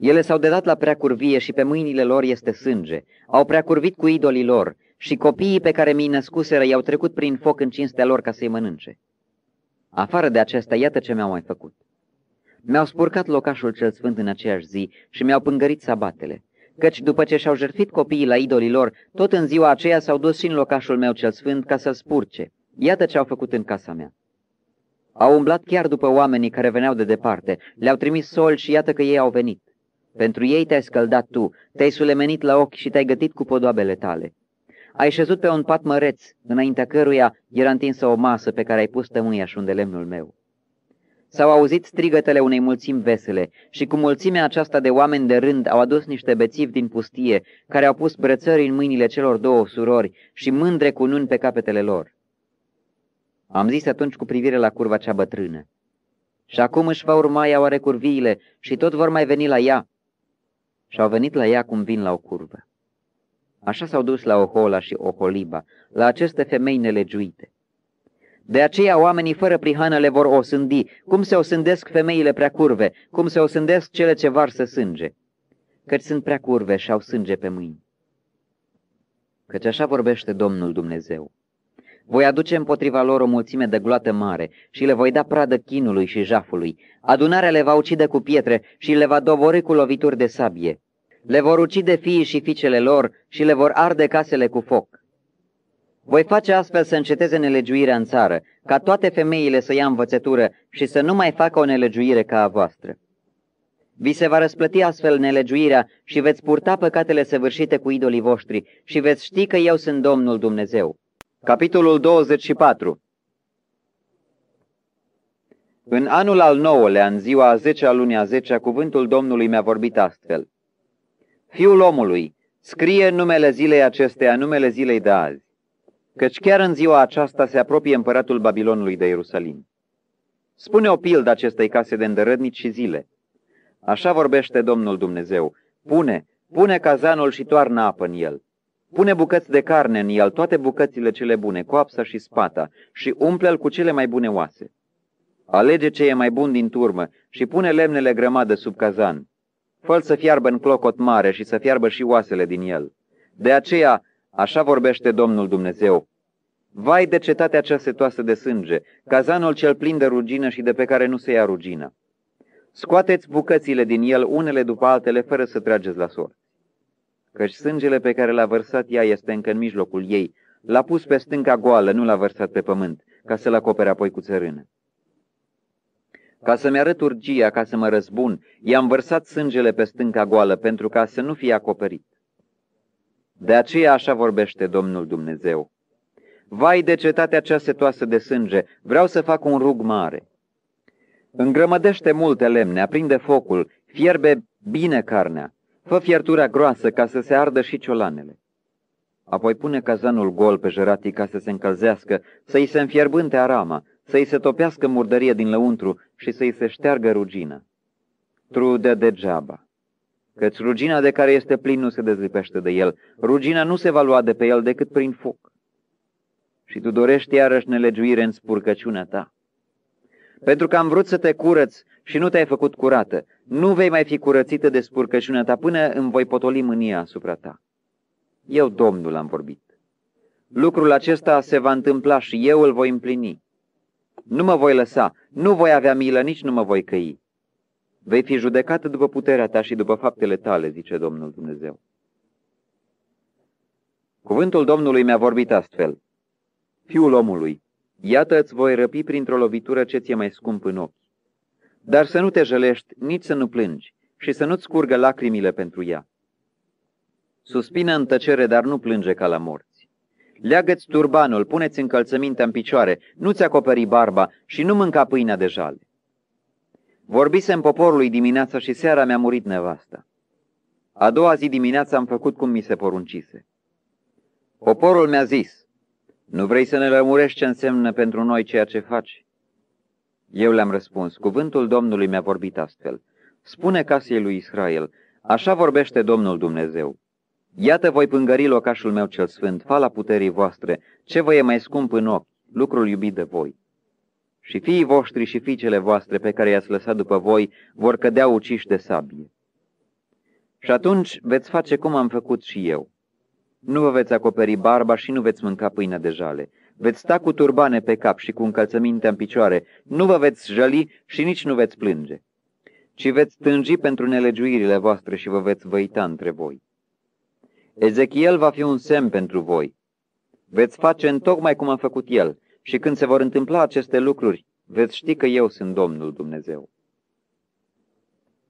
Ele s-au dedat la prea curvie și pe mâinile lor este sânge, au prea curvit cu idolii lor și copiii pe care mi-i născuseră i-au trecut prin foc în cinstea lor ca să-i mănânce. Afară de acesta, iată ce mi-au mai făcut. Mi-au spurcat locașul cel sfânt în aceeași zi și mi-au pângărit sabatele, căci după ce și-au jertfit copiii la idolii lor, tot în ziua aceea s-au dus și în locașul meu cel sfânt ca să-l spurce. Iată ce au făcut în casa mea. Au umblat chiar după oamenii care veneau de departe, le-au trimis sol și iată că ei au venit. Pentru ei te-ai scăldat tu, te-ai sulemenit la ochi și te-ai gătit cu podoabele tale. Ai șezut pe un pat măreț, înaintea căruia era întinsă o masă pe care ai pus și unde lemnul meu. S-au auzit strigătele unei mulțimi vesele și cu mulțimea aceasta de oameni de rând au adus niște bețivi din pustie, care au pus brățări în mâinile celor două surori și mândre cu nun pe capetele lor. Am zis atunci cu privire la curva cea bătrână. Și acum își va urma ea oare curviile și tot vor mai veni la ea. Și au venit la ea cum vin la o curvă. Așa s-au dus la Ohola și Oholiba, la aceste femei nelegiuite. De aceea oamenii fără prihană le vor osândi, cum se osândesc femeile prea curve, cum se osândesc cele ce varsă sânge, căci sunt prea curve și au sânge pe mâini. Căci așa vorbește Domnul Dumnezeu. Voi aduce împotriva lor o mulțime de gloată mare și le voi da pradă chinului și jafului. Adunarea le va ucide cu pietre și le va dovori cu lovituri de sabie. Le vor ucide fiii și fiicele lor și le vor arde casele cu foc. Voi face astfel să înceteze nelegiuirea în țară, ca toate femeile să ia învățătură și să nu mai facă o nelegiuire ca a voastră. Vi se va răsplăti astfel nelegiuirea și veți purta păcatele săvârșite cu idolii voștri și veți ști că eu sunt Domnul Dumnezeu. Capitolul 24 În anul al nouălea, în ziua a zecea lunii a zecea, cuvântul Domnului mi-a vorbit astfel. Fiul omului, scrie numele zilei acesteia, numele zilei de azi căci chiar în ziua aceasta se apropie împăratul Babilonului de Ierusalim. Spune o pildă acestei case de îndărădnici și zile. Așa vorbește Domnul Dumnezeu. Pune, pune cazanul și toarnă apă în el. Pune bucăți de carne în el, toate bucățile cele bune, coapsa și spata, și umple-l cu cele mai bune oase. Alege ce e mai bun din turmă și pune lemnele grămadă sub cazan. Fă să fiarbă în clocot mare și să fiarbă și oasele din el. De aceea Așa vorbește Domnul Dumnezeu. Vai de cetatea cea setoasă de sânge, cazanul cel plin de rugină și de pe care nu se ia rugină. Scoateți bucățile din el unele după altele fără să trageți la sort. Căci sângele pe care l-a vărsat ea este încă în mijlocul ei, l-a pus pe stânca goală, nu l-a vărsat pe pământ, ca să-l acopere apoi cu țărână. Ca să-mi arăt urgia, ca să mă răzbun, i-am vărsat sângele pe stânca goală, pentru ca să nu fie acoperit. De aceea așa vorbește Domnul Dumnezeu. Vai de cetatea cea setoasă de sânge, vreau să fac un rug mare. Îngrămădește multe lemne, aprinde focul, fierbe bine carnea, fă fiertura groasă ca să se ardă și ciolanele. Apoi pune cazanul gol pe jăratii ca să se încălzească, să-i se înfierbânte arama, să-i se topească murdărie din lăuntru și să-i se șteargă rugina. Trude degeaba căci rugina de care este plin nu se dezlipește de el. Rugina nu se va lua de pe el decât prin foc. Și tu dorești iarăși nelegiuire în spurcăciunea ta. Pentru că am vrut să te curăț și nu te-ai făcut curată, nu vei mai fi curățită de spurcăciunea ta până îmi voi potoli mânia asupra ta. Eu, Domnul, am vorbit. Lucrul acesta se va întâmpla și eu îl voi împlini. Nu mă voi lăsa, nu voi avea milă, nici nu mă voi căi. Vei fi judecat după puterea ta și după faptele tale, zice Domnul Dumnezeu. Cuvântul Domnului mi-a vorbit astfel. Fiul omului, iată îți voi răpi printr-o lovitură ce ți-e mai scump în ochi. Dar să nu te jălești, nici să nu plângi și să nu-ți curgă lacrimile pentru ea. Suspină în tăcere, dar nu plânge ca la morți. Leagă-ți turbanul, puneți încălțămintea în picioare, nu-ți acoperi barba și nu mânca pâinea de jale. Vorbisem poporului dimineața și seara mi-a murit nevasta. A doua zi dimineața am făcut cum mi se poruncise. Poporul mi-a zis, nu vrei să ne lămurești ce însemnă pentru noi ceea ce faci? Eu le-am răspuns, cuvântul Domnului mi-a vorbit astfel. Spune casei lui Israel, așa vorbește Domnul Dumnezeu. Iată voi pângări locașul meu cel sfânt, fala puterii voastre, ce vă e mai scump în ochi, lucrul iubit de voi. Și fiii voștri și fiicele voastre pe care i-ați lăsat după voi vor cădea uciși de sabie. Și atunci veți face cum am făcut și eu. Nu vă veți acoperi barba și nu veți mânca pâine de jale. Veți sta cu turbane pe cap și cu încălțăminte în picioare. Nu vă veți jăli și nici nu veți plânge, ci veți tânji pentru nelegiuirile voastre și vă veți văita între voi. Ezechiel va fi un semn pentru voi. Veți face în tocmai cum a făcut el și când se vor întâmpla aceste lucruri, veți ști că eu sunt Domnul Dumnezeu.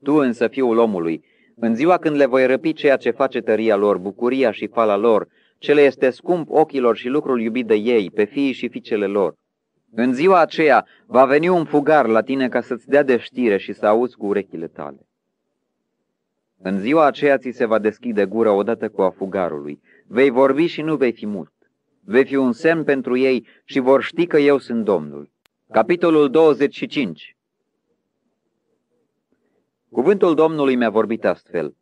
Tu însă, fiul omului, în ziua când le voi răpi ceea ce face tăria lor, bucuria și fala lor, ce le este scump ochilor și lucrul iubit de ei, pe fiii și fiicele lor. În ziua aceea va veni un fugar la tine ca să-ți dea de știre și să auzi cu urechile tale. În ziua aceea ți se va deschide gura odată cu a fugarului. Vei vorbi și nu vei fi mult. Vei fi un semn pentru ei și vor ști că eu sunt Domnul. Capitolul 25 Cuvântul Domnului mi-a vorbit astfel.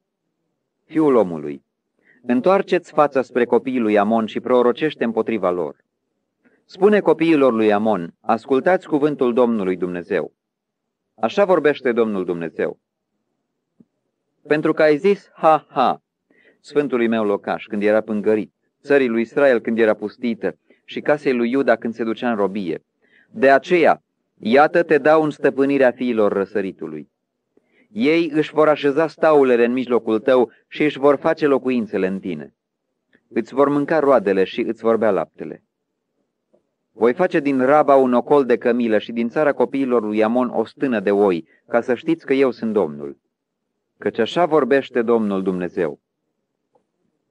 Fiul omului, întoarceți fața spre copiii lui Amon și prorocește împotriva lor. Spune copiilor lui Amon, ascultați cuvântul Domnului Dumnezeu. Așa vorbește Domnul Dumnezeu. Pentru că ai zis, ha, ha, Sfântului meu locaș, când era pângărit, țării lui Israel când era pustită și casei lui Iuda când se ducea în robie. De aceea, iată te dau în stăpânirea fiilor răsăritului. Ei își vor așeza staulele în mijlocul tău și își vor face locuințele în tine. Îți vor mânca roadele și îți vor bea laptele. Voi face din Raba un ocol de cămilă și din țara copiilor lui Amon o stână de oi, ca să știți că eu sunt Domnul. Căci așa vorbește Domnul Dumnezeu.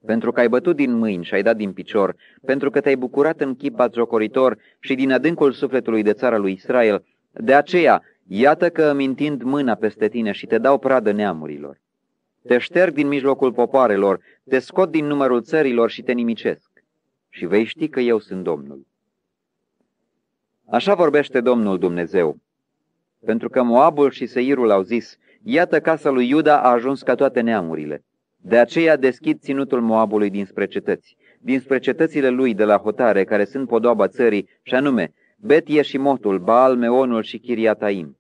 Pentru că ai bătut din mâini și ai dat din picior, pentru că te-ai bucurat în chip jocoritor și din adâncul sufletului de țara lui Israel, de aceea Iată că mintind mâna peste tine și te dau pradă neamurilor. Te șterg din mijlocul popoarelor, te scot din numărul țărilor și te nimicesc. Și vei ști că eu sunt Domnul. Așa vorbește Domnul Dumnezeu. Pentru că Moabul și Seirul au zis, iată casa lui Iuda a ajuns ca toate neamurile. De aceea deschid ținutul Moabului dinspre cetăți, dinspre cetățile lui de la hotare, care sunt podoaba țării, și anume Betie și Motul, Baal, Meonul și Chiriataim.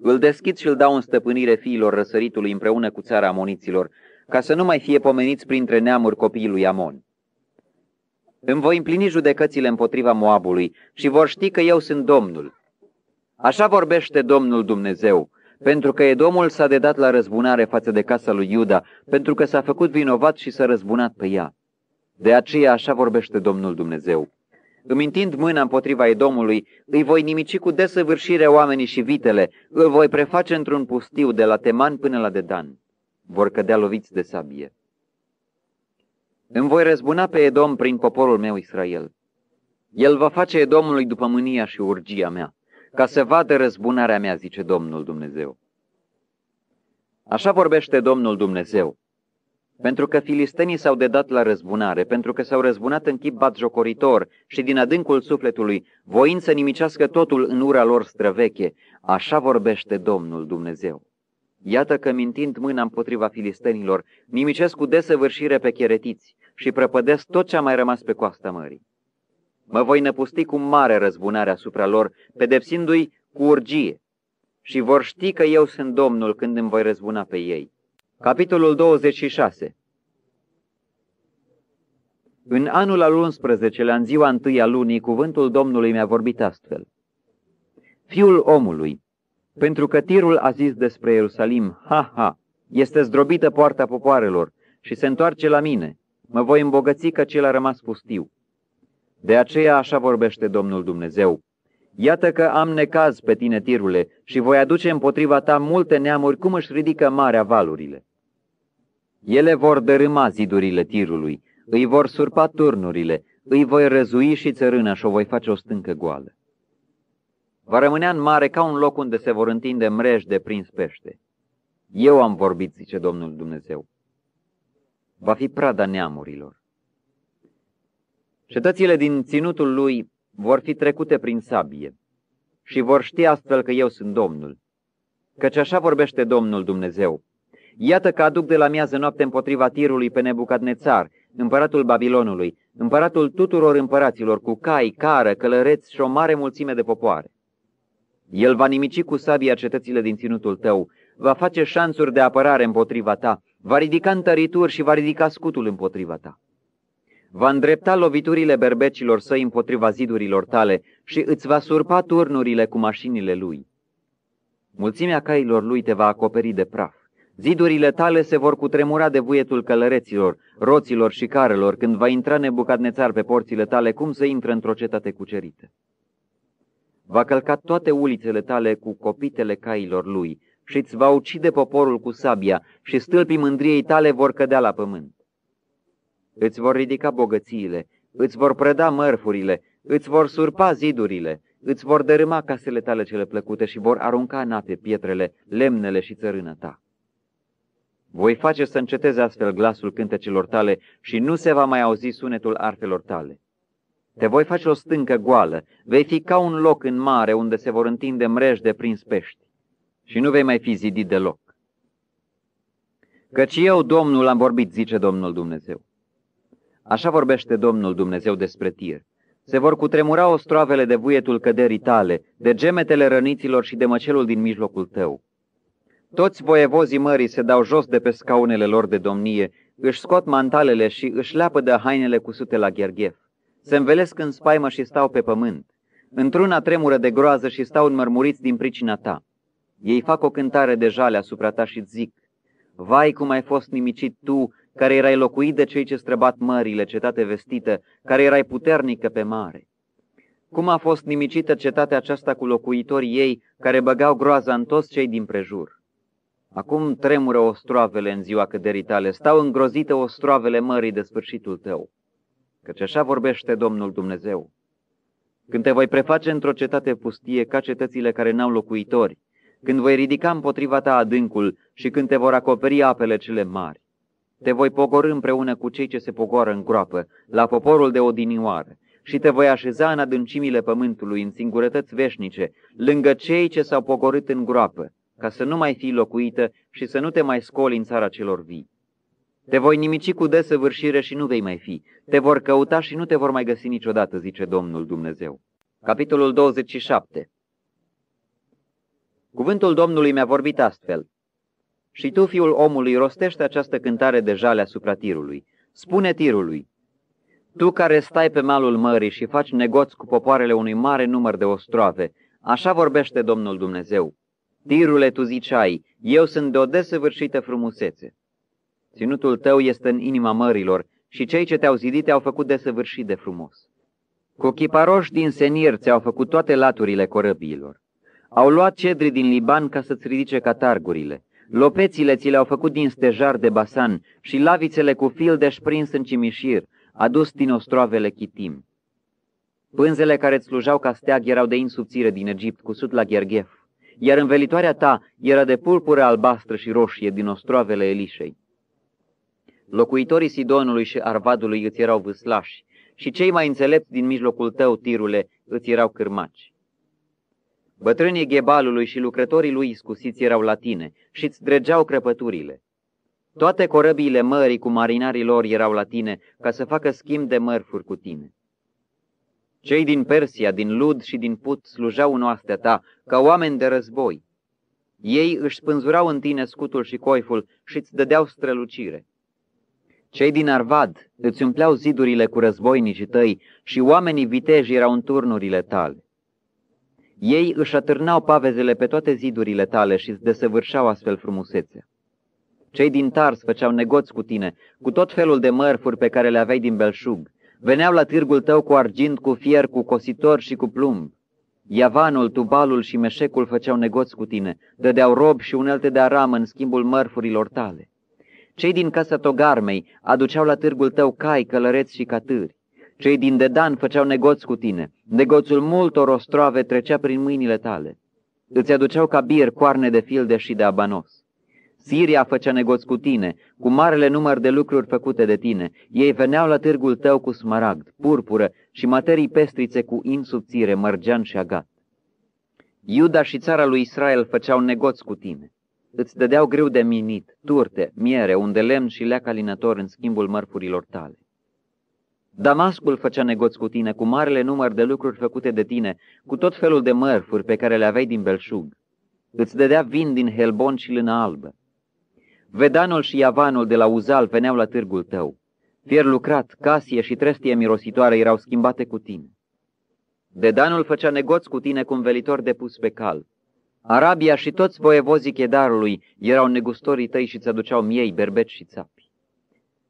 Îl deschid și îl dau în stăpânire fiilor răsăritului împreună cu țara amoniților, ca să nu mai fie pomeniți printre neamuri copiii lui Amon. Îmi voi împlini judecățile împotriva Moabului și vor ști că eu sunt Domnul. Așa vorbește Domnul Dumnezeu, pentru că Edomul s-a dedat la răzbunare față de casa lui Iuda, pentru că s-a făcut vinovat și s-a răzbunat pe ea. De aceea așa vorbește Domnul Dumnezeu. Îmintind mâna împotriva Edomului, îi voi nimici cu desăvârșire oamenii și vitele, îl voi preface într-un pustiu de la Teman până la Dedan. Vor cădea loviți de sabie. Îmi voi răzbuna pe Edom prin poporul meu Israel. El va face Edomului după mânia și urgia mea, ca să vadă răzbunarea mea, zice Domnul Dumnezeu. Așa vorbește Domnul Dumnezeu. Pentru că filistenii s-au dedat la răzbunare, pentru că s-au răzbunat în chip batjocoritor și din adâncul sufletului, voind să nimicească totul în ura lor străveche, așa vorbește Domnul Dumnezeu. Iată că mintind mâna împotriva filistenilor, nimicesc cu desăvârșire pe cheretiți și prăpădesc tot ce a mai rămas pe coasta mării. Mă voi năpusti cu mare răzbunare asupra lor, pedepsindu-i cu urgie, și vor ști că eu sunt Domnul când îmi voi răzbuna pe ei. Capitolul 26 În anul al 11-lea, în ziua întâi a lunii, cuvântul Domnului mi-a vorbit astfel. Fiul omului, pentru că tirul a zis despre Ierusalim, ha, ha, este zdrobită poarta popoarelor și se întoarce la mine, mă voi îmbogăți că cel a rămas pustiu. De aceea așa vorbește Domnul Dumnezeu. Iată că am necaz pe tine, tirule, și voi aduce împotriva ta multe neamuri cum își ridică marea valurile. Ele vor dărâma zidurile tirului, îi vor surpa turnurile, îi voi răzui și țărâna și o voi face o stâncă goală. Va rămânea în mare ca un loc unde se vor întinde mreji de prins pește. Eu am vorbit, zice Domnul Dumnezeu. Va fi prada neamurilor. Cetățile din ținutul lui vor fi trecute prin sabie și vor ști astfel că eu sunt Domnul. Căci așa vorbește Domnul Dumnezeu. Iată că aduc de la miază noapte împotriva tirului pe Nebucadnețar, împăratul Babilonului, împăratul tuturor împăraților, cu cai, cară, călăreți și o mare mulțime de popoare. El va nimici cu sabia cetățile din ținutul tău, va face șansuri de apărare împotriva ta, va ridica întărituri și va ridica scutul împotriva ta. Va îndrepta loviturile berbecilor săi împotriva zidurilor tale și îți va surpa turnurile cu mașinile lui. Mulțimea cailor lui te va acoperi de praf. Zidurile tale se vor cutremura de vuietul călăreților, roților și carelor, când va intra nebucadnețar pe porțile tale, cum să intră într-o cetate cucerită. Va călca toate ulițele tale cu copitele cailor lui și îți va ucide poporul cu sabia și stâlpii mândriei tale vor cădea la pământ. Îți vor ridica bogățiile, îți vor prăda mărfurile, îți vor surpa zidurile, îți vor dărâma casele tale cele plăcute și vor arunca în ape pietrele, lemnele și țărână ta. Voi face să înceteze astfel glasul cântecelor tale și nu se va mai auzi sunetul arfelor tale. Te voi face o stâncă goală, vei fi ca un loc în mare unde se vor întinde mreji de prins pești și nu vei mai fi zidit deloc. Căci eu, Domnul, am vorbit, zice Domnul Dumnezeu. Așa vorbește Domnul Dumnezeu despre tir. Se vor cutremura ostroavele de vuietul căderii tale, de gemetele răniților și de măcelul din mijlocul tău. Toți voievozii mării se dau jos de pe scaunele lor de domnie, își scot mantalele și își leapă de hainele cusute la gherghef. Se învelesc în spaimă și stau pe pământ. Într-una tremură de groază și stau înmărmuriți din pricina ta. Ei fac o cântare de jale asupra ta și zic, Vai cum ai fost nimicit tu, care erai locuit de cei ce străbat mările, cetate vestită, care erai puternică pe mare. Cum a fost nimicită cetatea aceasta cu locuitorii ei, care băgau groaza în toți cei din prejur. Acum tremură ostroavele în ziua căderii tale, stau îngrozite ostroavele mării de sfârșitul tău. Căci așa vorbește Domnul Dumnezeu. Când te voi preface într-o cetate pustie ca cetățile care n-au locuitori, când voi ridica împotriva ta adâncul și când te vor acoperi apele cele mari. Te voi pogorâ împreună cu cei ce se pogoară în groapă, la poporul de odinioară, și te voi așeza în adâncimile pământului, în singurătăți veșnice, lângă cei ce s-au pogorât în groapă, ca să nu mai fii locuită și să nu te mai scoli în țara celor vii. Te voi nimici cu desăvârșire și nu vei mai fi. Te vor căuta și nu te vor mai găsi niciodată, zice Domnul Dumnezeu. Capitolul 27 Cuvântul Domnului mi-a vorbit astfel. Și tu, fiul omului, rostește această cântare de jale asupra tirului. Spune tirului, tu care stai pe malul mării și faci negoți cu popoarele unui mare număr de ostroave, așa vorbește Domnul Dumnezeu. Tirule, tu ziceai, eu sunt de o desăvârșită frumusețe. Ținutul tău este în inima mărilor și cei ce te-au zidit te-au făcut desăvârșit de frumos. Cu chiparoși din senir ți-au făcut toate laturile corăbiilor. Au luat cedri din Liban ca să-ți ridice catargurile. Lopețile ți le-au făcut din stejar de basan și lavițele cu fil de șprins în cimișir, adus din ostroavele chitim. Pânzele care îți slujau ca steag erau de insubțire din Egipt, cusut la Gherghef, iar învelitoarea ta era de pulpură albastră și roșie din ostroavele Elișei. Locuitorii Sidonului și Arvadului îți erau vâslași și cei mai înțelepți din mijlocul tău, tirule, îți erau cârmaci. Bătrânii Ghebalului și lucrătorii lui iscusiți erau la tine și îți dregeau crăpăturile. Toate corăbiile mării cu marinarii lor erau la tine ca să facă schimb de mărfuri cu tine. Cei din Persia, din Lud și din Put slujau în oastea ta ca oameni de război. Ei își spânzurau în tine scutul și coiful și îți dădeau strălucire. Cei din Arvad îți umpleau zidurile cu războinicii tăi și oamenii viteji erau în turnurile tale. Ei își atârnau pavezele pe toate zidurile tale și îți desăvârșeau astfel frumusețea. Cei din Tars făceau negoți cu tine, cu tot felul de mărfuri pe care le aveai din belșug. Veneau la târgul tău cu argint, cu fier, cu cositor și cu plumb. Iavanul, Tubalul și Meșecul făceau negoți cu tine, dădeau rob și unelte de aramă în schimbul mărfurilor tale. Cei din casa Togarmei aduceau la târgul tău cai, călăreți și catâri. Cei din Dedan făceau negoți cu tine. Negoțul multor ostroave trecea prin mâinile tale. Îți aduceau ca bir coarne de filde și de abanos. Siria făcea negoți cu tine, cu marele număr de lucruri făcute de tine. Ei veneau la târgul tău cu smaragd, purpură și materii pestrițe cu insubțire, mărgean și agat. Iuda și țara lui Israel făceau negoți cu tine. Îți dădeau greu de minit, turte, miere, unde lemn și leac alinător în schimbul mărfurilor tale. Damascul făcea negoți cu tine, cu marele număr de lucruri făcute de tine, cu tot felul de mărfuri pe care le aveai din belșug. Îți dădea vin din Helbon și lână albă. Vedanul și Iavanul de la Uzal veneau la târgul tău. Fier lucrat, casie și trestie mirositoare erau schimbate cu tine. Dedanul făcea negoți cu tine cu un velitor depus pe cal. Arabia și toți voievozii chedarului erau negustorii tăi și îți aduceau miei, berbeci și țapi.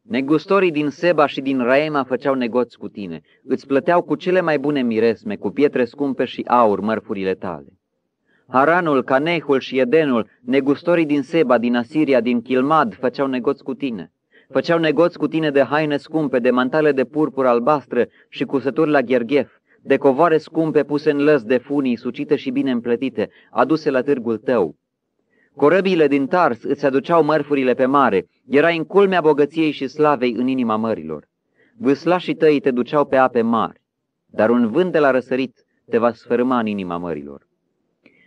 Negustorii din Seba și din Raema făceau negoți cu tine, îți plăteau cu cele mai bune miresme, cu pietre scumpe și aur mărfurile tale. Haranul, Canehul și Edenul, negustorii din Seba, din Asiria, din Kilmad, făceau negoți cu tine. Făceau negoți cu tine de haine scumpe, de mantale de purpur albastră și cusături la gherghef, de covoare scumpe puse în lăs de funii, sucite și bine împletite, aduse la târgul tău. Corăbiile din Tars îți aduceau mărfurile pe mare, erai în culmea bogăției și slavei în inima mărilor. Vâslașii tăi te duceau pe ape mari, dar un vânt de la răsărit te va sfărâma în inima mărilor.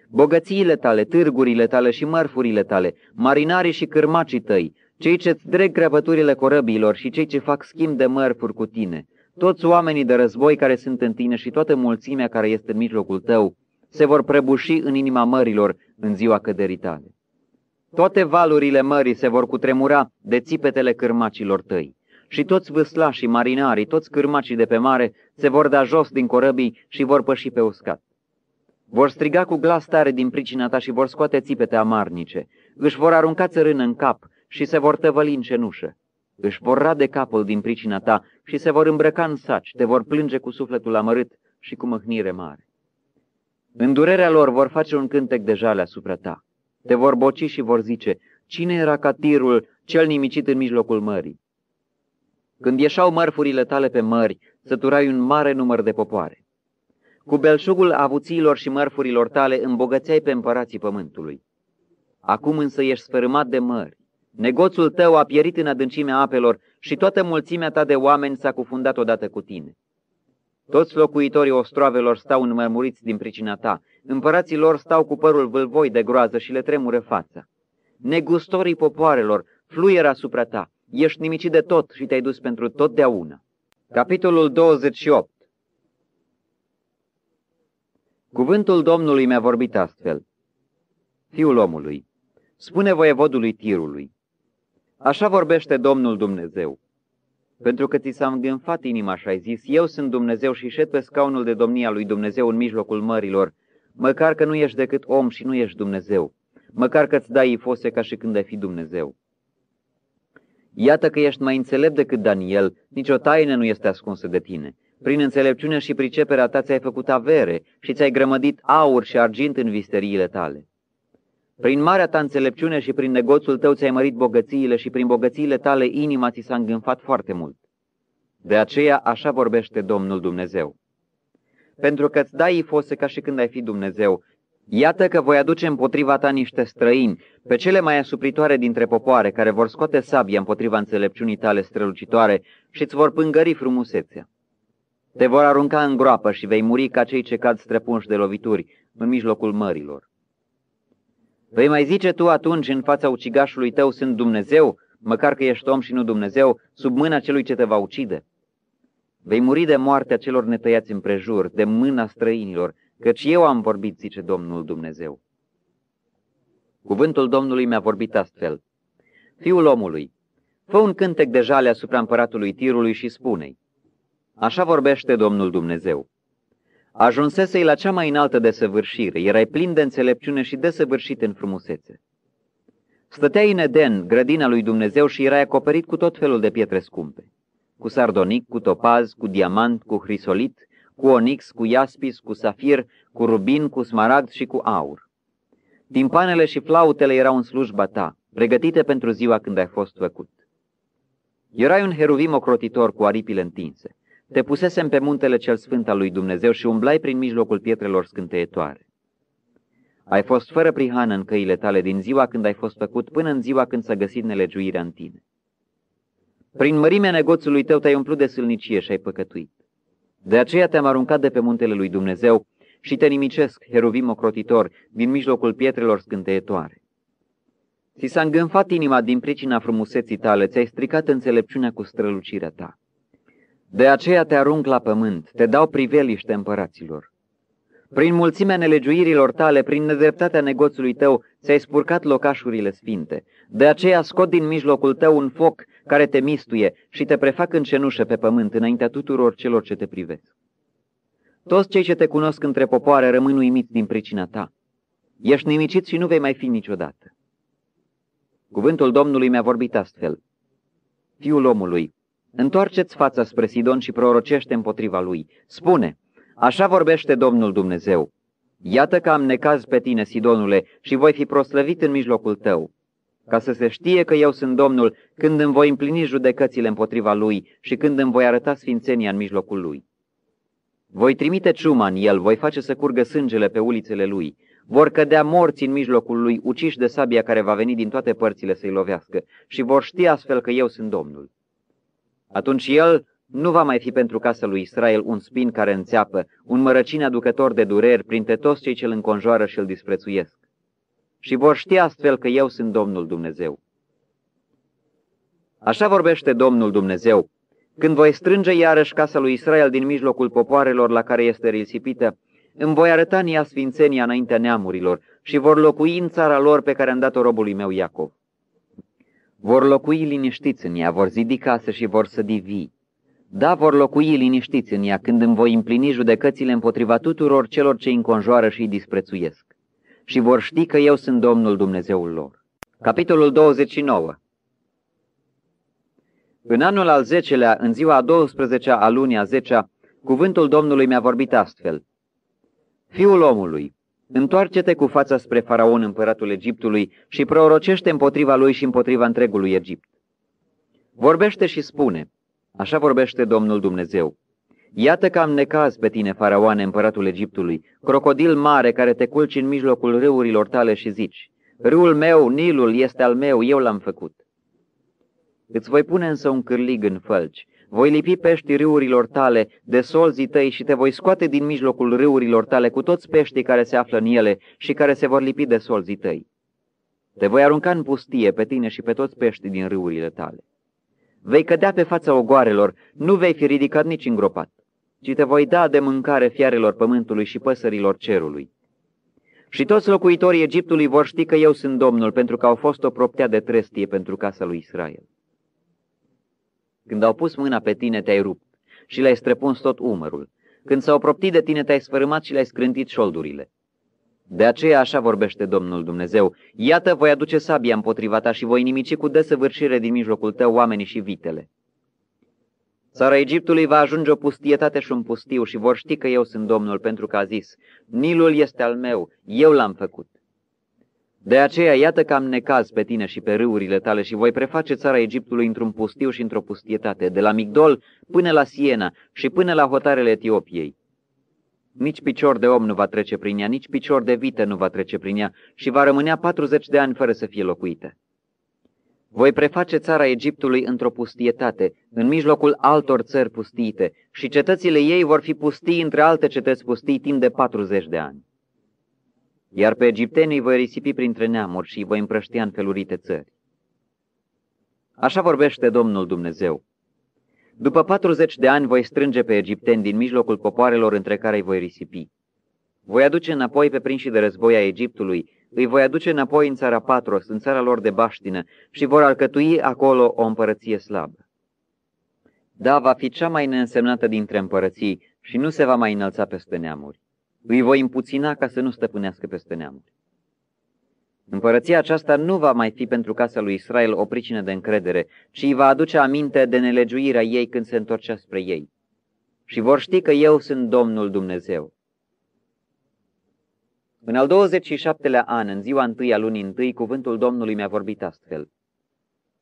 Bogățiile tale, târgurile tale și mărfurile tale, marinarii și cârmacii tăi, cei ce-ți dreg crăpăturile corăbiilor și cei ce fac schimb de mărfuri cu tine, toți oamenii de război care sunt în tine și toată mulțimea care este în mijlocul tău, se vor prăbuși în inima mărilor în ziua căderii tale. Toate valurile mării se vor cutremura de țipetele cârmacilor tăi și toți vâslașii, marinarii, toți cârmacii de pe mare se vor da jos din corăbii și vor păși pe uscat. Vor striga cu glas tare din pricina ta și vor scoate țipete amarnice, își vor arunca țărână în cap și se vor tăvăli în cenușă. Își vor rade capul din pricina ta și se vor îmbrăca în saci, te vor plânge cu sufletul amărât și cu mâhnire mare. În durerea lor vor face un cântec de jale asupra ta. Te vor boci și vor zice, cine era catirul cel nimicit în mijlocul mării? Când ieșau mărfurile tale pe mări, săturai un mare număr de popoare. Cu belșugul avuțiilor și mărfurilor tale îmbogățeai pe împărații pământului. Acum însă ești sfărâmat de mări. Negoțul tău a pierit în adâncimea apelor și toată mulțimea ta de oameni s-a cufundat odată cu tine. Toți locuitorii ostroavelor stau înmărmuriți din pricina ta, împărații lor stau cu părul vâlvoi de groază și le tremură fața. Negustorii popoarelor fluieră asupra ta, ești nimicit de tot și te-ai dus pentru totdeauna. Capitolul 28 Cuvântul Domnului mi-a vorbit astfel. Fiul omului, spune voievodului tirului, Așa vorbește Domnul Dumnezeu. Pentru că ți s-a îngânfat inima și ai zis, eu sunt Dumnezeu și șed pe scaunul de domnia lui Dumnezeu în mijlocul mărilor, măcar că nu ești decât om și nu ești Dumnezeu, măcar că îți dai ifose ca și când ai fi Dumnezeu. Iată că ești mai înțelept decât Daniel, nicio taină nu este ascunsă de tine. Prin înțelepciune și priceperea ta ți-ai făcut avere și ți-ai grămădit aur și argint în visteriile tale. Prin marea ta înțelepciune și prin negoțul tău ți-ai mărit bogățiile și prin bogățiile tale inima ți s-a îngânfat foarte mult. De aceea așa vorbește Domnul Dumnezeu. Pentru că îți dai ifose ca și când ai fi Dumnezeu, iată că voi aduce împotriva ta niște străini, pe cele mai asupritoare dintre popoare, care vor scoate sabia împotriva înțelepciunii tale strălucitoare și îți vor pângări frumusețea. Te vor arunca în groapă și vei muri ca cei ce cad străpunși de lovituri în mijlocul mărilor. Vei mai zice tu atunci în fața ucigașului tău sunt Dumnezeu, măcar că ești om și nu Dumnezeu, sub mâna celui ce te va ucide? Vei muri de moartea celor netăiați împrejur, de mâna străinilor, căci eu am vorbit, zice Domnul Dumnezeu. Cuvântul Domnului mi-a vorbit astfel. Fiul omului, fă un cântec de jale asupra împăratului tirului și spune-i. Așa vorbește Domnul Dumnezeu. Ajunsesei la cea mai înaltă desăvârșire, erai plin de înțelepciune și desăvârșit în frumusețe. Stăteai în Eden, grădina lui Dumnezeu, și erai acoperit cu tot felul de pietre scumpe. Cu sardonic, cu topaz, cu diamant, cu hrisolit, cu onix, cu iaspis, cu safir, cu rubin, cu smaragd și cu aur. Timpanele și flautele erau în slujba ta, pregătite pentru ziua când ai fost făcut. Erai un heruvim ocrotitor cu aripile întinse. Te pusesem pe muntele cel sfânt al lui Dumnezeu și umblai prin mijlocul pietrelor scânteietoare. Ai fost fără prihană în căile tale din ziua când ai fost făcut până în ziua când s-a găsit nelegiuirea în tine. Prin mărimea negoțului tău te-ai umplut de sâlnicie și ai păcătuit. De aceea te-am aruncat de pe muntele lui Dumnezeu și te nimicesc, heruvim ocrotitor, din mijlocul pietrelor scânteietoare. Ți s-a îngânfat inima din pricina frumuseții tale, ți-ai stricat înțelepciunea cu strălucirea ta. De aceea te arunc la pământ, te dau priveliște împăraților. Prin mulțimea nelegiuirilor tale, prin nedreptatea negoțului tău, ți-ai spurcat locașurile sfinte. De aceea scot din mijlocul tău un foc care te mistuie și te prefac în cenușă pe pământ înaintea tuturor celor ce te privesc. Toți cei ce te cunosc între popoare rămân uimiți din pricina ta. Ești nimicit și nu vei mai fi niciodată. Cuvântul Domnului mi-a vorbit astfel. Fiul omului, întoarceți fața spre Sidon și prorocește împotriva lui. Spune, așa vorbește Domnul Dumnezeu. Iată că am necaz pe tine, Sidonule, și voi fi proslăvit în mijlocul tău, ca să se știe că eu sunt Domnul când îmi voi împlini judecățile împotriva lui și când îmi voi arăta sfințenia în mijlocul lui. Voi trimite ciuma în el, voi face să curgă sângele pe ulițele lui, vor cădea morți în mijlocul lui, uciși de sabia care va veni din toate părțile să-i lovească, și vor ști astfel că eu sunt Domnul. Atunci el nu va mai fi pentru casa lui Israel un spin care înțeapă, un mărăcine aducător de dureri printre toți cei ce îl înconjoară și îl disprețuiesc. Și vor ști astfel că eu sunt Domnul Dumnezeu. Așa vorbește Domnul Dumnezeu, când voi strânge iarăși casa lui Israel din mijlocul popoarelor la care este risipită, îmi voi arăta în ea sfințenia înaintea neamurilor și vor locui în țara lor pe care am dat-o robului meu Iacov. Vor locui liniștiți în ea, vor zidi case și vor sădi vii. Da, vor locui liniștiți în ea când îmi voi împlini judecățile împotriva tuturor celor ce îi înconjoară și îi disprețuiesc. Și vor ști că eu sunt Domnul Dumnezeul lor. Capitolul 29 În anul al zecelea, în ziua a 12-a a lunii a zecea, cuvântul Domnului mi-a vorbit astfel. Fiul omului, întoarce-te cu fața spre faraon împăratul Egiptului și prorocește împotriva lui și împotriva întregului Egipt. Vorbește și spune, așa vorbește Domnul Dumnezeu. Iată că am necaz pe tine, faraoane, împăratul Egiptului, crocodil mare care te culci în mijlocul râurilor tale și zici, Râul meu, Nilul, este al meu, eu l-am făcut. Îți voi pune însă un cârlig în fălci voi lipi peștii râurilor tale de solzii tăi și te voi scoate din mijlocul râurilor tale cu toți peștii care se află în ele și care se vor lipi de solzii tăi. Te voi arunca în pustie pe tine și pe toți peștii din râurile tale. Vei cădea pe fața ogoarelor, nu vei fi ridicat nici îngropat, ci te voi da de mâncare fiarelor pământului și păsărilor cerului. Și toți locuitorii Egiptului vor ști că eu sunt Domnul, pentru că au fost o proptea de trestie pentru casa lui Israel. Când au pus mâna pe tine, te-ai rupt și le-ai străpuns tot umărul. Când s-au proptit de tine, te-ai sfărâmat și le-ai scrântit șoldurile. De aceea așa vorbește Domnul Dumnezeu. Iată, voi aduce sabia împotriva ta și voi nimici cu desăvârșire din mijlocul tău oamenii și vitele. Țara Egiptului va ajunge o pustietate și un pustiu și vor ști că eu sunt Domnul pentru că a zis, Nilul este al meu, eu l-am făcut. De aceea, iată că am necaz pe tine și pe râurile tale și voi preface țara Egiptului într-un pustiu și într-o pustietate, de la Migdol până la Siena și până la hotarele Etiopiei. Nici picior de om nu va trece prin ea, nici picior de vită nu va trece prin ea și va rămânea 40 de ani fără să fie locuită. Voi preface țara Egiptului într-o pustietate, în mijlocul altor țări pustiite, și cetățile ei vor fi pustii între alte cetăți pustii timp de 40 de ani. Iar pe egiptenii voi risipi printre neamuri și îi voi împrăștia în felurite țări. Așa vorbește Domnul Dumnezeu. După 40 de ani voi strânge pe egipteni din mijlocul popoarelor între care îi voi risipi. Voi aduce înapoi pe prinșii de război a Egiptului, îi voi aduce înapoi în țara Patros, în țara lor de baștină, și vor alcătui acolo o împărăție slabă. Da, va fi cea mai neînsemnată dintre împărății și nu se va mai înălța peste neamuri. Îi voi împuțina ca să nu stăpânească peste neamuri. Împărăția aceasta nu va mai fi pentru casa lui Israel o pricină de încredere, ci îi va aduce aminte de nelegiuirea ei când se întorcea spre ei. Și vor ști că eu sunt Domnul Dumnezeu. În al 27-lea an, în ziua întâi a lunii întâi, cuvântul Domnului mi-a vorbit astfel.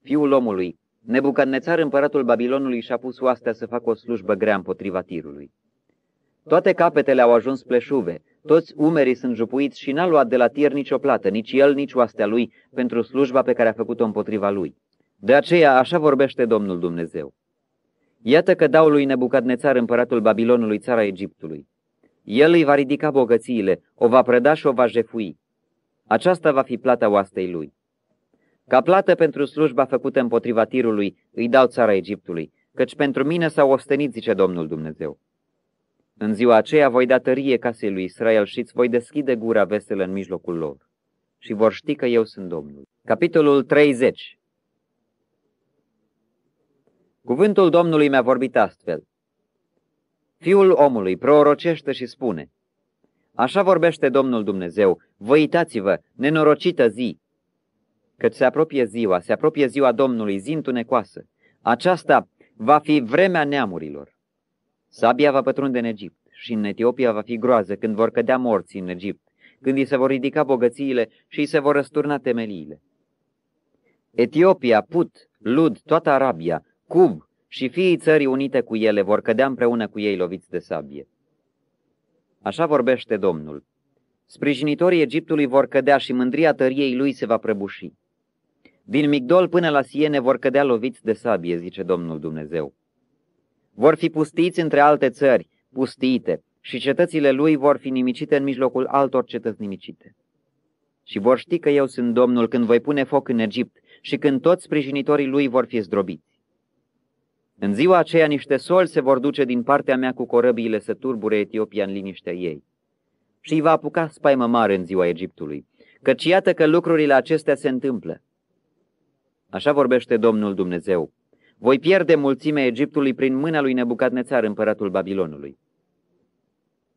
Fiul omului, Nebucadnețar împăratul Babilonului și-a pus oastea să facă o slujbă grea împotriva tirului. Toate capetele au ajuns pleșuve, toți umerii sunt jupuiți și n-a luat de la tir nicio plată, nici el, nici oastea lui, pentru slujba pe care a făcut-o împotriva lui. De aceea așa vorbește Domnul Dumnezeu. Iată că dau lui Nebucadnețar împăratul Babilonului țara Egiptului. El îi va ridica bogățiile, o va preda și o va jefui. Aceasta va fi plata oastei lui. Ca plată pentru slujba făcută împotriva tirului, îi dau țara Egiptului, căci pentru mine s-au ostenit, zice Domnul Dumnezeu. În ziua aceea voi da tărie casei lui Israel și îți voi deschide gura veselă în mijlocul lor. Și vor ști că eu sunt Domnul. Capitolul 30 Cuvântul Domnului mi-a vorbit astfel. Fiul omului prorocește și spune, Așa vorbește Domnul Dumnezeu, vă uitați-vă, nenorocită zi, căci se apropie ziua, se apropie ziua Domnului, zi întunecoasă. Aceasta va fi vremea neamurilor. Sabia va pătrunde în Egipt și în Etiopia va fi groază când vor cădea morții în Egipt, când îi se vor ridica bogățiile și îi se vor răsturna temeliile. Etiopia, Put, Lud, toată Arabia, Cub și fiii țării unite cu ele vor cădea împreună cu ei loviți de sabie. Așa vorbește Domnul. Sprijinitorii Egiptului vor cădea și mândria tăriei lui se va prăbuși. Din Migdol până la Siene vor cădea loviți de sabie, zice Domnul Dumnezeu. Vor fi pustiți între alte țări, pustiite, și cetățile lui vor fi nimicite în mijlocul altor cetăți nimicite. Și vor ști că eu sunt Domnul când voi pune foc în Egipt și când toți sprijinitorii lui vor fi zdrobiți. În ziua aceea niște soli se vor duce din partea mea cu corăbiile să turbure Etiopia în liniștea ei. Și îi va apuca spaimă mare în ziua Egiptului, căci iată că lucrurile acestea se întâmplă. Așa vorbește Domnul Dumnezeu. Voi pierde mulțimea Egiptului prin mâna lui Nebucadnețar, împăratul Babilonului.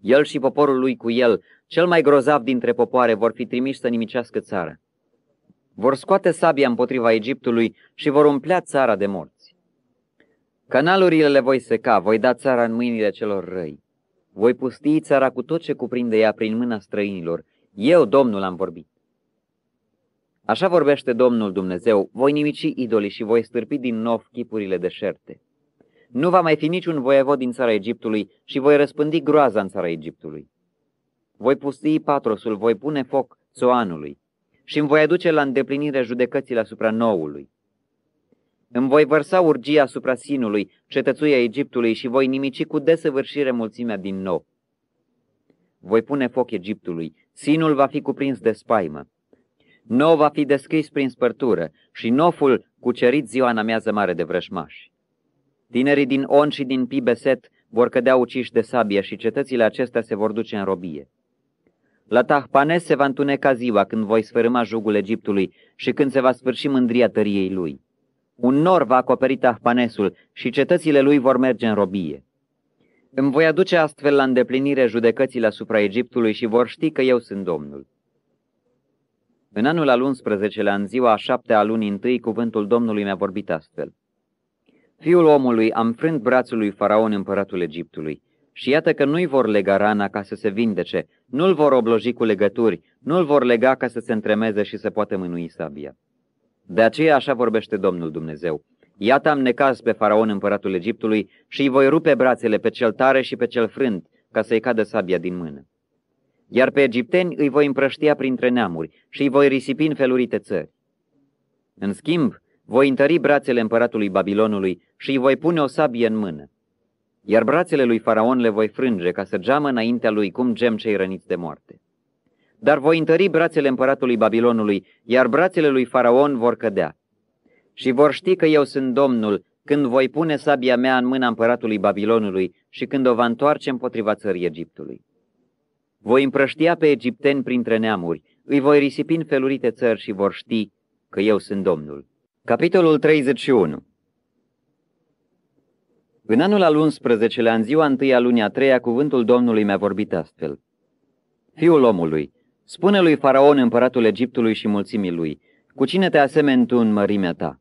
El și poporul lui cu el, cel mai grozav dintre popoare, vor fi trimiși să nimicească țara. Vor scoate sabia împotriva Egiptului și vor umplea țara de morți. Canalurile le voi seca, voi da țara în mâinile celor răi. Voi pustii țara cu tot ce cuprinde ea prin mâna străinilor. Eu, Domnul, am vorbit. Așa vorbește Domnul Dumnezeu, voi nimici idolii și voi stârpi din nou chipurile deșerte. Nu va mai fi niciun voievod din țara Egiptului și voi răspândi groaza în țara Egiptului. Voi pustii Patrosul, voi pune foc Țoanului și îmi voi aduce la îndeplinire judecățile asupra noului. Îmi voi vărsa urgia asupra Sinului, cetățuia Egiptului, și voi nimici cu desăvârșire mulțimea din nou. Voi pune foc Egiptului, Sinul va fi cuprins de spaimă. Nou va fi descris prin spărtură și noful cucerit ziua în amiază mare de vrășmași. Tinerii din On și din Pibeset vor cădea uciși de sabie și cetățile acestea se vor duce în robie. La Tahpanes se va întuneca ziua când voi sfărâma jugul Egiptului și când se va sfârși mândria tăriei lui. Un nor va acoperi Tahpanesul și cetățile lui vor merge în robie. Îmi voi aduce astfel la îndeplinire judecățile asupra Egiptului și vor ști că eu sunt Domnul. În anul al 11-lea, în ziua a șaptea a lunii întâi, cuvântul Domnului mi-a vorbit astfel. Fiul omului, am frânt brațul lui Faraon, împăratul Egiptului, și iată că nu-i vor lega rana ca să se vindece, nu-l vor obloji cu legături, nu-l vor lega ca să se întremeze și să poată mânui sabia. De aceea așa vorbește Domnul Dumnezeu. Iată am necaz pe Faraon, împăratul Egiptului, și îi voi rupe brațele pe cel tare și pe cel frânt, ca să-i cadă sabia din mână. Iar pe egipteni îi voi împrăștia printre neamuri și îi voi risipi în felurite țări. În schimb, voi întări brațele împăratului Babilonului și îi voi pune o sabie în mână. Iar brațele lui Faraon le voi frânge ca să geamă înaintea lui cum gem cei răniți de moarte. Dar voi întări brațele împăratului Babilonului, iar brațele lui Faraon vor cădea. Și vor ști că eu sunt Domnul când voi pune sabia mea în mâna împăratului Babilonului și când o va întoarce împotriva țării Egiptului. Voi împrăștia pe egipteni printre neamuri, îi voi risipi în felurite țări și vor ști că eu sunt Domnul. Capitolul 31 În anul al 11-lea, în ziua întâia lunii a treia, cuvântul Domnului mi-a vorbit astfel. Fiul omului, spune lui Faraon, împăratul Egiptului și mulțimii lui, cu cine te asemeni tu în mărimea ta?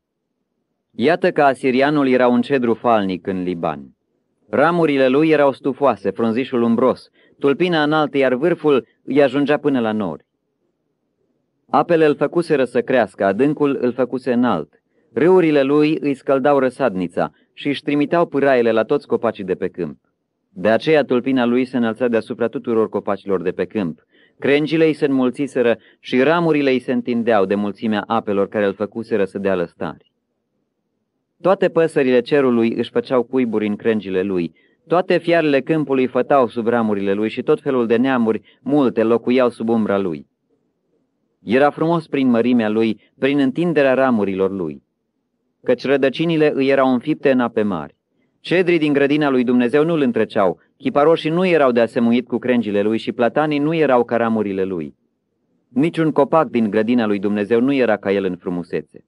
Iată că asirianul era un cedru falnic în Liban. Ramurile lui erau stufoase, frunzișul umbros, tulpina înaltă, iar vârful îi ajungea până la nori. Apele îl făcuseră să crească, adâncul îl făcuse înalt. Râurile lui îi scăldau răsadnița și își trimiteau pâraile la toți copacii de pe câmp. De aceea tulpina lui se înălța deasupra tuturor copacilor de pe câmp. Crengile îi se înmulțiseră și ramurile îi se întindeau de mulțimea apelor care îl făcuseră să dea lăstari. Toate păsările cerului își făceau cuiburi în crengile lui, Toate fiarele câmpului fătau sub ramurile lui și tot felul de neamuri multe locuiau sub umbra lui. Era frumos prin mărimea lui, prin întinderea ramurilor lui, căci rădăcinile îi erau înfipte în ape mari. Cedrii din grădina lui Dumnezeu nu îl întreceau, chiparoșii nu erau de asemuit cu crengile lui și platanii nu erau ca ramurile lui. Niciun copac din grădina lui Dumnezeu nu era ca el în frumusețe.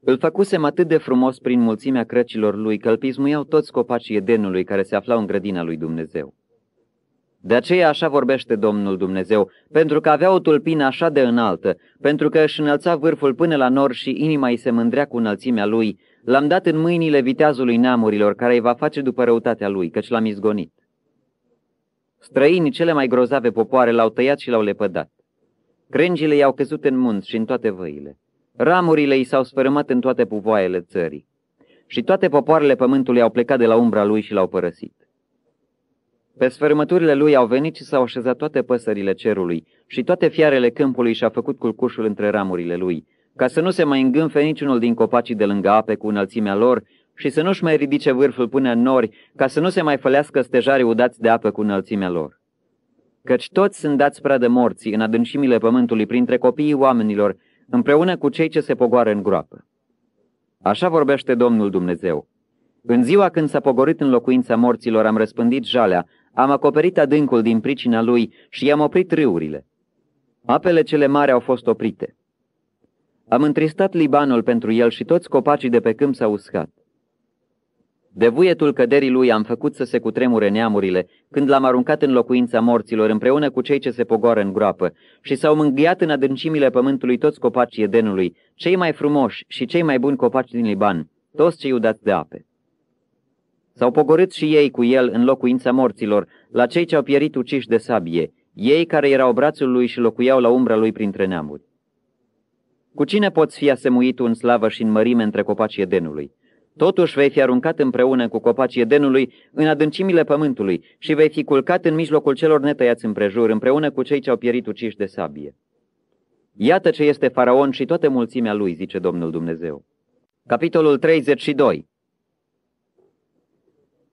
Îl făcusem atât de frumos prin mulțimea crăcilor lui că îl pismuiau toți copacii Edenului care se aflau în grădina lui Dumnezeu. De aceea așa vorbește Domnul Dumnezeu, pentru că avea o tulpină așa de înaltă, pentru că își înălța vârful până la nor și inima îi se mândrea cu înălțimea lui, l-am dat în mâinile viteazului neamurilor, care îi va face după răutatea lui, căci l-am izgonit. Străinii cele mai grozave popoare l-au tăiat și l-au lepădat. Crengile i-au căzut în munți și în toate văile. Ramurile i s-au sfărâmat în toate puvoaiele țării. Și toate popoarele pământului au plecat de la umbra lui și l-au părăsit. Pe sfărâmăturile lui au venit și s-au așezat toate păsările cerului și toate fiarele câmpului și-au făcut culcușul între ramurile lui, ca să nu se mai îngânfe niciunul din copacii de lângă ape cu înălțimea lor și să nu-și mai ridice vârful până în nori, ca să nu se mai fălească stejarii udați de apă cu înălțimea lor. Căci toți sunt dați pradă morții în adâncimile pământului printre copiii oamenilor, împreună cu cei ce se pogoară în groapă. Așa vorbește Domnul Dumnezeu. În ziua când s-a pogorit în locuința morților, am răspândit jalea, am acoperit adâncul din pricina lui și i-am oprit râurile. Apele cele mari au fost oprite. Am întristat Libanul pentru el și toți copacii de pe câmp s-au uscat. De vuietul căderii lui am făcut să se cutremure neamurile, când l-am aruncat în locuința morților împreună cu cei ce se pogoară în groapă, și s-au mângâiat în adâncimile pământului toți copacii Edenului, cei mai frumoși și cei mai buni copaci din Liban, toți cei udați de ape. S-au pogorât și ei cu el în locuința morților, la cei ce au pierit uciși de sabie, ei care erau brațul lui și locuiau la umbra lui printre neamuri. Cu cine poți fi asemuit în slavă și în mărime între copacii Edenului? Totuși vei fi aruncat împreună cu copacii Edenului în adâncimile pământului și vei fi culcat în mijlocul celor netăiați împrejur, împreună cu cei ce au pierit uciși de sabie. Iată ce este faraon și toată mulțimea lui, zice Domnul Dumnezeu. Capitolul 32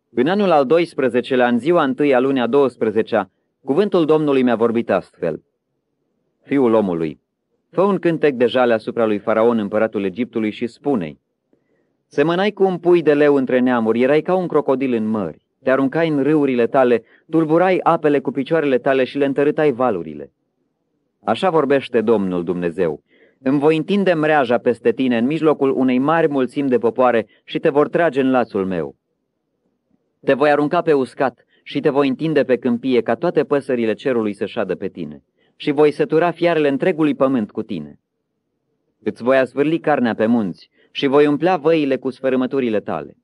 În anul al 12-lea, în ziua întâi a lunii a 12-a, cuvântul Domnului mi-a vorbit astfel. Fiul omului, fă un cântec de jale asupra lui Faraon, împăratul Egiptului, și spune-i, Semănai cu un pui de leu între neamuri, erai ca un crocodil în mări. Te aruncai în râurile tale, tulburai apele cu picioarele tale și le întărâtai valurile. Așa vorbește Domnul Dumnezeu. Îmi voi întinde mreaja peste tine în mijlocul unei mari mulțimi de popoare și te vor trage în lațul meu. Te voi arunca pe uscat și te voi întinde pe câmpie ca toate păsările cerului să șadă pe tine și voi sătura fiarele întregului pământ cu tine. Îți voi asvârli carnea pe munți și voi umplea văile cu sfărâmăturile tale.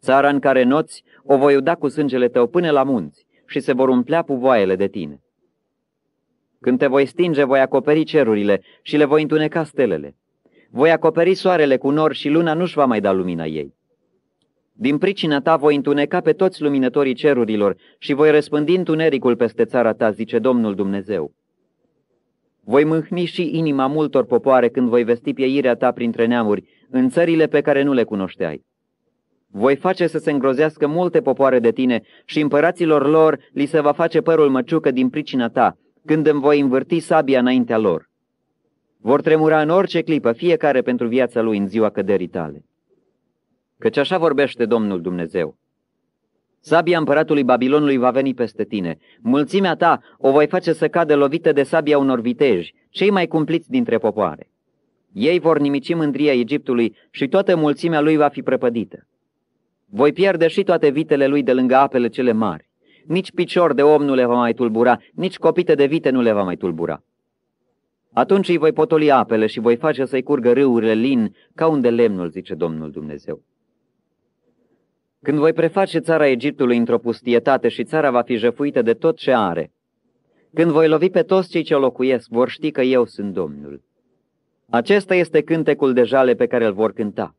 Țara în care noți o voi uda cu sângele tău până la munți și se vor umplea puvoaiele de tine. Când te voi stinge, voi acoperi cerurile și le voi întuneca stelele. Voi acoperi soarele cu nor și luna nu-și va mai da lumina ei. Din pricina ta voi întuneca pe toți luminătorii cerurilor și voi răspândi întunericul peste țara ta, zice Domnul Dumnezeu. Voi mâhni și inima multor popoare când voi vesti pieirea ta printre neamuri, în țările pe care nu le cunoșteai. Voi face să se îngrozească multe popoare de tine și împăraților lor li se va face părul măciucă din pricina ta, când îmi voi învârti sabia înaintea lor. Vor tremura în orice clipă, fiecare pentru viața lui în ziua căderii tale. Căci așa vorbește Domnul Dumnezeu. Sabia împăratului Babilonului va veni peste tine. Mulțimea ta o voi face să cadă lovită de sabia unor viteji, cei mai cumpliți dintre popoare. Ei vor nimici mândria Egiptului și toată mulțimea lui va fi prăpădită. Voi pierde și toate vitele lui de lângă apele cele mari. Nici picior de om nu le va mai tulbura, nici copite de vite nu le va mai tulbura. Atunci îi voi potoli apele și voi face să-i curgă râurile lin ca unde lemnul, zice Domnul Dumnezeu. Când voi preface țara Egiptului într-o pustietate și țara va fi jăfuită de tot ce are, când voi lovi pe toți cei ce o locuiesc, vor ști că eu sunt Domnul. Acesta este cântecul de jale pe care îl vor cânta.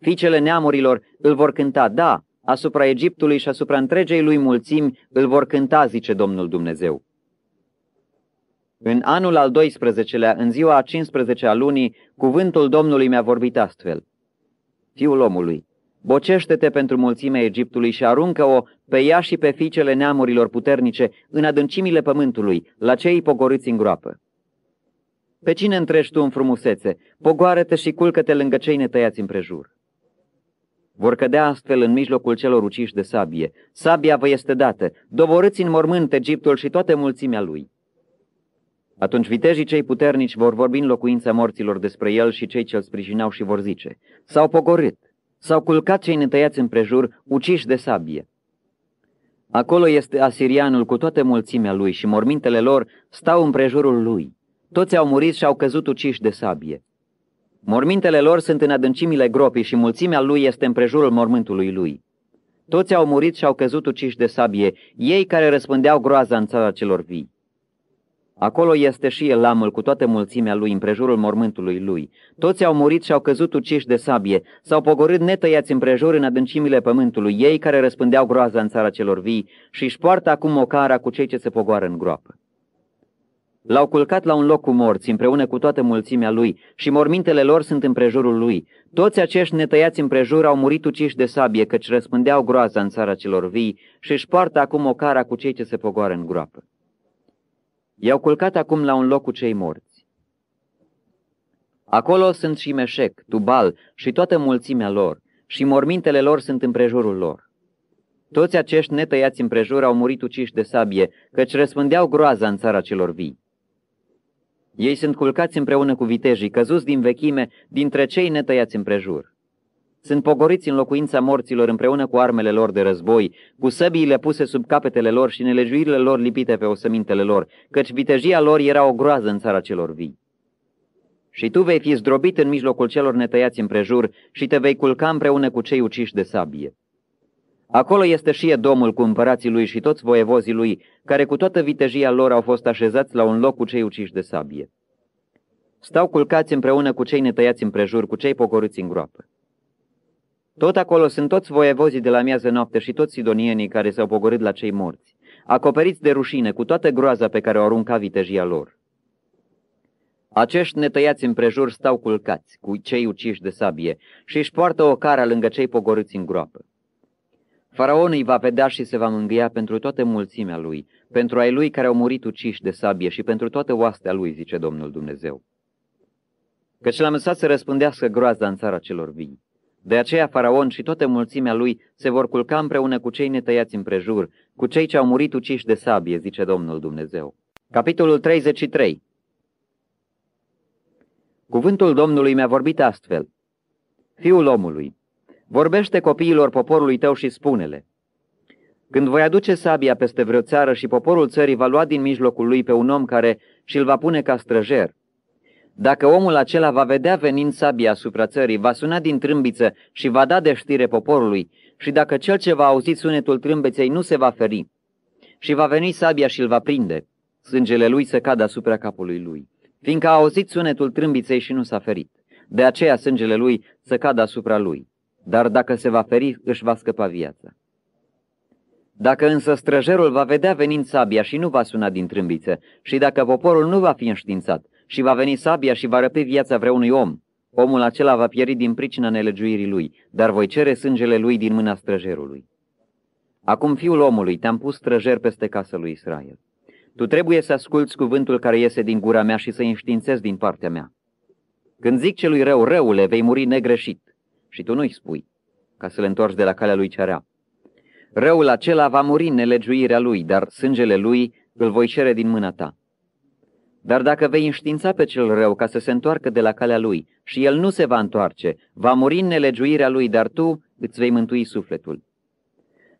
Fiicele neamurilor îl vor cânta, da, asupra Egiptului și asupra întregei lui mulțimi îl vor cânta, zice Domnul Dumnezeu. În anul al 12-lea, în ziua a 15 a lunii, cuvântul Domnului mi-a vorbit astfel. Fiul omului, bocește-te pentru mulțimea Egiptului și aruncă-o pe ea și pe fiicele neamurilor puternice în adâncimile pământului, la cei pogoriți în groapă. Pe cine întrești tu în frumusețe? Pogoară-te și culcă-te lângă cei netăiați împrejur. Vor cădea astfel în mijlocul celor uciși de sabie. Sabia vă este dată, doborâți în mormânt Egiptul și toată mulțimea lui. Atunci vitejii cei puternici vor vorbi în locuința morților despre el și cei ce-l sprijinau și vor zice, s-au pogorât, s-au culcat cei netăiați împrejur, uciși de sabie. Acolo este asirianul cu toată mulțimea lui și mormintele lor stau împrejurul lui. Toți au murit și au căzut uciși de sabie. Mormintele lor sunt în adâncimile gropii și mulțimea lui este împrejurul mormântului lui. Toți au murit și au căzut uciși de sabie, ei care răspândeau groaza în țara celor vii. Acolo este și el lamul cu toată mulțimea lui împrejurul mormântului lui. Toți au murit și au căzut uciși de sabie, s-au pogorât netăiați împrejur în adâncimile pământului, ei care răspândeau groaza în țara celor vii și își poartă acum ocara cu cei ce se pogoară în groapă. L-au culcat la un loc cu morți, împreună cu toată mulțimea lui, și mormintele lor sunt împrejurul lui. Toți acești netăiați împrejur au murit uciși de sabie, căci răspândeau groaza în țara celor vii și își poartă acum ocara cu cei ce se pogoară în groapă. I-au culcat acum la un loc cu cei morți. Acolo sunt și Meșec, Tubal și toată mulțimea lor, și mormintele lor sunt împrejurul lor. Toți acești netăiați împrejur au murit uciși de sabie, căci răspândeau groaza în țara celor vii. Ei sunt culcați împreună cu vitejii, căzuți din vechime, dintre cei netăiați împrejur. Sunt pogoriți în locuința morților împreună cu armele lor de război, cu săbiile puse sub capetele lor și nelejuirile lor lipite pe osămintele lor, căci vitejia lor era o groază în țara celor vii. Și tu vei fi zdrobit în mijlocul celor netăiați împrejur și te vei culca împreună cu cei uciși de sabie. Acolo este și Edomul cu împărații lui și toți voievozii lui, care cu toată vitejia lor au fost așezați la un loc cu cei uciși de sabie. Stau culcați împreună cu cei netăiați împrejur, cu cei pogorâți în groapă. Tot acolo sunt toți voievozii de la miază noapte și toți sidonienii care s-au pogorât la cei morți, acoperiți de rușine cu toată groaza pe care o arunca vitejia lor. Acești netăiați împrejur stau culcați cu cei uciși de sabie și își poartă o cara lângă cei pogorâți în groapă. Faraon îi va vedea și se va mângâia pentru toată mulțimea lui, pentru ai lui care au murit uciși de sabie și pentru toată oastea lui, zice Domnul Dumnezeu. Căci l-am lăsat să răspândească groaza în țara celor vii. De aceea Faraon și toată mulțimea lui se vor culca împreună cu cei netăiați împrejur, cu cei ce au murit uciși de sabie, zice Domnul Dumnezeu. Capitolul 33 Cuvântul Domnului mi-a vorbit astfel. Fiul omului, vorbește copiilor poporului tău și spune-le. Când voi aduce sabia peste vreo țară și poporul țării va lua din mijlocul lui pe un om care și-l va pune ca străjer, dacă omul acela va vedea venind sabia asupra țării, va suna din trâmbiță și va da de știre poporului, și dacă cel ce va auzi sunetul trâmbeței nu se va feri, și va veni sabia și îl va prinde, sângele lui să cadă asupra capului lui, fiindcă a auzit sunetul trâmbiței și nu s-a ferit. De aceea sângele lui să cadă asupra lui, dar dacă se va feri, își va scăpa viața. Dacă însă străjerul va vedea venind sabia și nu va suna din trâmbiță, și dacă poporul nu va fi înștiințat, și va veni sabia și va răpi viața vreunui om. Omul acela va pieri din pricina nelegiuirii lui, dar voi cere sângele lui din mâna străjerului. Acum, fiul omului, te-am pus străjer peste casa lui Israel. Tu trebuie să asculți cuvântul care iese din gura mea și să înștiințezi din partea mea. Când zic celui rău, răule, vei muri negreșit. Și tu nu-i spui, ca să le întorci de la calea lui cerea. Răul acela va muri în nelegiuirea lui, dar sângele lui îl voi cere din mâna ta. Dar dacă vei înștiința pe cel rău ca să se întoarcă de la calea lui și el nu se va întoarce, va muri în nelegiuirea lui, dar tu îți vei mântui sufletul.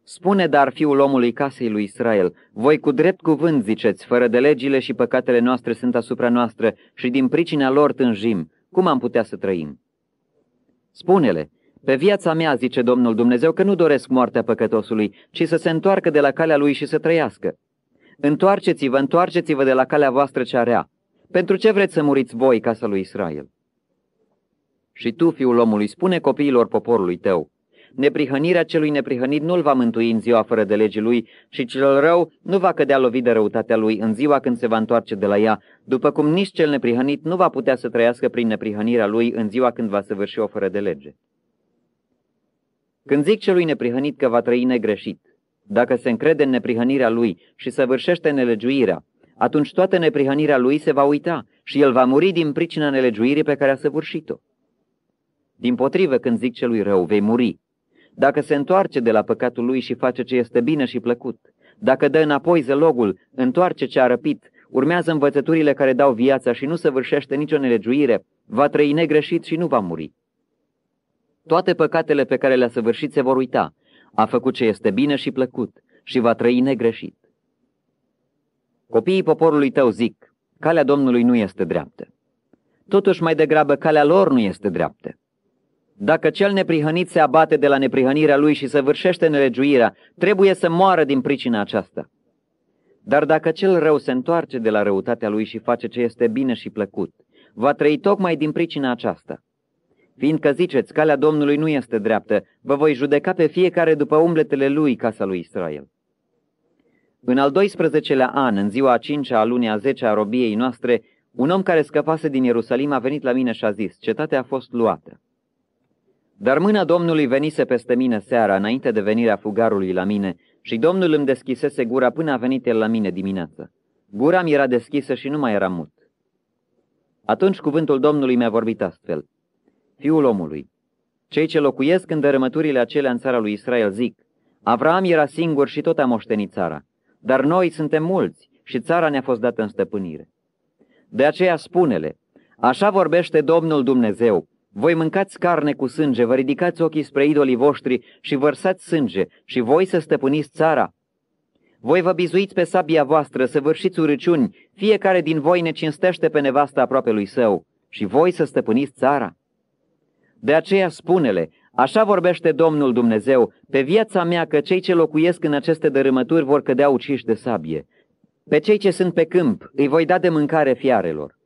Spune dar fiul omului casei lui Israel, voi cu drept cuvânt ziceți, fără de legile și păcatele noastre sunt asupra noastră și din pricina lor tânjim, cum am putea să trăim? Spune-le, pe viața mea, zice Domnul Dumnezeu, că nu doresc moartea păcătosului, ci să se întoarcă de la calea lui și să trăiască. Întoarceți-vă, întoarceți-vă de la calea voastră cea rea. Pentru ce vreți să muriți voi, casa lui Israel? Și tu, fiul omului, spune copiilor poporului tău, neprihănirea celui neprihănit nu-l va mântui în ziua fără de legii lui și cel rău nu va cădea lovit de răutatea lui în ziua când se va întoarce de la ea, după cum nici cel neprihănit nu va putea să trăiască prin neprihănirea lui în ziua când va săvârși o fără de lege. Când zic celui neprihănit că va trăi negreșit, dacă se încrede în neprihănirea lui și săvârșește nelegiuirea, atunci toată neprihănirea lui se va uita și el va muri din pricina nelegiuirii pe care a săvârșit-o. Din potrivă, când zic celui rău, vei muri. Dacă se întoarce de la păcatul lui și face ce este bine și plăcut, dacă dă înapoi zălogul, întoarce ce a răpit, urmează învățăturile care dau viața și nu săvârșește nicio nelegiuire, va trăi negreșit și nu va muri. Toate păcatele pe care le-a săvârșit se vor uita. A făcut ce este bine și plăcut și va trăi negreșit. Copiii poporului tău zic, calea Domnului nu este dreaptă. Totuși mai degrabă calea lor nu este dreaptă. Dacă cel neprihănit se abate de la neprihănirea lui și săvârșește nelegiuirea, trebuie să moară din pricina aceasta. Dar dacă cel rău se întoarce de la răutatea lui și face ce este bine și plăcut, va trăi tocmai din pricina aceasta. Fiindcă ziceți, calea Domnului nu este dreaptă, vă voi judeca pe fiecare după umbletele lui, casa lui Israel. În al 12-lea an, în ziua a cincea a lunii a zecea a robiei noastre, un om care scăpase din Ierusalim a venit la mine și a zis, cetatea a fost luată. Dar mâna Domnului venise peste mine seara, înainte de venirea fugarului la mine, și Domnul îmi deschisese gura până a venit el la mine dimineață. Gura mi era deschisă și nu mai era mut. Atunci cuvântul Domnului mi-a vorbit astfel. Fiul omului, cei ce locuiesc în dărâmăturile acelea în țara lui Israel zic, Avraam era singur și tot a moștenit țara, dar noi suntem mulți și țara ne-a fost dată în stăpânire. De aceea spune-le, așa vorbește Domnul Dumnezeu, voi mâncați carne cu sânge, vă ridicați ochii spre idolii voștri și vărsați sânge și voi să stăpâniți țara. Voi vă bizuiți pe sabia voastră, să vârșiți urăciuni, fiecare din voi ne cinstește pe nevasta aproape lui său și voi să stăpâniți țara. De aceea spune-le, așa vorbește Domnul Dumnezeu, pe viața mea că cei ce locuiesc în aceste dărâmături vor cădea uciși de sabie. Pe cei ce sunt pe câmp îi voi da de mâncare fiarelor,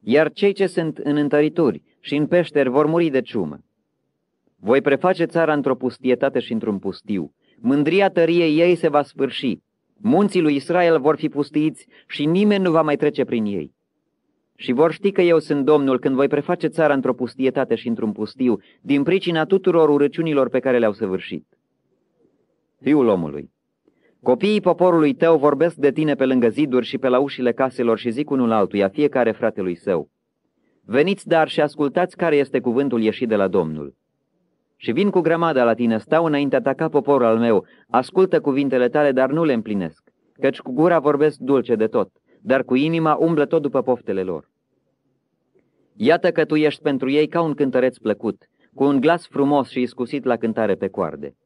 iar cei ce sunt în întărituri și în peșteri vor muri de ciumă. Voi preface țara într-o pustietate și într-un pustiu. Mândria tăriei ei se va sfârși. Munții lui Israel vor fi pustiiți și nimeni nu va mai trece prin ei. Și vor ști că eu sunt Domnul când voi preface țara într-o pustietate și într-un pustiu, din pricina tuturor urăciunilor pe care le-au săvârșit. Fiul omului, copiii poporului tău vorbesc de tine pe lângă ziduri și pe la ușile caselor și zic unul altuia, fiecare fratelui său. Veniți dar și ascultați care este cuvântul ieșit de la Domnul. Și vin cu grămada la tine, stau înaintea ta ca poporul al meu, ascultă cuvintele tale, dar nu le împlinesc, căci cu gura vorbesc dulce de tot, dar cu inima umblă tot după poftele lor. Iată că tu ești pentru ei ca un cântăreț plăcut, cu un glas frumos și iscusit la cântare pe coarde.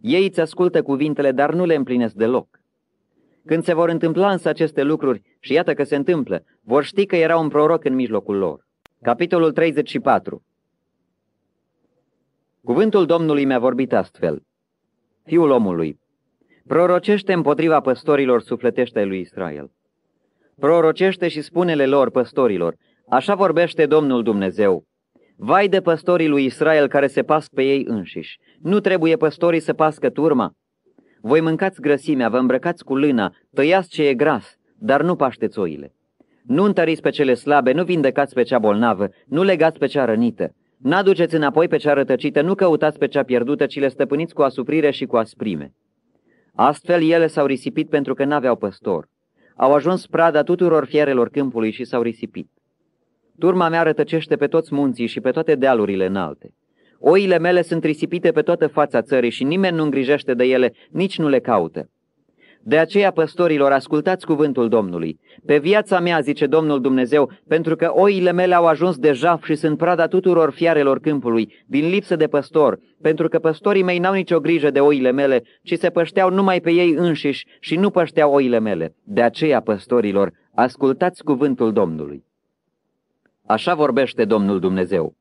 Ei îți ascultă cuvintele, dar nu le împlinesc deloc. Când se vor întâmpla însă aceste lucruri, și iată că se întâmplă, vor ști că era un proroc în mijlocul lor. Capitolul 34 Cuvântul Domnului mi-a vorbit astfel. Fiul omului, prorocește împotriva păstorilor sufletește lui Israel. Prorocește și spune-le lor, păstorilor, așa vorbește Domnul Dumnezeu. Vai de păstorii lui Israel care se pasc pe ei înșiși. Nu trebuie păstorii să pască turma. Voi mâncați grăsimea, vă îmbrăcați cu lâna, tăiați ce e gras, dar nu pașteți oile. Nu întăriți pe cele slabe, nu vindecați pe cea bolnavă, nu legați pe cea rănită. N-aduceți înapoi pe cea rătăcită, nu căutați pe cea pierdută, ci le stăpâniți cu asuprire și cu asprime. Astfel ele s-au risipit pentru că n-aveau păstor. Au ajuns prada tuturor fierelor câmpului și s-au risipit. Turma mea rătăcește pe toți munții și pe toate dealurile înalte. Oile mele sunt risipite pe toată fața țării și nimeni nu îngrijește de ele, nici nu le caută. De aceea, păstorilor, ascultați cuvântul Domnului. Pe viața mea, zice Domnul Dumnezeu, pentru că oile mele au ajuns de jaf și sunt prada tuturor fiarelor câmpului, din lipsă de păstor, pentru că păstorii mei n-au nicio grijă de oile mele, ci se pășteau numai pe ei înșiși și nu pășteau oile mele. De aceea, păstorilor, ascultați cuvântul Domnului. Așa vorbește Domnul Dumnezeu.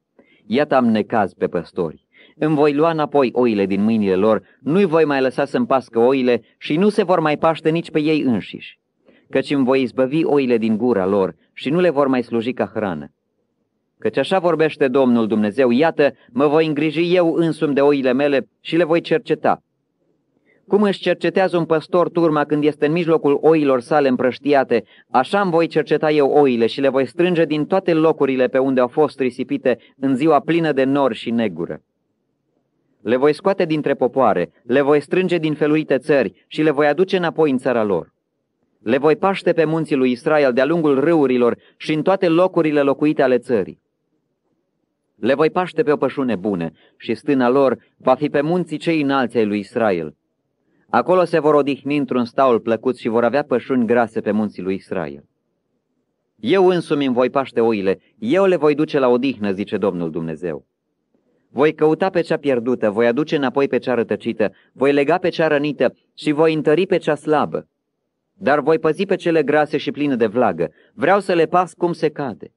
Iată am necaz pe păstori. Îmi voi lua înapoi oile din mâinile lor, nu-i voi mai lăsa să-mi pască oile și nu se vor mai paște nici pe ei înșiși, căci îmi voi izbăvi oile din gura lor și nu le vor mai sluji ca hrană. Căci așa vorbește Domnul Dumnezeu, iată, mă voi îngriji eu însumi de oile mele și le voi cerceta. Cum își cercetează un păstor turma când este în mijlocul oilor sale împrăștiate, așa îmi voi cerceta eu oile și le voi strânge din toate locurile pe unde au fost risipite în ziua plină de nori și negură. Le voi scoate dintre popoare, le voi strânge din felurite țări și le voi aduce înapoi în țara lor. Le voi paște pe munții lui Israel de-a lungul râurilor și în toate locurile locuite ale țării. Le voi paște pe o pășune bună și stâna lor va fi pe munții cei înalți ai lui Israel. Acolo se vor odihni într-un staul plăcut și vor avea pășuni grase pe munții lui Israel. Eu însumi îmi voi paște oile, eu le voi duce la odihnă, zice Domnul Dumnezeu. Voi căuta pe cea pierdută, voi aduce înapoi pe cea rătăcită, voi lega pe cea rănită și voi întări pe cea slabă. Dar voi păzi pe cele grase și pline de vlagă, vreau să le pas cum se cade.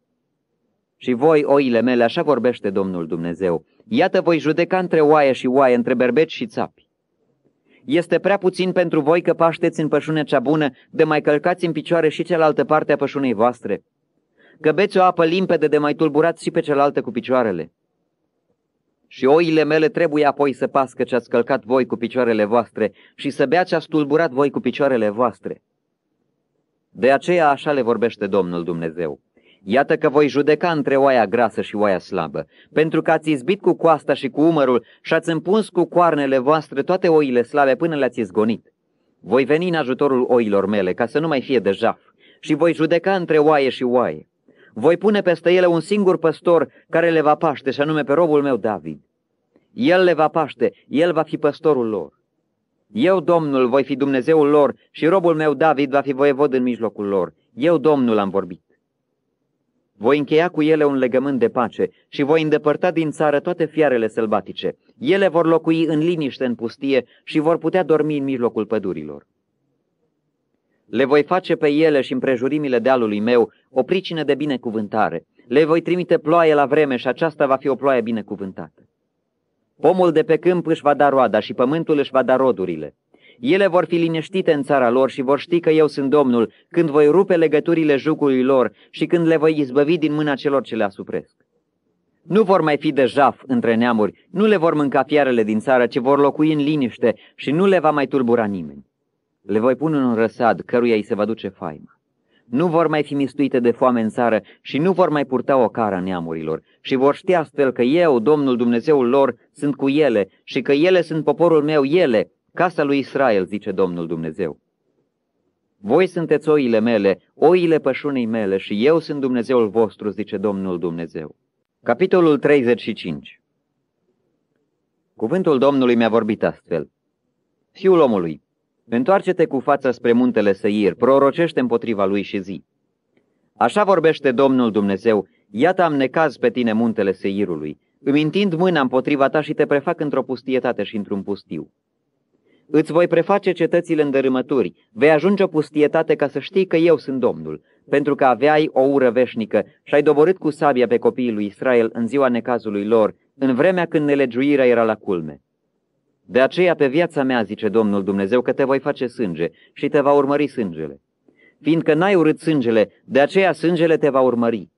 Și voi, oile mele, așa vorbește Domnul Dumnezeu, iată voi judeca între oaie și oaie, între berbeci și țapi. Este prea puțin pentru voi că pașteți în pășunea cea bună, de mai călcați în picioare și cealaltă parte a pășunei voastre. Că beți o apă limpede de mai tulburați și pe cealaltă cu picioarele. Și oile mele trebuie apoi să pască ce ați călcat voi cu picioarele voastre și să bea ce ați tulburat voi cu picioarele voastre. De aceea așa le vorbește Domnul Dumnezeu. Iată că voi judeca între oaia grasă și oaia slabă, pentru că ați izbit cu coasta și cu umărul și ați împuns cu coarnele voastre toate oile slabe până le-ați izgonit. Voi veni în ajutorul oilor mele, ca să nu mai fie de jaf, și voi judeca între oaie și oaie. Voi pune peste ele un singur păstor care le va paște, și anume pe robul meu David. El le va paște, el va fi păstorul lor. Eu, Domnul, voi fi Dumnezeul lor și robul meu David va fi voievod în mijlocul lor. Eu, Domnul, am vorbit. Voi încheia cu ele un legământ de pace și voi îndepărta din țară toate fiarele sălbatice. Ele vor locui în liniște în pustie și vor putea dormi în mijlocul pădurilor. Le voi face pe ele și împrejurimile dealului meu o pricină de binecuvântare. Le voi trimite ploaie la vreme și aceasta va fi o ploaie binecuvântată. Pomul de pe câmp își va da roada și pământul își va da rodurile. Ele vor fi liniștite în țara lor și vor ști că eu sunt Domnul, când voi rupe legăturile jucului lor și când le voi izbăvi din mâna celor ce le asupresc. Nu vor mai fi de jaf între neamuri, nu le vor mânca fiarele din țară, ci vor locui în liniște și nu le va mai tulbura nimeni. Le voi pune în un răsad căruia îi se va duce faima. Nu vor mai fi mistuite de foame în țară și nu vor mai purta o cara neamurilor și vor ști astfel că eu, Domnul Dumnezeul lor, sunt cu ele și că ele sunt poporul meu, ele, Casa lui Israel, zice Domnul Dumnezeu. Voi sunteți oile mele, oile pășunii mele și eu sunt Dumnezeul vostru, zice Domnul Dumnezeu. Capitolul 35 Cuvântul Domnului mi-a vorbit astfel. Fiul omului, întoarce-te cu fața spre muntele Seir, prorocește împotriva lui și zi. Așa vorbește Domnul Dumnezeu, iată am necaz pe tine muntele Seirului, îmi întind mâna împotriva ta și te prefac într-o pustietate și într-un pustiu. Îți voi preface cetățile în dărâmături, vei ajunge o pustietate ca să știi că eu sunt Domnul, pentru că aveai o ură veșnică și ai doborât cu sabia pe copiii lui Israel în ziua necazului lor, în vremea când nelegiuirea era la culme. De aceea pe viața mea, zice Domnul Dumnezeu, că te voi face sânge și te va urmări sângele. Fiindcă n-ai urât sângele, de aceea sângele te va urmări.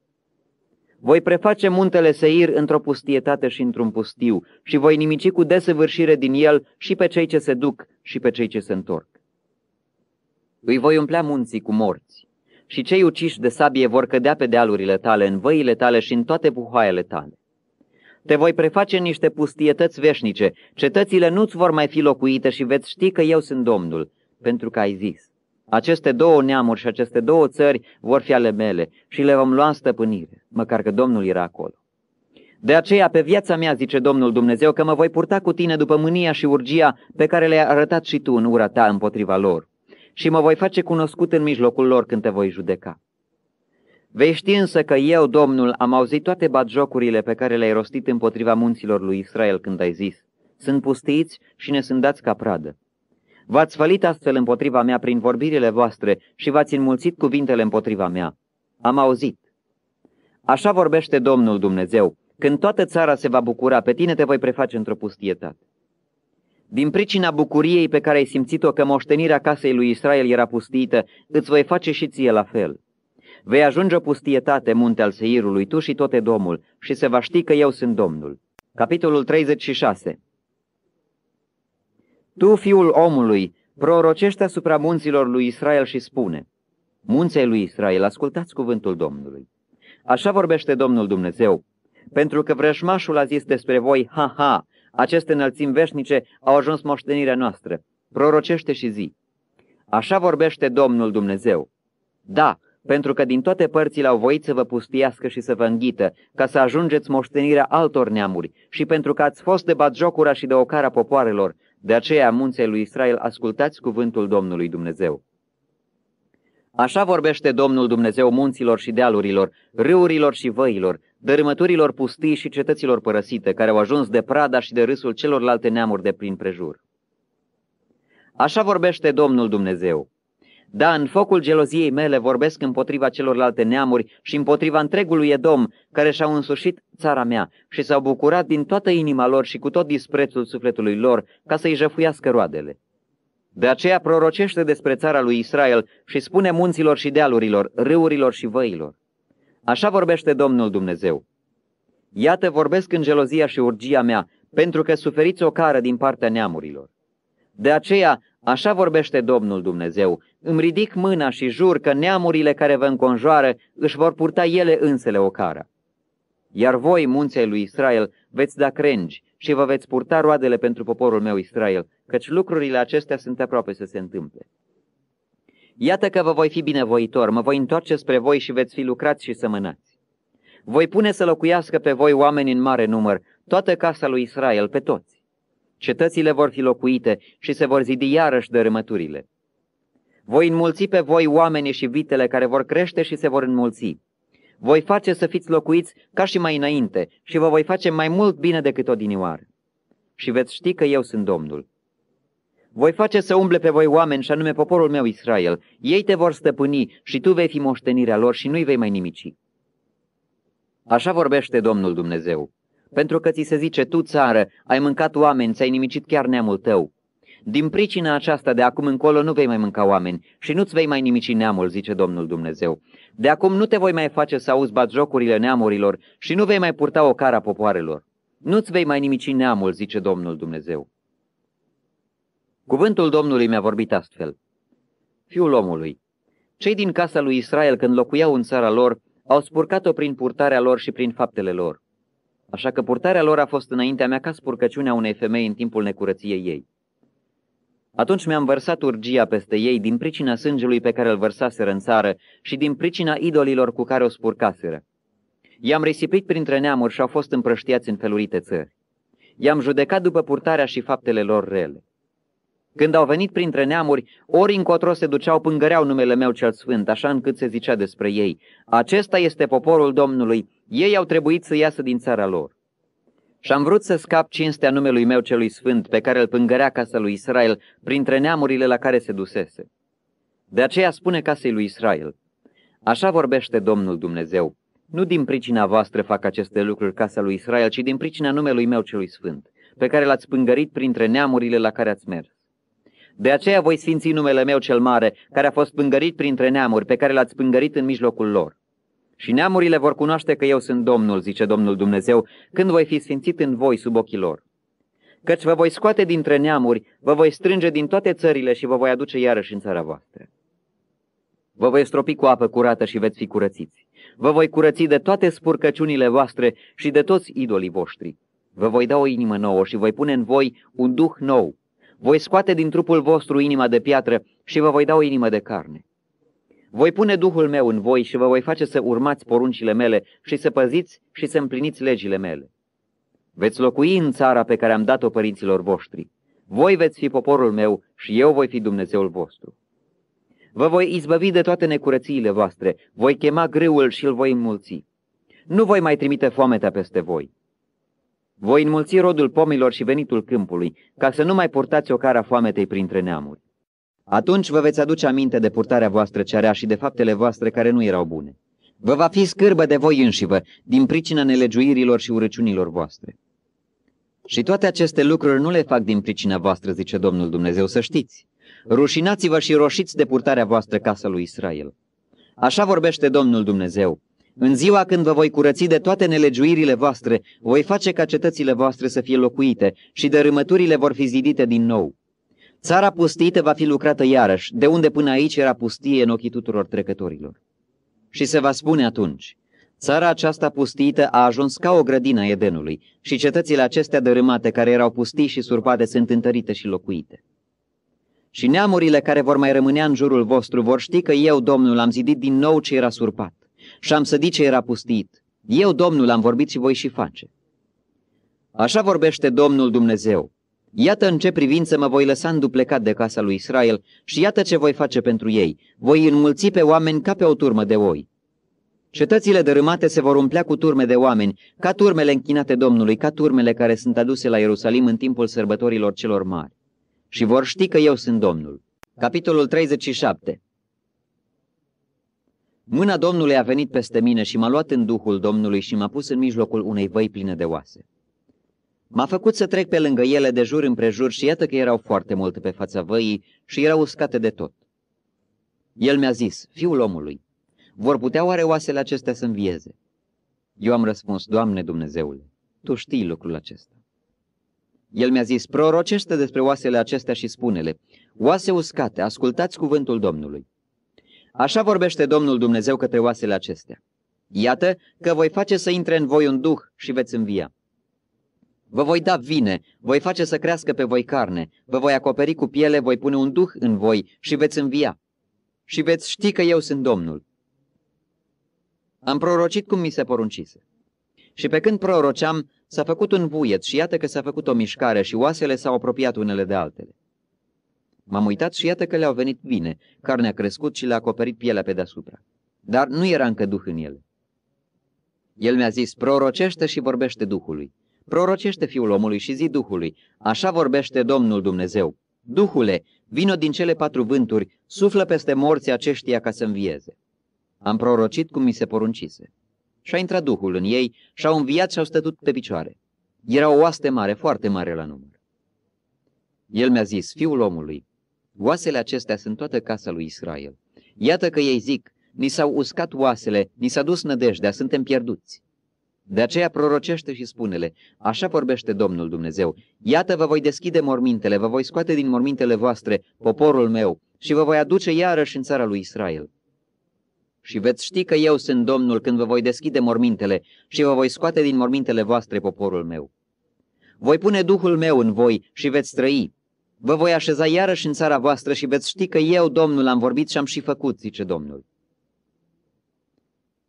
Voi preface muntele Seir într-o pustietate și într-un pustiu și voi nimici cu desăvârșire din el și pe cei ce se duc și pe cei ce se întorc. Îi voi umplea munții cu morți și cei uciși de sabie vor cădea pe dealurile tale, în văile tale și în toate buhoaiele tale. Te voi preface în niște pustietăți veșnice, cetățile nu-ți vor mai fi locuite și veți ști că eu sunt Domnul, pentru că ai zis. Aceste două neamuri și aceste două țări vor fi ale mele și le vom lua în stăpânire, măcar că Domnul era acolo. De aceea, pe viața mea, zice Domnul Dumnezeu, că mă voi purta cu tine după mânia și urgia pe care le-ai arătat și tu în ura ta împotriva lor și mă voi face cunoscut în mijlocul lor când te voi judeca. Vei ști însă că eu, Domnul, am auzit toate batjocurile pe care le-ai rostit împotriva munților lui Israel când ai zis, sunt pustiți și ne sunt dați ca pradă. V-ați fălit astfel împotriva mea prin vorbirile voastre și v-ați înmulțit cuvintele împotriva mea. Am auzit. Așa vorbește Domnul Dumnezeu. Când toată țara se va bucura, pe tine te voi preface într-o pustietate. Din pricina bucuriei pe care ai simțit-o că moștenirea casei lui Israel era pustită, îți voi face și ție la fel. Vei ajunge o pustietate, munte al Seirului, tu și tot Edomul, și se va ști că eu sunt Domnul. Capitolul 36 tu, fiul omului, prorocește asupra munților lui Israel și spune, Munței lui Israel, ascultați cuvântul Domnului. Așa vorbește Domnul Dumnezeu, pentru că vrăjmașul a zis despre voi, ha-ha, aceste înălțimi veșnice au ajuns moștenirea noastră. Prorocește și zi. Așa vorbește Domnul Dumnezeu. Da, pentru că din toate părțile au voit să vă pustiască și să vă înghită, ca să ajungeți moștenirea altor neamuri, și pentru că ați fost de batjocura și de ocara popoarelor, de aceea, munței lui Israel, ascultați cuvântul Domnului Dumnezeu. Așa vorbește Domnul Dumnezeu munților și dealurilor, râurilor și văilor, dărâmăturilor pustii și cetăților părăsite, care au ajuns de prada și de râsul celorlalte neamuri de prin prejur. Așa vorbește Domnul Dumnezeu. Da, în focul geloziei mele vorbesc împotriva celorlalte neamuri și împotriva întregului Edom, care și-au însușit țara mea și s-au bucurat din toată inima lor și cu tot disprețul sufletului lor ca să-i jăfuiască roadele. De aceea prorocește despre țara lui Israel și spune munților și dealurilor, râurilor și văilor. Așa vorbește Domnul Dumnezeu. Iată vorbesc în gelozia și urgia mea, pentru că suferiți o cară din partea neamurilor. De aceea, așa vorbește Domnul Dumnezeu, îmi ridic mâna și jur că neamurile care vă înconjoară își vor purta ele însele o cară. Iar voi, munții lui Israel, veți da crengi și vă veți purta roadele pentru poporul meu Israel, căci lucrurile acestea sunt aproape să se întâmple. Iată că vă voi fi binevoitor, mă voi întoarce spre voi și veți fi lucrați și sămânați. Voi pune să locuiască pe voi oameni în mare număr, toată casa lui Israel, pe toți. Cetățile vor fi locuite și se vor zidi iarăși dărâmăturile. Voi înmulți pe voi oamenii și vitele care vor crește și se vor înmulți. Voi face să fiți locuiți ca și mai înainte și vă voi face mai mult bine decât odinioară. Și veți ști că eu sunt Domnul. Voi face să umble pe voi oameni și anume poporul meu Israel. Ei te vor stăpâni și tu vei fi moștenirea lor și nu-i vei mai nimici. Așa vorbește Domnul Dumnezeu. Pentru că ți se zice, tu țară, ai mâncat oameni, ți-ai nimicit chiar neamul tău. Din pricina aceasta, de acum încolo nu vei mai mânca oameni și nu-ți vei mai nimici neamul, zice Domnul Dumnezeu. De acum nu te voi mai face să auzi batjocurile neamurilor și nu vei mai purta o cara popoarelor. Nu-ți vei mai nimici neamul, zice Domnul Dumnezeu. Cuvântul Domnului mi-a vorbit astfel. Fiul omului, cei din casa lui Israel când locuiau în țara lor, au spurcat-o prin purtarea lor și prin faptele lor. Așa că purtarea lor a fost înaintea mea ca spurcăciunea unei femei în timpul necurăției ei. Atunci mi-am vărsat urgia peste ei din pricina sângelui pe care îl vărsaseră în țară și din pricina idolilor cu care o spurcaseră. I-am risipit printre neamuri și au fost împrăștiați în felurite țări. I-am judecat după purtarea și faptele lor rele. Când au venit printre neamuri, ori încotro se duceau pângăreau numele meu cel sfânt, așa încât se zicea despre ei. Acesta este poporul Domnului, ei au trebuit să iasă din țara lor. Și am vrut să scap cinstea numelui meu celui sfânt, pe care îl pângărea casa lui Israel, printre neamurile la care se dusese. De aceea spune casei lui Israel, Așa vorbește Domnul Dumnezeu, nu din pricina voastră fac aceste lucruri casa lui Israel, ci din pricina numelui meu celui sfânt, pe care l-ați pângărit printre neamurile la care ați mers. De aceea voi sfinți numele meu cel mare, care a fost pângărit printre neamuri, pe care l-ați pângărit în mijlocul lor. Și neamurile vor cunoaște că eu sunt Domnul, zice Domnul Dumnezeu, când voi fi sfințit în voi sub ochii lor. Căci vă voi scoate dintre neamuri, vă voi strânge din toate țările și vă voi aduce iarăși în țara voastră. Vă voi stropi cu apă curată și veți fi curățiți. Vă voi curăți de toate spurcăciunile voastre și de toți idolii voștri. Vă voi da o inimă nouă și voi pune în voi un duh nou. Voi scoate din trupul vostru inima de piatră și vă voi da o inimă de carne. Voi pune Duhul meu în voi și vă voi face să urmați poruncile mele și să păziți și să împliniți legile mele. Veți locui în țara pe care am dat-o părinților voștri. Voi veți fi poporul meu și eu voi fi Dumnezeul vostru. Vă voi izbăvi de toate necurățiile voastre, voi chema grâul și îl voi înmulți. Nu voi mai trimite foametea peste voi. Voi înmulți rodul pomilor și venitul câmpului, ca să nu mai purtați o cara foametei printre neamuri. Atunci vă veți aduce aminte de purtarea voastră cearea și de faptele voastre care nu erau bune. Vă va fi scârbă de voi înșivă, din pricina nelegiuirilor și urăciunilor voastre. Și toate aceste lucruri nu le fac din pricina voastră, zice Domnul Dumnezeu, să știți. Rușinați-vă și roșiți de purtarea voastră casa lui Israel. Așa vorbește Domnul Dumnezeu. În ziua când vă voi curăți de toate nelegiuirile voastre, voi face ca cetățile voastre să fie locuite și dărâmăturile vor fi zidite din nou. Țara pustită va fi lucrată iarăși, de unde până aici era pustie în ochii tuturor trecătorilor. Și se va spune atunci, Țara aceasta pustită a ajuns ca o grădină a Edenului și cetățile acestea dărâmate care erau pustiți și surpate sunt întărite și locuite. Și neamurile care vor mai rămânea în jurul vostru vor ști că eu, Domnul, am zidit din nou ce era surpat și am sădit ce era pustit. Eu, Domnul, am vorbit și voi și face. Așa vorbește Domnul Dumnezeu. Iată în ce privință mă voi lăsa înduplecat de casa lui Israel și iată ce voi face pentru ei. Voi înmulți pe oameni ca pe o turmă de oi. Cetățile dărâmate se vor umplea cu turme de oameni, ca turmele închinate Domnului, ca turmele care sunt aduse la Ierusalim în timpul sărbătorilor celor mari. Și vor ști că eu sunt Domnul. Capitolul 37 Mâna Domnului a venit peste mine și m-a luat în Duhul Domnului și m-a pus în mijlocul unei văi pline de oase. M-a făcut să trec pe lângă ele de jur împrejur și iată că erau foarte multe pe fața văii și erau uscate de tot. El mi-a zis, fiul omului, vor putea oare oasele acestea să învieze? Eu am răspuns, Doamne Dumnezeule, Tu știi lucrul acesta. El mi-a zis, prorocește despre oasele acestea și spune-le, oase uscate, ascultați cuvântul Domnului. Așa vorbește Domnul Dumnezeu către oasele acestea. Iată că voi face să intre în voi un duh și veți învia. Vă voi da vine, voi face să crească pe voi carne, vă voi acoperi cu piele, voi pune un duh în voi și veți învia. Și veți ști că eu sunt Domnul. Am prorocit cum mi se poruncise. Și pe când proroceam, s-a făcut un vuiet și iată că s-a făcut o mișcare și oasele s-au apropiat unele de altele. M-am uitat și iată că le-au venit bine, carnea a crescut și le-a acoperit pielea pe deasupra. Dar nu era încă duh în ele. El mi-a zis, prorocește și vorbește Duhului. Prorocește fiul omului și zi Duhului. Așa vorbește Domnul Dumnezeu. Duhule, vino din cele patru vânturi, suflă peste morții aceștia ca să învieze. Am prorocit cum mi se poruncise. Și-a intrat Duhul în ei și-au înviat și au stătut pe picioare. Era o oaste mare, foarte mare la număr. El mi-a zis, fiul omului, oasele acestea sunt toată casa lui Israel. Iată că ei zic, ni s-au uscat oasele, ni s-a dus nădejdea, suntem pierduți. De aceea prorocește și spune-le, așa vorbește Domnul Dumnezeu, iată vă voi deschide mormintele, vă voi scoate din mormintele voastre poporul meu și vă voi aduce iarăși în țara lui Israel. Și veți ști că eu sunt Domnul când vă voi deschide mormintele și vă voi scoate din mormintele voastre poporul meu. Voi pune Duhul meu în voi și veți trăi. Vă voi așeza iarăși în țara voastră și veți ști că eu, Domnul, am vorbit și am și făcut, zice Domnul.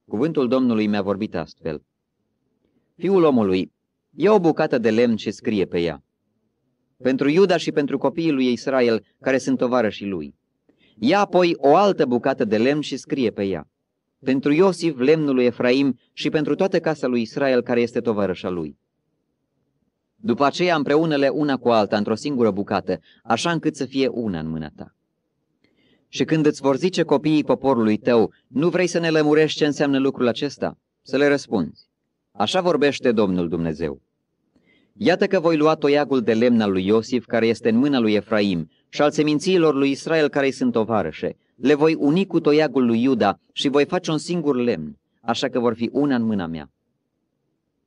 Cuvântul Domnului mi-a vorbit astfel. Fiul omului, ia o bucată de lemn și scrie pe ea. Pentru Iuda și pentru copiii lui Israel, care sunt tovarășii lui. Ia apoi o altă bucată de lemn și scrie pe ea. Pentru Iosif, lemnul lui Efraim și pentru toată casa lui Israel, care este tovarășa lui. După aceea împreunele una cu alta într-o singură bucată, așa încât să fie una în mâna ta. Și când îți vor zice copiii poporului tău, nu vrei să ne lămurești ce înseamnă lucrul acesta? Să le răspunzi. Așa vorbește Domnul Dumnezeu. Iată că voi lua toiagul de lemn al lui Iosif, care este în mâna lui Efraim, și al semințiilor lui Israel, care îi sunt tovarășe. Le voi uni cu toiagul lui Iuda și voi face un singur lemn, așa că vor fi una în mâna mea.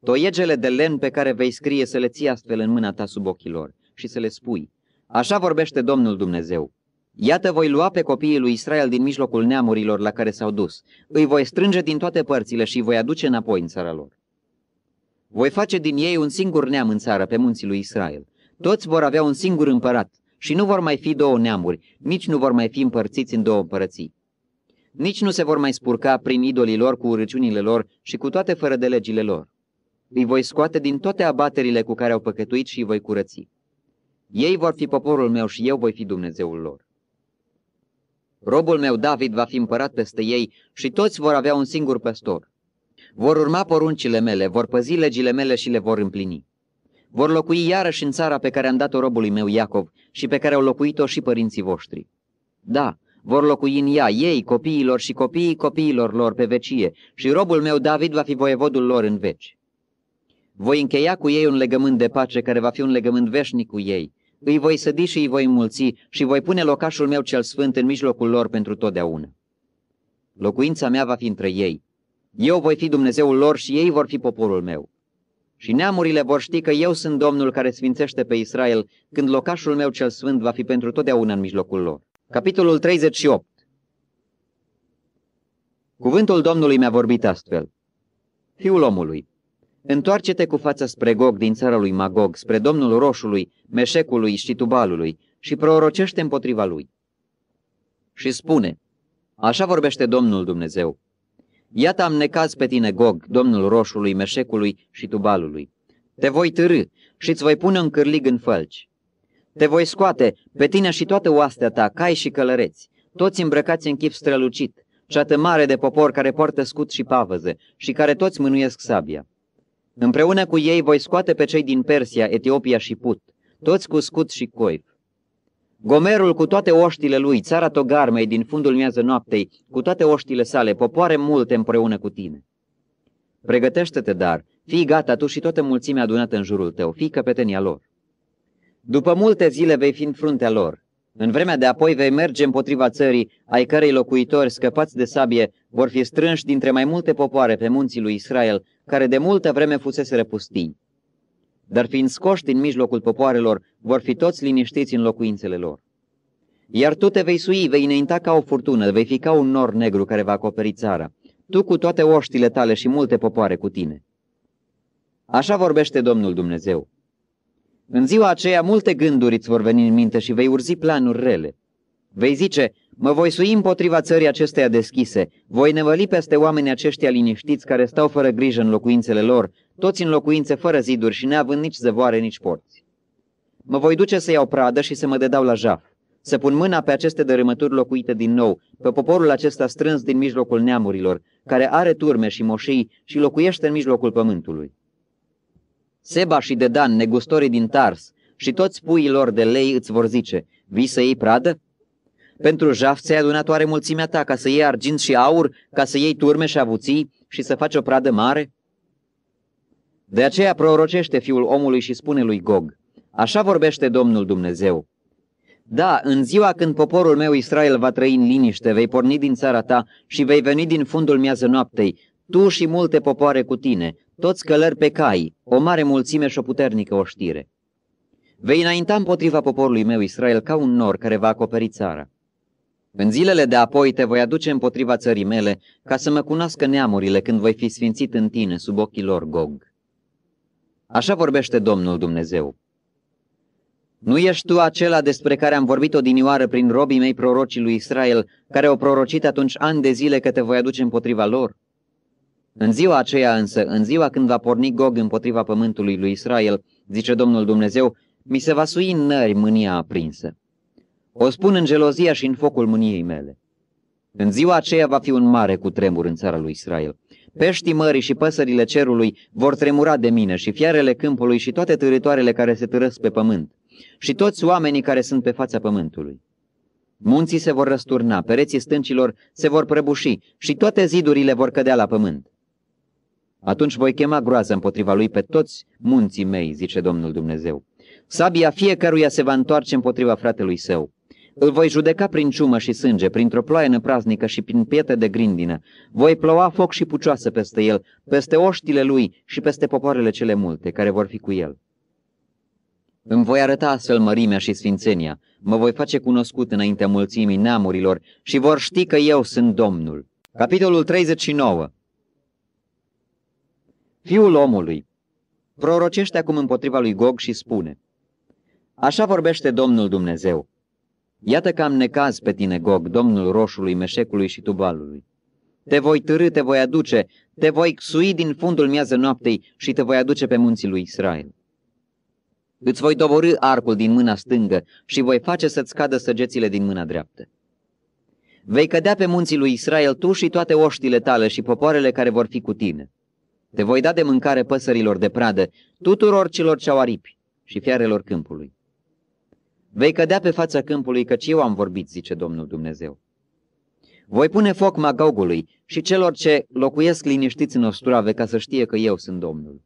Toiegele de lemn pe care vei scrie să le ții astfel în mâna ta sub ochii lor și să le spui, așa vorbește Domnul Dumnezeu. Iată voi lua pe copiii lui Israel din mijlocul neamurilor la care s-au dus, îi voi strânge din toate părțile și îi voi aduce înapoi în țara lor. Voi face din ei un singur neam în țară, pe munții lui Israel. Toți vor avea un singur împărat și nu vor mai fi două neamuri, nici nu vor mai fi împărțiți în două împărății. Nici nu se vor mai spurca prin idolii lor cu urăciunile lor și cu toate fără de legile lor. Îi voi scoate din toate abaterile cu care au păcătuit și îi voi curăți. Ei vor fi poporul meu și eu voi fi Dumnezeul lor. Robul meu David va fi împărat peste ei și toți vor avea un singur păstor. Vor urma poruncile mele, vor păzi legile mele și le vor împlini. Vor locui iarăși în țara pe care am dat-o robului meu Iacov și pe care au locuit-o și părinții voștri. Da, vor locui în ea ei, copiilor și copiii copiilor lor pe vecie și robul meu David va fi voievodul lor în veci. Voi încheia cu ei un legământ de pace care va fi un legământ veșnic cu ei. Îi voi sădi și îi voi mulți și voi pune locașul meu cel sfânt în mijlocul lor pentru totdeauna. Locuința mea va fi între ei eu voi fi Dumnezeul lor și ei vor fi poporul meu. Și neamurile vor ști că eu sunt Domnul care sfințește pe Israel, când locașul meu cel sfânt va fi pentru totdeauna în mijlocul lor. Capitolul 38 Cuvântul Domnului mi-a vorbit astfel. Fiul omului, întoarce-te cu fața spre Gog din țara lui Magog, spre domnul roșului, meșecului și tubalului și prorocește împotriva lui. Și spune, așa vorbește Domnul Dumnezeu, Iată am necaz pe tine, Gog, domnul roșului, meșecului și tubalului. Te voi târâ și îți voi pune un cârlig în fălci. Te voi scoate, pe tine și toată oastea ta, cai și călăreți, toți îmbrăcați în chip strălucit, ceată mare de popor care poartă scut și pavăze și care toți mânuiesc sabia. Împreună cu ei voi scoate pe cei din Persia, Etiopia și Put, toți cu scut și coif. Gomerul cu toate oștile lui, țara Togarmei din fundul miază noaptei, cu toate oștile sale, popoare multe împreună cu tine. Pregătește-te, dar, fii gata tu și toată mulțimea adunată în jurul tău, fii căpetenia lor. După multe zile vei fi în fruntea lor. În vremea de apoi vei merge împotriva țării, ai cărei locuitori, scăpați de sabie, vor fi strânși dintre mai multe popoare pe munții lui Israel, care de multă vreme fusese pustii. Dar fiind scoși din mijlocul popoarelor, vor fi toți liniștiți în locuințele lor. Iar tu te vei sui, vei înainta ca o furtună, vei fi ca un nor negru care va acoperi țara, tu cu toate oștile tale și multe popoare cu tine. Așa vorbește Domnul Dumnezeu. În ziua aceea multe gânduri îți vor veni în minte și vei urzi planuri rele. Vei zice, mă voi sui împotriva țării acesteia deschise, voi nevăli peste oamenii aceștia liniștiți care stau fără grijă în locuințele lor, toți în locuințe fără ziduri și neavând nici zăvoare, nici porți. Mă voi duce să iau pradă și să mă dedau la jaf, să pun mâna pe aceste dărâmături locuite din nou, pe poporul acesta strâns din mijlocul neamurilor, care are turme și moșii și locuiește în mijlocul pământului. Seba și Dedan, negustorii din Tars, și toți puii lor de lei îți vor zice, vii să iei pradă? Pentru jaf ți-ai adunat oare mulțimea ta ca să iei argint și aur, ca să iei turme și avuții și să faci o pradă mare? De aceea prorocește fiul omului și spune lui Gog, așa vorbește Domnul Dumnezeu. Da, în ziua când poporul meu Israel va trăi în liniște, vei porni din țara ta și vei veni din fundul miază noaptei, tu și multe popoare cu tine, toți călări pe cai, o mare mulțime și o puternică oștire. Vei înainta împotriva poporului meu Israel ca un nor care va acoperi țara. În zilele de apoi te voi aduce împotriva țării mele, ca să mă cunoască neamurile când voi fi sfințit în tine sub ochii lor, Gog. Așa vorbește Domnul Dumnezeu. Nu ești tu acela despre care am vorbit odinioară prin robii mei prorocii lui Israel, care au prorocit atunci ani de zile că te voi aduce împotriva lor? În ziua aceea însă, în ziua când va porni Gog împotriva pământului lui Israel, zice Domnul Dumnezeu, mi se va sui în nări mânia aprinsă. O spun în gelozia și în focul mâniei mele. În ziua aceea va fi un mare cu tremur în țara lui Israel. Peștii mării și păsările cerului vor tremura de mine și fiarele câmpului și toate târătoarele care se târăsc pe pământ și toți oamenii care sunt pe fața pământului. Munții se vor răsturna, pereții stâncilor se vor prăbuși și toate zidurile vor cădea la pământ. Atunci voi chema groază împotriva lui pe toți munții mei, zice Domnul Dumnezeu. Sabia fiecăruia se va întoarce împotriva fratelui său. Îl voi judeca prin ciumă și sânge, printr-o ploaie năpraznică și prin pietre de grindină. Voi ploua foc și pucioasă peste el, peste oștile lui și peste popoarele cele multe, care vor fi cu el. Îmi voi arăta astfel mărimea și sfințenia, mă voi face cunoscut înaintea mulțimii neamurilor și vor ști că eu sunt Domnul. Capitolul 39 Fiul omului, prorocește acum împotriva lui Gog și spune, Așa vorbește Domnul Dumnezeu. Iată că am necaz pe tine, Gog, Domnul roșului, meșecului și tubalului. Te voi târâ, te voi aduce, te voi sui din fundul miază noaptei și te voi aduce pe munții lui Israel. Îți voi doborâ arcul din mâna stângă și voi face să-ți cadă săgețile din mâna dreaptă. Vei cădea pe munții lui Israel tu și toate oștile tale și popoarele care vor fi cu tine. Te voi da de mâncare păsărilor de pradă, tuturor celor ce au aripi și fiarelor câmpului. Vei cădea pe fața câmpului, căci eu am vorbit, zice Domnul Dumnezeu. Voi pune foc Magogului și celor ce locuiesc liniștiți în ostrave ca să știe că eu sunt Domnul.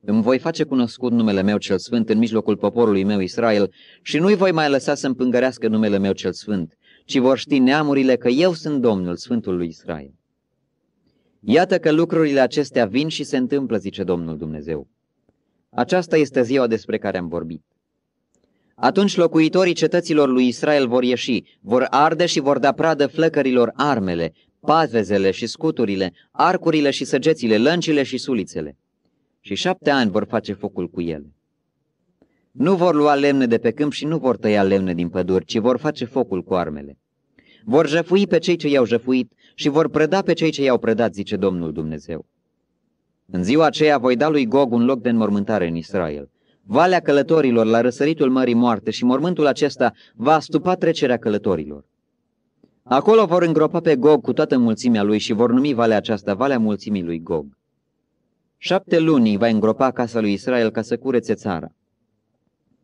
Îmi voi face cunoscut numele meu cel sfânt în mijlocul poporului meu Israel și nu-i voi mai lăsa să împângărească numele meu cel sfânt, ci vor ști neamurile că eu sunt Domnul, Sfântul lui Israel. Iată că lucrurile acestea vin și se întâmplă, zice Domnul Dumnezeu. Aceasta este ziua despre care am vorbit. Atunci locuitorii cetăților lui Israel vor ieși, vor arde și vor da pradă flăcărilor armele, pavezele și scuturile, arcurile și săgețile, lăncile și sulițele. Și șapte ani vor face focul cu ele. Nu vor lua lemne de pe câmp și nu vor tăia lemne din păduri, ci vor face focul cu armele. Vor jăfui pe cei ce i-au jăfuit și vor preda pe cei ce i-au predat, zice Domnul Dumnezeu. În ziua aceea voi da lui Gog un loc de înmormântare în Israel. Valea călătorilor la răsăritul Mării Moarte și mormântul acesta va stupa trecerea călătorilor. Acolo vor îngropa pe Gog cu toată mulțimea lui și vor numi valea aceasta Valea Mulțimii lui Gog. Șapte luni va îngropa casa lui Israel ca să curețe țara.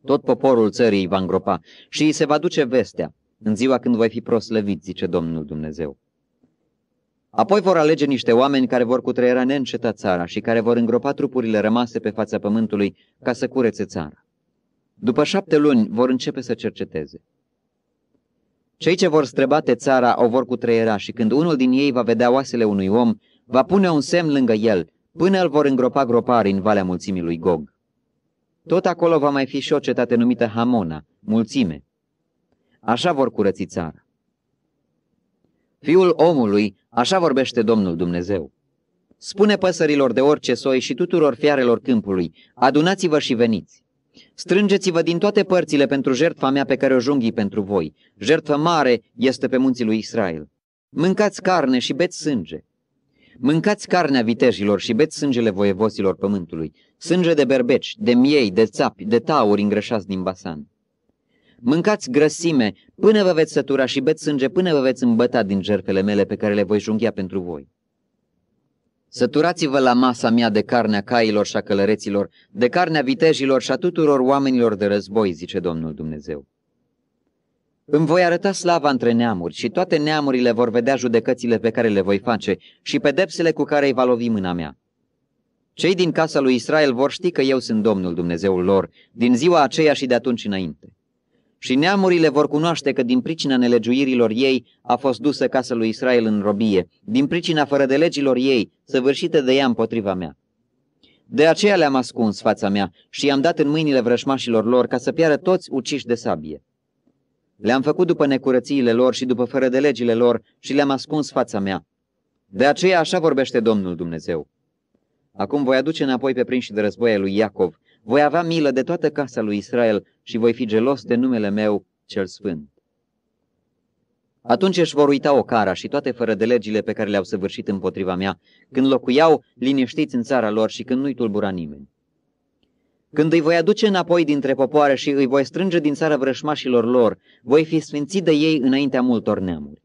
Tot poporul țării îi va îngropa și îi se va duce vestea în ziua când voi fi proslăvit, zice Domnul Dumnezeu. Apoi vor alege niște oameni care vor cutreiera neîncetat țara și care vor îngropa trupurile rămase pe fața pământului ca să curețe țara. După șapte luni vor începe să cerceteze. Cei ce vor străbate țara o vor cutreiera și când unul din ei va vedea oasele unui om, va pune un semn lângă el, până îl vor îngropa gropari în Valea Mulțimii lui Gog. Tot acolo va mai fi și o cetate numită Hamona, mulțime. Așa vor curăți țara. Fiul omului, așa vorbește Domnul Dumnezeu. Spune păsărilor de orice soi și tuturor fiarelor câmpului, adunați-vă și veniți. Strângeți-vă din toate părțile pentru jertfa mea pe care o junghii pentru voi. Jertfă mare este pe munții lui Israel. Mâncați carne și beți sânge. Mâncați carnea vitejilor și beți sângele voievosilor pământului, sânge de berbeci, de miei, de țapi, de tauri îngrășați din Basan. Mâncați grăsime până vă veți sătura și beți sânge până vă veți îmbăta din jerfele mele pe care le voi junghia pentru voi. Săturați-vă la masa mea de carnea cailor și a călăreților, de carnea vitejilor și a tuturor oamenilor de război, zice Domnul Dumnezeu. Îmi voi arăta slava între neamuri și toate neamurile vor vedea judecățile pe care le voi face și pedepsele cu care îi va lovi mâna mea. Cei din casa lui Israel vor ști că eu sunt Domnul Dumnezeul lor, din ziua aceea și de atunci înainte. Și neamurile vor cunoaște că din pricina nelegiuirilor ei a fost dusă casa lui Israel în robie, din pricina fără de legilor ei, săvârșită de ea împotriva mea. De aceea le-am ascuns fața mea și i-am dat în mâinile vrășmașilor lor ca să piară toți uciși de sabie. Le-am făcut după necurățiile lor și după fără de legile lor și le-am ascuns fața mea. De aceea așa vorbește Domnul Dumnezeu. Acum voi aduce înapoi pe prinși de război lui Iacov, voi avea milă de toată casa lui Israel și voi fi gelos de numele meu cel sfânt. Atunci își vor uita o cara și toate fără de legile pe care le-au săvârșit împotriva mea, când locuiau liniștiți în țara lor și când nu-i tulbura nimeni. Când îi voi aduce înapoi dintre popoare și îi voi strânge din țara vrășmașilor lor, voi fi sfințit de ei înaintea multor neamuri.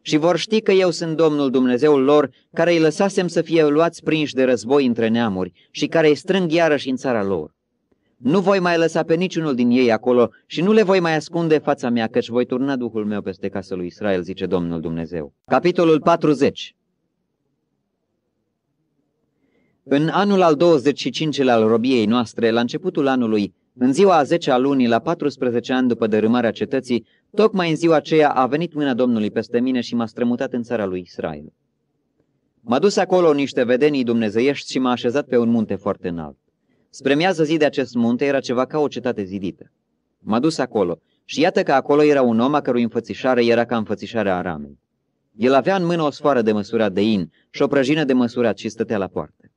Și vor ști că eu sunt Domnul Dumnezeul lor, care îi lăsasem să fie luați prinși de război între neamuri și care îi strâng iarăși în țara lor. Nu voi mai lăsa pe niciunul din ei acolo și nu le voi mai ascunde fața mea, căci voi turna Duhul meu peste casa lui Israel, zice Domnul Dumnezeu. Capitolul 40 În anul al 25-lea al robiei noastre, la începutul anului, în ziua a 10 a lunii, la 14 ani după dărâmarea cetății, tocmai în ziua aceea a venit mâna Domnului peste mine și m-a strămutat în țara lui Israel. M-a dus acolo niște vedenii dumnezeiești și m-a așezat pe un munte foarte înalt. Spre miază zi de acest munte era ceva ca o cetate zidită. M-a dus acolo și iată că acolo era un om a cărui înfățișare era ca înfățișarea Aramei. El avea în mână o sfoară de măsurat de in și o prăjină de măsurat și stătea la poartă.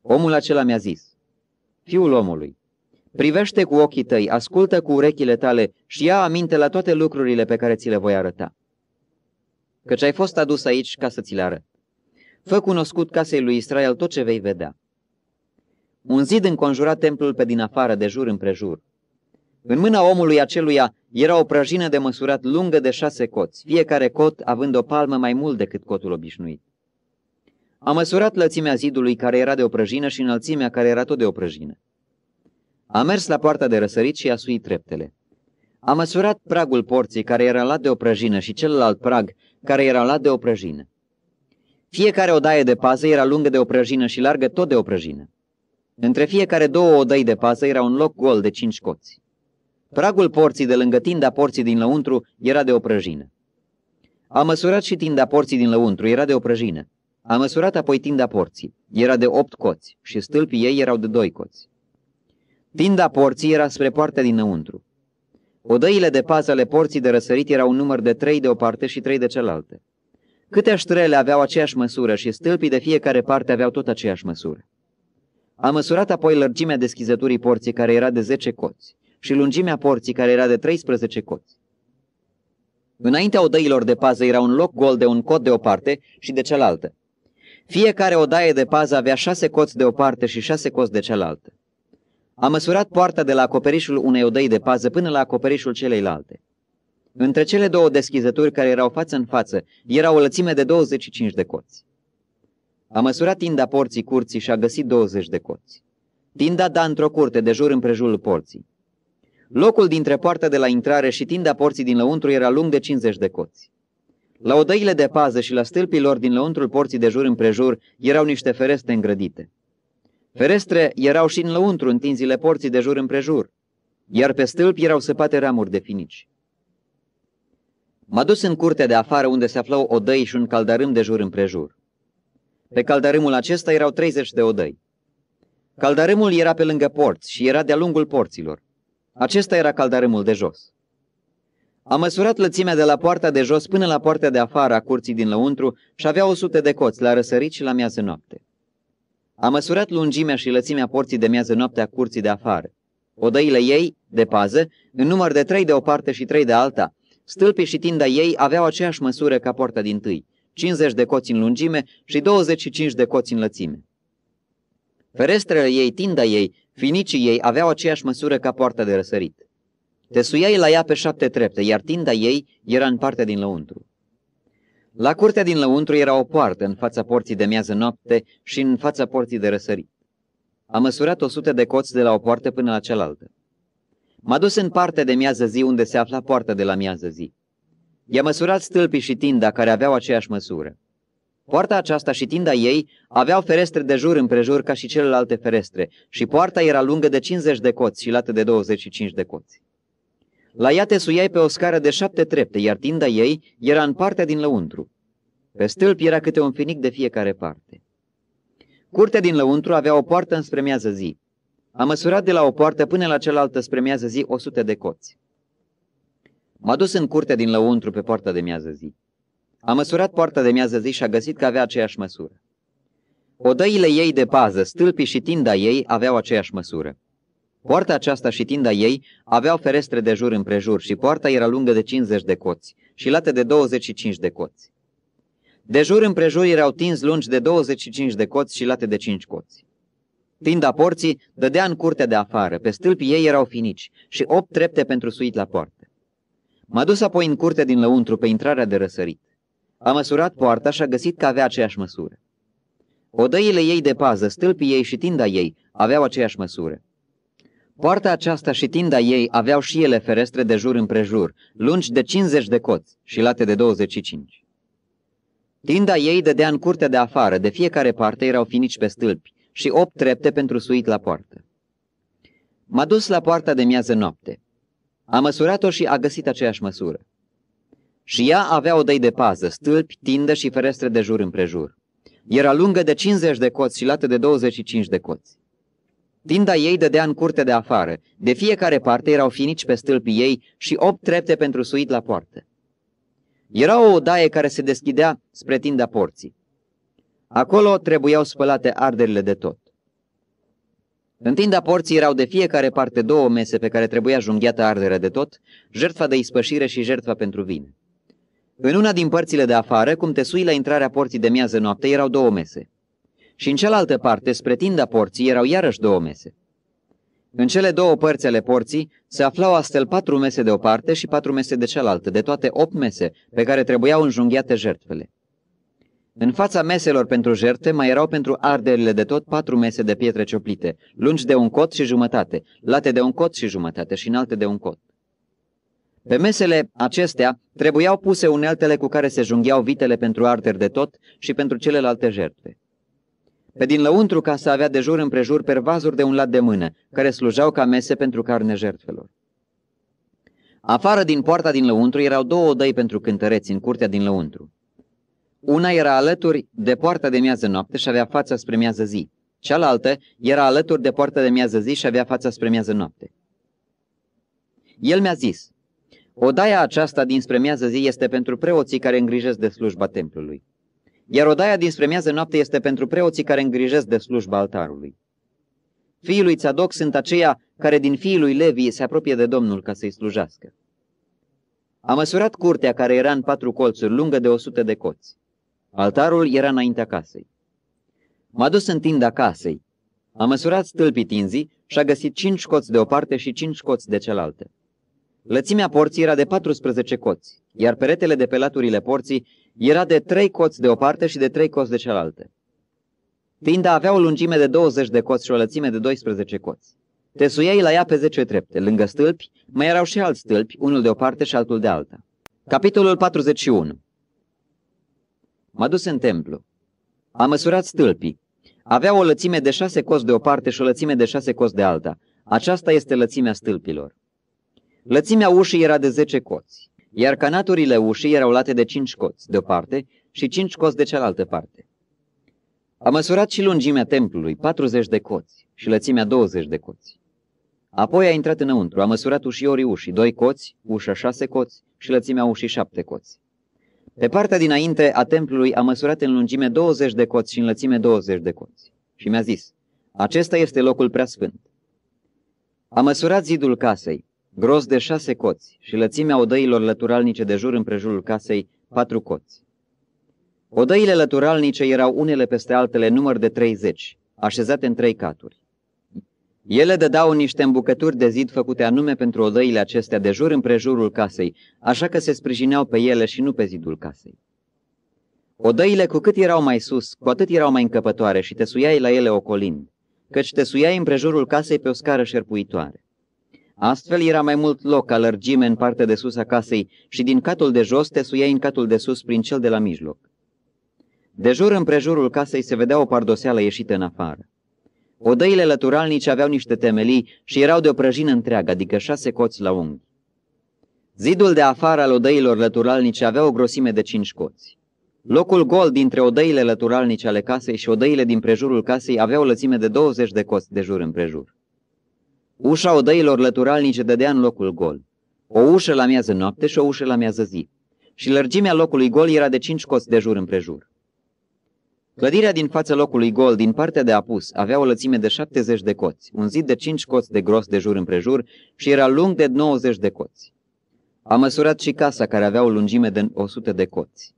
Omul acela mi-a zis, Fiul omului, privește cu ochii tăi, ascultă cu urechile tale și ia aminte la toate lucrurile pe care ți le voi arăta. Căci ai fost adus aici ca să ți le arăt. Fă cunoscut casei lui Israel tot ce vei vedea. Un zid înconjura templul pe din afară, de jur împrejur. În mâna omului aceluia era o prăjină de măsurat lungă de șase coți, fiecare cot având o palmă mai mult decât cotul obișnuit. A măsurat lățimea zidului care era de o prăjină și înălțimea care era tot de o prăjină. A mers la poarta de răsărit și a suit treptele. A măsurat pragul porții care era lat de o prăjină și celălalt prag care era lat de o prăjină. Fiecare odaie de pază era lungă de o prăjină și largă tot de o prăjină. Între fiecare două odăi de pază era un loc gol de cinci coți. Pragul porții de lângă tinda porții din lăuntru era de o prăjină. A măsurat și tinda porții din lăuntru, era de o prăjină. A măsurat apoi tinda porții, era de opt coți și stâlpii ei erau de doi coți. Tinda porții era spre poarta dinăuntru. Odăile de pază ale porții de răsărit erau un număr de trei de o parte și trei de cealaltă. Câte ștrele aveau aceeași măsură și stâlpii de fiecare parte aveau tot aceeași măsură. A măsurat apoi lărgimea deschizăturii porții care era de 10 coți și lungimea porții care era de 13 coți. Înaintea odăilor de pază era un loc gol de un cot de o parte și de cealaltă. Fiecare odaie de pază avea șase coți de o parte și șase coți de cealaltă. A măsurat poarta de la acoperișul unei odăi de pază până la acoperișul celeilalte. Între cele două deschizături care erau față în față era o lățime de 25 de coți. A măsurat tinda porții curții și a găsit 20 de coți. Tinda da într-o curte de jur împrejurul porții. Locul dintre poarta de la intrare și tinda porții din lăuntru era lung de 50 de coți. La odăile de pază și la stâlpilor din lăuntrul porții de jur împrejur erau niște ferestre îngrădite. Ferestre erau și în lăuntru întinzile porții de jur împrejur, iar pe stâlpi erau săpate ramuri de finici. M-a dus în curtea de afară unde se aflau odăi și un caldarâm de jur împrejur. Pe caldarâmul acesta erau 30 de odăi. Caldarâmul era pe lângă porți și era de-a lungul porților. Acesta era caldarâmul de jos. A măsurat lățimea de la poarta de jos până la poarta de afară a curții din lăuntru și avea 100 de coți la răsărit și la miază noapte. A măsurat lungimea și lățimea porții de miază noapte a curții de afară. Odăile ei, de pază, în număr de trei de o parte și trei de alta, stâlpii și tinda ei aveau aceeași măsură ca poarta din tâi, 50 de coți în lungime și 25 de coți în lățime. Ferestrele ei, tinda ei, finicii ei aveau aceeași măsură ca poarta de răsărit. Te suiai la ea pe șapte trepte, iar tinda ei era în partea din lăuntru. La curtea din lăuntru era o poartă în fața porții de miază noapte și în fața porții de răsărit. A măsurat o sută de coți de la o poartă până la cealaltă. M-a dus în partea de miază zi unde se afla poarta de la miază zi. I-a măsurat stâlpii și tinda care aveau aceeași măsură. Poarta aceasta și tinda ei aveau ferestre de jur împrejur ca și celelalte ferestre și poarta era lungă de 50 de coți și lată de 25 de coți. La ea te suiai pe o scară de șapte trepte, iar tinda ei era în partea din lăuntru. Pe stâlp era câte un finic de fiecare parte. Curtea din lăuntru avea o poartă înspre miază zi. A măsurat de la o poartă până la cealaltă spre miază zi o sută de coți. M-a dus în curtea din lăuntru pe poarta de miază zi. A măsurat poarta de miază zi și a găsit că avea aceeași măsură. Odăile ei de pază, stâlpii și tinda ei aveau aceeași măsură. Poarta aceasta și tinda ei aveau ferestre de jur împrejur și poarta era lungă de 50 de coți și lată de 25 de coți. De jur împrejur erau tins lungi de 25 de coți și late de 5 coți. Tinda porții dădea în curtea de afară, pe stâlpii ei erau finici și opt trepte pentru suit la poartă. M-a dus apoi în curte din lăuntru pe intrarea de răsărit. A măsurat poarta și a găsit că avea aceeași măsură. Odăile ei de pază, stâlpii ei și tinda ei aveau aceeași măsură. Poarta aceasta și tinda ei aveau și ele ferestre de jur împrejur, lungi de 50 de coți și late de 25. Tinda ei dădea în curtea de afară, de fiecare parte erau finici pe stâlpi și opt trepte pentru suit la poartă. M-a dus la poarta de miază noapte. A măsurat-o și a găsit aceeași măsură. Și ea avea o dăi de pază, stâlpi, tindă și ferestre de jur împrejur. Era lungă de 50 de coți și lată de 25 de coți. Tinda ei dădea în curte de afară. De fiecare parte erau finici pe stâlpii ei și opt trepte pentru suit la poartă. Era o odaie care se deschidea spre tinda porții. Acolo trebuiau spălate arderile de tot. În tinda porții erau de fiecare parte două mese pe care trebuia junghiată ardere de tot, jertfa de ispășire și jertfa pentru vine. În una din părțile de afară, cum te sui la intrarea porții de miază noapte, erau două mese. Și în cealaltă parte, spre tinda porții, erau iarăși două mese. În cele două părți ale porții se aflau astfel patru mese de o parte și patru mese de cealaltă, de toate opt mese, pe care trebuiau înjunghiate jertfele. În fața meselor pentru jerte mai erau pentru arderile de tot patru mese de pietre cioplite, lungi de un cot și jumătate, late de un cot și jumătate și înalte de un cot. Pe mesele acestea trebuiau puse uneltele cu care se junghiau vitele pentru arderi de tot și pentru celelalte jertfe. Pe din lăuntru casa avea de jur împrejur pervazuri de un lat de mână, care slujau ca mese pentru carne jertfelor. Afară din poarta din lăuntru erau două odăi pentru cântăreți în curtea din lăuntru. Una era alături de poarta de miază noapte și avea fața spre miază zi. Cealaltă era alături de poarta de miază zi și avea fața spre miază noapte. El mi-a zis, Odaia aceasta dinspre miază zi este pentru preoții care îngrijesc de slujba templului, iar odaia dinspre miază noapte este pentru preoții care îngrijesc de slujba altarului. Fiii lui Tzadok sunt aceia care din fiii lui Levi se apropie de Domnul ca să-i slujească. A măsurat curtea care era în patru colțuri, lungă de o sută de coți. Altarul era înaintea casei. M-a dus în tinda casei. A măsurat stâlpii tinzii și a găsit cinci coți de o parte și cinci coți de cealaltă. Lățimea porții era de 14 coți, iar peretele de pe laturile porții era de trei coți de o parte și de trei coți de cealaltă. Tinda avea o lungime de 20 de coți și o lățime de 12 coți. Te suiai la ea pe 10 trepte. Lângă stâlpi mai erau și alți stâlpi, unul de o parte și altul de alta. Capitolul 41 M-a dus în templu. A măsurat stâlpii. Avea o lățime de șase coți de o parte și o lățime de șase coți de alta. Aceasta este lățimea stâlpilor. Lățimea ușii era de 10 coți, iar canaturile ușii erau late de 5 coți de o parte și 5 coți de cealaltă parte. A măsurat și lungimea templului, 40 de coți, și lățimea 20 de coți. Apoi a intrat înăuntru, a măsurat ușiorii ușii, doi coți, ușa șase coți și lățimea ușii șapte coți. Pe partea dinainte a templului a măsurat în lungime 20 de coți și în lățime 20 de coți. Și mi-a zis, acesta este locul preasfânt. A măsurat zidul casei, gros de șase coți și lățimea odăilor lăturalnice de jur împrejurul casei, patru coți. Odăile lăturalnice erau unele peste altele număr de 30, așezate în trei caturi. Ele dădeau niște îmbucături de zid făcute anume pentru odăile acestea de jur împrejurul casei, așa că se sprijineau pe ele și nu pe zidul casei. Odăile cu cât erau mai sus, cu atât erau mai încăpătoare și te suiai la ele ocolind, căci te suiai împrejurul casei pe o scară șerpuitoare. Astfel era mai mult loc ca lărgime în partea de sus a casei și din catul de jos te suiai în catul de sus prin cel de la mijloc. De jur împrejurul casei se vedea o pardoseală ieșită în afară. Odăile lăturalnice aveau niște temelii și erau de o prăjină întreagă, adică șase coți la unghi. Zidul de afară al odăilor lăturalnice avea o grosime de cinci coți. Locul gol dintre odăile lăturalnice ale casei și odăile din prejurul casei avea o lățime de 20 de coți de jur împrejur. Ușa odăilor lăturalnice dădea în locul gol. O ușă la miază noapte și o ușă la miază zi. Și lărgimea locului gol era de cinci coți de jur împrejur. Clădirea din fața locului gol, din partea de apus, avea o lățime de 70 de coți, un zid de 5 coți de gros de jur împrejur și era lung de 90 de coți. A măsurat și casa care avea o lungime de 100 de coți.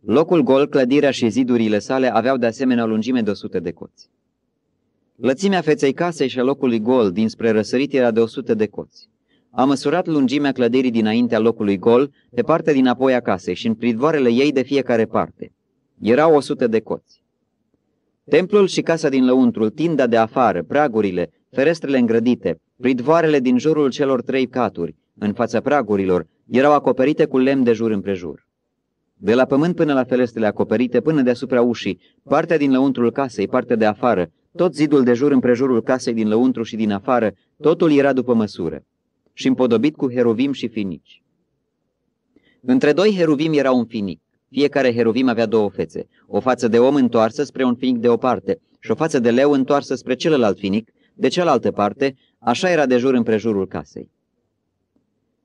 Locul gol, clădirea și zidurile sale aveau de asemenea o lungime de 100 de coți. Lățimea feței casei și a locului gol dinspre răsărit era de 100 de coți. A măsurat lungimea clădirii dinaintea locului gol, pe partea din apoi a casei și în pridvoarele ei de fiecare parte. Erau o sută de coți. Templul și casa din lăuntrul, tinda de afară, pragurile, ferestrele îngrădite, pridvoarele din jurul celor trei caturi, în fața pragurilor, erau acoperite cu lemn de jur împrejur. De la pământ până la ferestrele acoperite, până deasupra ușii, partea din lăuntrul casei, partea de afară, tot zidul de jur împrejurul casei din lăuntru și din afară, totul era după măsură și împodobit cu heruvim și finici. Între doi heruvim era un finic. Fiecare heruvim avea două fețe, o față de om întoarsă spre un finic de o parte și o față de leu întoarsă spre celălalt finic, de cealaltă parte, așa era de jur împrejurul casei.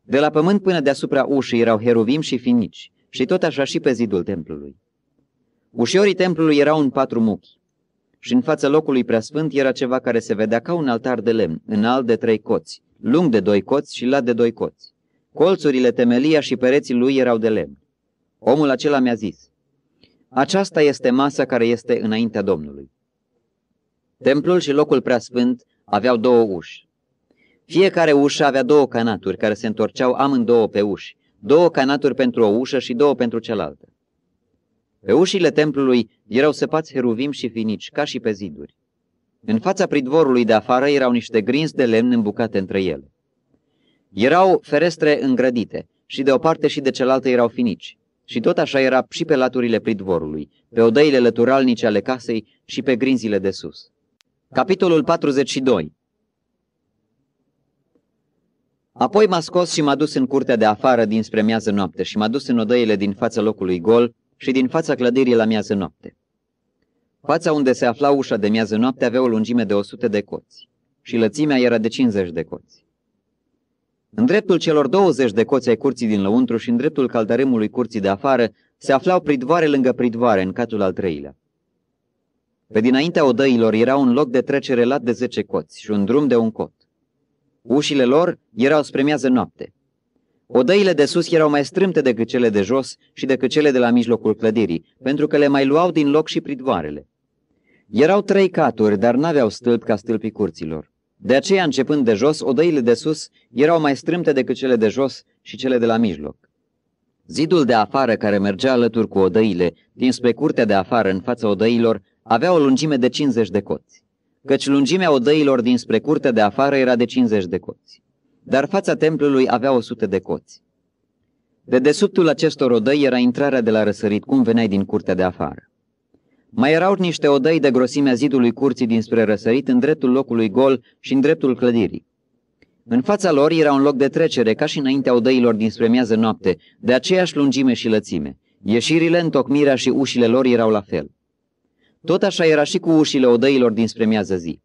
De la pământ până deasupra ușii erau heruvim și finici, și tot așa și pe zidul templului. Ușiorii templului erau în patru muchi, și în fața locului preasfânt era ceva care se vedea ca un altar de lemn, înalt de trei coți, lung de doi coți și lat de doi coți. Colțurile, temelia și pereții lui erau de lemn. Omul acela mi-a zis, aceasta este masa care este înaintea Domnului. Templul și locul preasfânt aveau două uși. Fiecare ușă avea două canaturi care se întorceau amândouă pe uși, două canaturi pentru o ușă și două pentru cealaltă. Pe ușile templului erau săpați heruvim și finici, ca și pe ziduri. În fața pridvorului de afară erau niște grinzi de lemn îmbucate între ele. Erau ferestre îngrădite și de o parte și de cealaltă erau finici. Și tot așa era și pe laturile pridvorului, pe odăile lăturalnice ale casei și pe grinzile de sus. Capitolul 42 Apoi m-a scos și m-a dus în curtea de afară dinspre miază noapte și m-a dus în odăile din fața locului gol și din fața clădirii la miază noapte. Fața unde se afla ușa de miază noapte avea o lungime de 100 de coți și lățimea era de 50 de coți. În dreptul celor 20 de coți ai curții din lăuntru și în dreptul caldarâmului curții de afară se aflau pridvoare lângă pridvoare în catul al treilea. Pe dinaintea odăilor era un loc de trecere lat de zece coți și un drum de un cot. Ușile lor erau spre miază noapte. Odăile de sus erau mai strâmte decât cele de jos și decât cele de la mijlocul clădirii, pentru că le mai luau din loc și pridvoarele. Erau trei caturi, dar n-aveau stâlpi ca stâlpii curților. De aceea, începând de jos, odăile de sus erau mai strâmte decât cele de jos și cele de la mijloc. Zidul de afară care mergea alături cu odăile, dinspre curtea de afară în fața odăilor, avea o lungime de 50 de coți, căci lungimea odăilor dinspre curtea de afară era de 50 de coți. Dar fața templului avea 100 de coți. De desubtul acestor odăi era intrarea de la răsărit, cum veneai din curtea de afară. Mai erau niște odăi de grosimea zidului curții dinspre răsărit în dreptul locului gol și în dreptul clădirii. În fața lor era un loc de trecere, ca și înaintea odăilor dinspre miază noapte, de aceeași lungime și lățime. Ieșirile, întocmirea și ușile lor erau la fel. Tot așa era și cu ușile odăilor dinspre miază zi.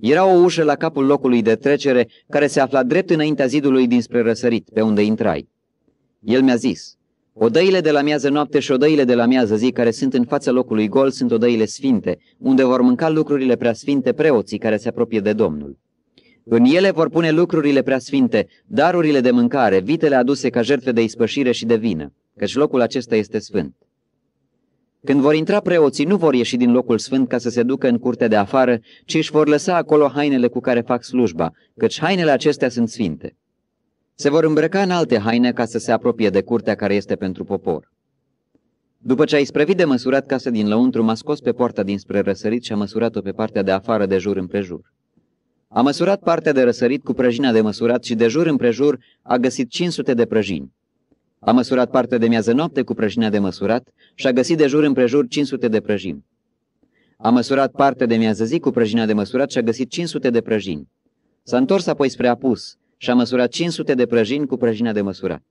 Era o ușă la capul locului de trecere care se afla drept înaintea zidului dinspre răsărit, pe unde intrai. El mi-a zis, odăile de la miază noapte și odăile de la miază zi care sunt în fața locului gol sunt odăile sfinte, unde vor mânca lucrurile preasfinte preoții care se apropie de Domnul. În ele vor pune lucrurile preasfinte, darurile de mâncare, vitele aduse ca jertfe de ispășire și de vină, căci locul acesta este sfânt. Când vor intra preoții, nu vor ieși din locul sfânt ca să se ducă în curtea de afară, ci își vor lăsa acolo hainele cu care fac slujba, căci hainele acestea sunt sfinte. Se vor îmbrăca în alte haine ca să se apropie de curtea care este pentru popor. După ce a isprăvit de măsurat casa din lăuntru, m-a scos pe poarta dinspre răsărit și a măsurat-o pe partea de afară de jur împrejur. A măsurat partea de răsărit cu prăjina de măsurat și de jur împrejur a găsit 500 de prăjini. A măsurat partea de miază noapte cu prăjina de măsurat și a găsit de jur împrejur 500 de prăjini. A măsurat partea de miază zi cu prăjina de măsurat și a găsit 500 de prăjini. S-a întors apoi spre apus și a măsurat 500 de prăjini cu prăjina de măsurat.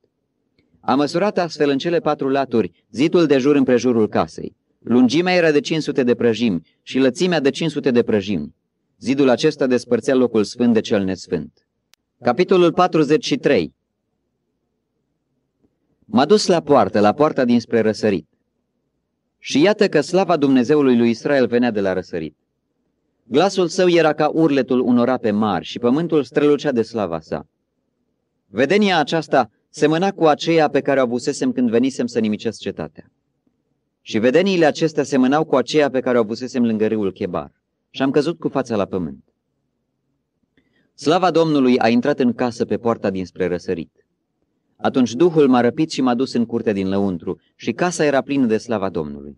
A măsurat astfel în cele patru laturi zidul de jur împrejurul casei. Lungimea era de 500 de prăjimi și lățimea de 500 de prăjimi. Zidul acesta despărțea locul sfânt de cel nesfânt. Capitolul 43 M-a dus la poartă, la poarta dinspre răsărit. Și iată că slava Dumnezeului lui Israel venea de la răsărit. Glasul său era ca urletul unor ape mari și pământul strălucea de slava sa. Vedenia aceasta semăna cu aceea pe care o avusesem când venisem să nimicesc cetatea. Și vedeniile acestea semănau cu aceea pe care o avusesem lângă râul Chebar. Și am căzut cu fața la pământ. Slava Domnului a intrat în casă pe poarta dinspre răsărit. Atunci Duhul m-a răpit și m-a dus în curtea din lăuntru și casa era plină de slava Domnului.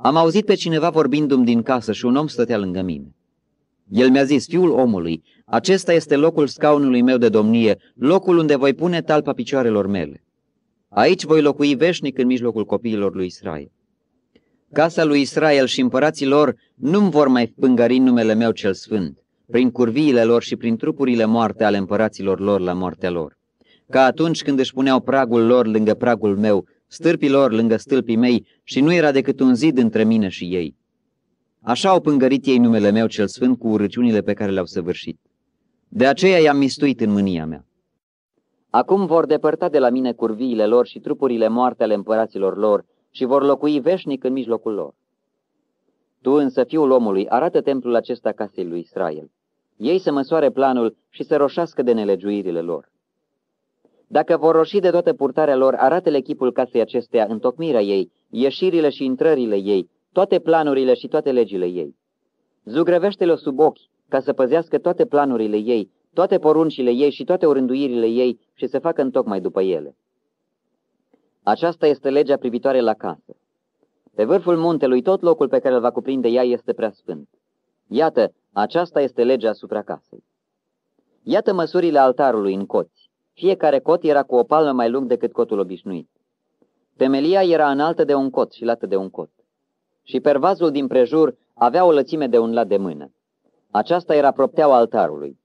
Am auzit pe cineva vorbindu-mi din casă și un om stătea lângă mine. El mi-a zis, fiul omului, acesta este locul scaunului meu de domnie, locul unde voi pune talpa picioarelor mele. Aici voi locui veșnic în mijlocul copiilor lui Israel. Casa lui Israel și împărații lor nu-mi vor mai pângări numele meu cel sfânt, prin curviile lor și prin trupurile moarte ale împăraților lor la moartea lor ca atunci când își puneau pragul lor lângă pragul meu, stâlpii lor lângă stâlpii mei și nu era decât un zid între mine și ei. Așa au pângărit ei numele meu cel sfânt cu urăciunile pe care le-au săvârșit. De aceea i-am mistuit în mânia mea. Acum vor depărta de la mine curviile lor și trupurile moarte ale împăraților lor și vor locui veșnic în mijlocul lor. Tu însă, fiul omului, arată templul acesta casei lui Israel. Ei să măsoare planul și să roșească de nelegiuirile lor. Dacă vor roși de toată purtarea lor, arată-le chipul casei acesteia, întocmirea ei, ieșirile și intrările ei, toate planurile și toate legile ei. Zugrăvește-le sub ochi, ca să păzească toate planurile ei, toate poruncile ei și toate orânduirile ei și să facă întocmai după ele. Aceasta este legea privitoare la casă. Pe vârful muntelui tot locul pe care îl va cuprinde ea este prea sfânt. Iată, aceasta este legea asupra casei. Iată măsurile altarului în coți. Fiecare cot era cu o palmă mai lung decât cotul obișnuit. Temelia era înaltă de un cot și lată de un cot. Și pervazul din prejur avea o lățime de un lat de mână. Aceasta era propteaua altarului.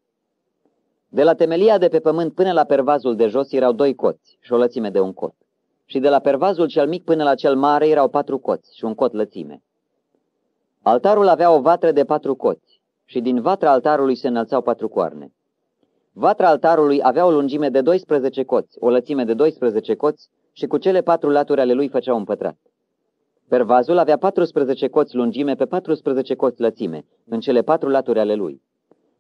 De la temelia de pe pământ până la pervazul de jos erau doi coți și o lățime de un cot. Și de la pervazul cel mic până la cel mare erau patru coți și un cot lățime. Altarul avea o vatră de patru coți și din vatra altarului se înălțau patru coarne. Vatra altarului avea o lungime de 12 coți, o lățime de 12 coți și cu cele patru laturi ale lui făcea un pătrat. Pervazul avea 14 coți lungime pe 14 coți lățime, în cele patru laturi ale lui.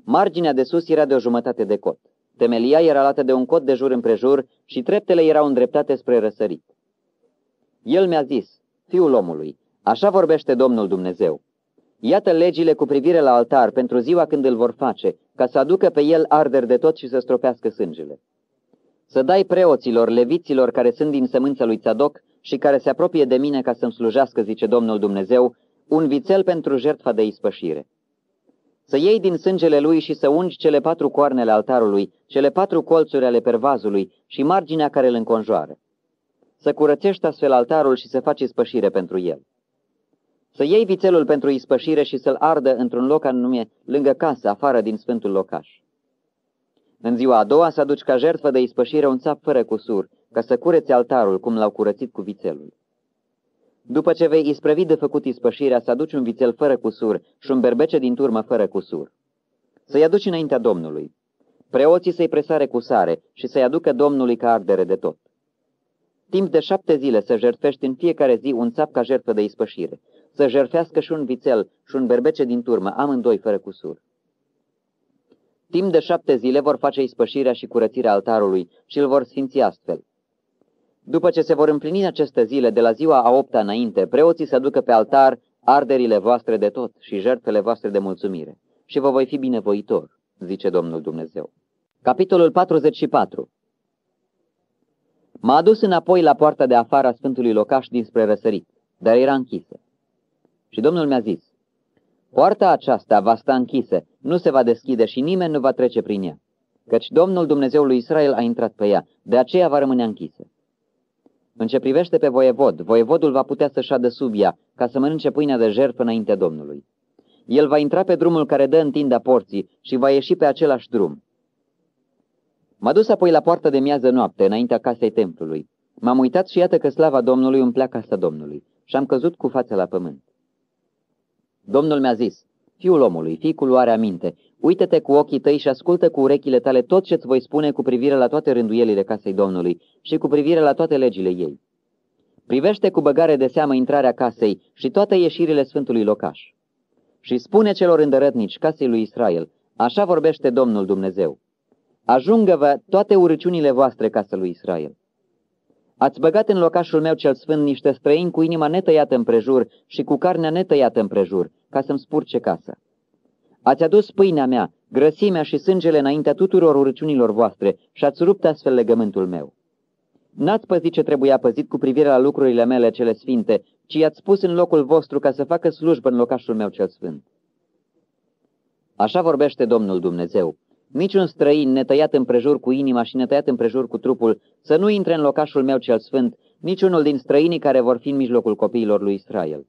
Marginea de sus era de o jumătate de cot. Temelia era lată de un cot de jur împrejur și treptele erau îndreptate spre răsărit. El mi-a zis, fiul omului, așa vorbește Domnul Dumnezeu. Iată legile cu privire la altar pentru ziua când îl vor face, ca să aducă pe el arderi de tot și să stropească sângele. Să dai preoților, leviților care sunt din sămânța lui Țadoc și care se apropie de mine ca să-mi slujească, zice Domnul Dumnezeu, un vițel pentru jertfa de ispășire. Să iei din sângele lui și să ungi cele patru coarnele altarului, cele patru colțuri ale pervazului și marginea care îl înconjoară. Să curățești astfel altarul și să faci ispășire pentru el. Să iei vițelul pentru ispășire și să-l ardă într-un loc anume lângă casă, afară din sfântul locaș. În ziua a doua să aduci ca jertfă de ispășire un țap fără cusur, ca să cureți altarul cum l-au curățit cu vițelul. După ce vei isprăvi de făcut ispășirea, să aduci un vițel fără cusur și un berbece din turmă fără cusur. Să-i aduci înaintea Domnului. Preoții să-i presare cu sare și să-i aducă Domnului ca ardere de tot. Timp de șapte zile să jertfești în fiecare zi un țap ca jertfă de ispășire, să jertfească și un vițel și un berbece din turmă, amândoi fără cusur. Timp de șapte zile vor face ispășirea și curățirea altarului și îl vor sfinți astfel. După ce se vor împlini aceste zile, de la ziua a opta înainte, preoții să ducă pe altar arderile voastre de tot și jertfele voastre de mulțumire. Și vă voi fi binevoitor, zice Domnul Dumnezeu. Capitolul 44 M-a adus înapoi la poarta de afară a Sfântului Locaș dinspre răsărit, dar era închisă. Și Domnul mi-a zis, Poarta aceasta va sta închisă, nu se va deschide și nimeni nu va trece prin ea, căci Domnul Dumnezeului Israel a intrat pe ea, de aceea va rămâne închisă. În ce privește pe voievod, voievodul va putea să șadă sub ea, ca să mănânce pâinea de jertfă înaintea Domnului. El va intra pe drumul care dă în tinda porții și va ieși pe același drum. M-a dus apoi la poartă de miază noapte, înaintea casei templului. M-am uitat și iată că slava Domnului umplea casa Domnului și am căzut cu fața la pământ. Domnul mi-a zis, fiul omului, fii cu luare aminte, uită-te cu ochii tăi și ascultă cu urechile tale tot ce-ți voi spune cu privire la toate rânduielile casei Domnului și cu privire la toate legile ei. Privește cu băgare de seamă intrarea casei și toate ieșirile Sfântului Locaș. Și spune celor îndărătnici casei lui Israel, așa vorbește Domnul Dumnezeu. Ajungă-vă toate urăciunile voastre casă lui Israel. Ați băgat în locașul meu cel sfânt niște străini cu inima netăiată împrejur și cu carnea netăiată împrejur, ca să-mi spurce casa. Ați adus pâinea mea, grăsimea și sângele înaintea tuturor urăciunilor voastre și ați rupt astfel legământul meu. N-ați păzit ce trebuia păzit cu privire la lucrurile mele cele sfinte, ci i-ați pus în locul vostru ca să facă slujbă în locașul meu cel sfânt. Așa vorbește Domnul Dumnezeu. Niciun străin netăiat împrejur cu inima și netăiat împrejur cu trupul să nu intre în locașul meu cel sfânt, niciunul din străinii care vor fi în mijlocul copiilor lui Israel.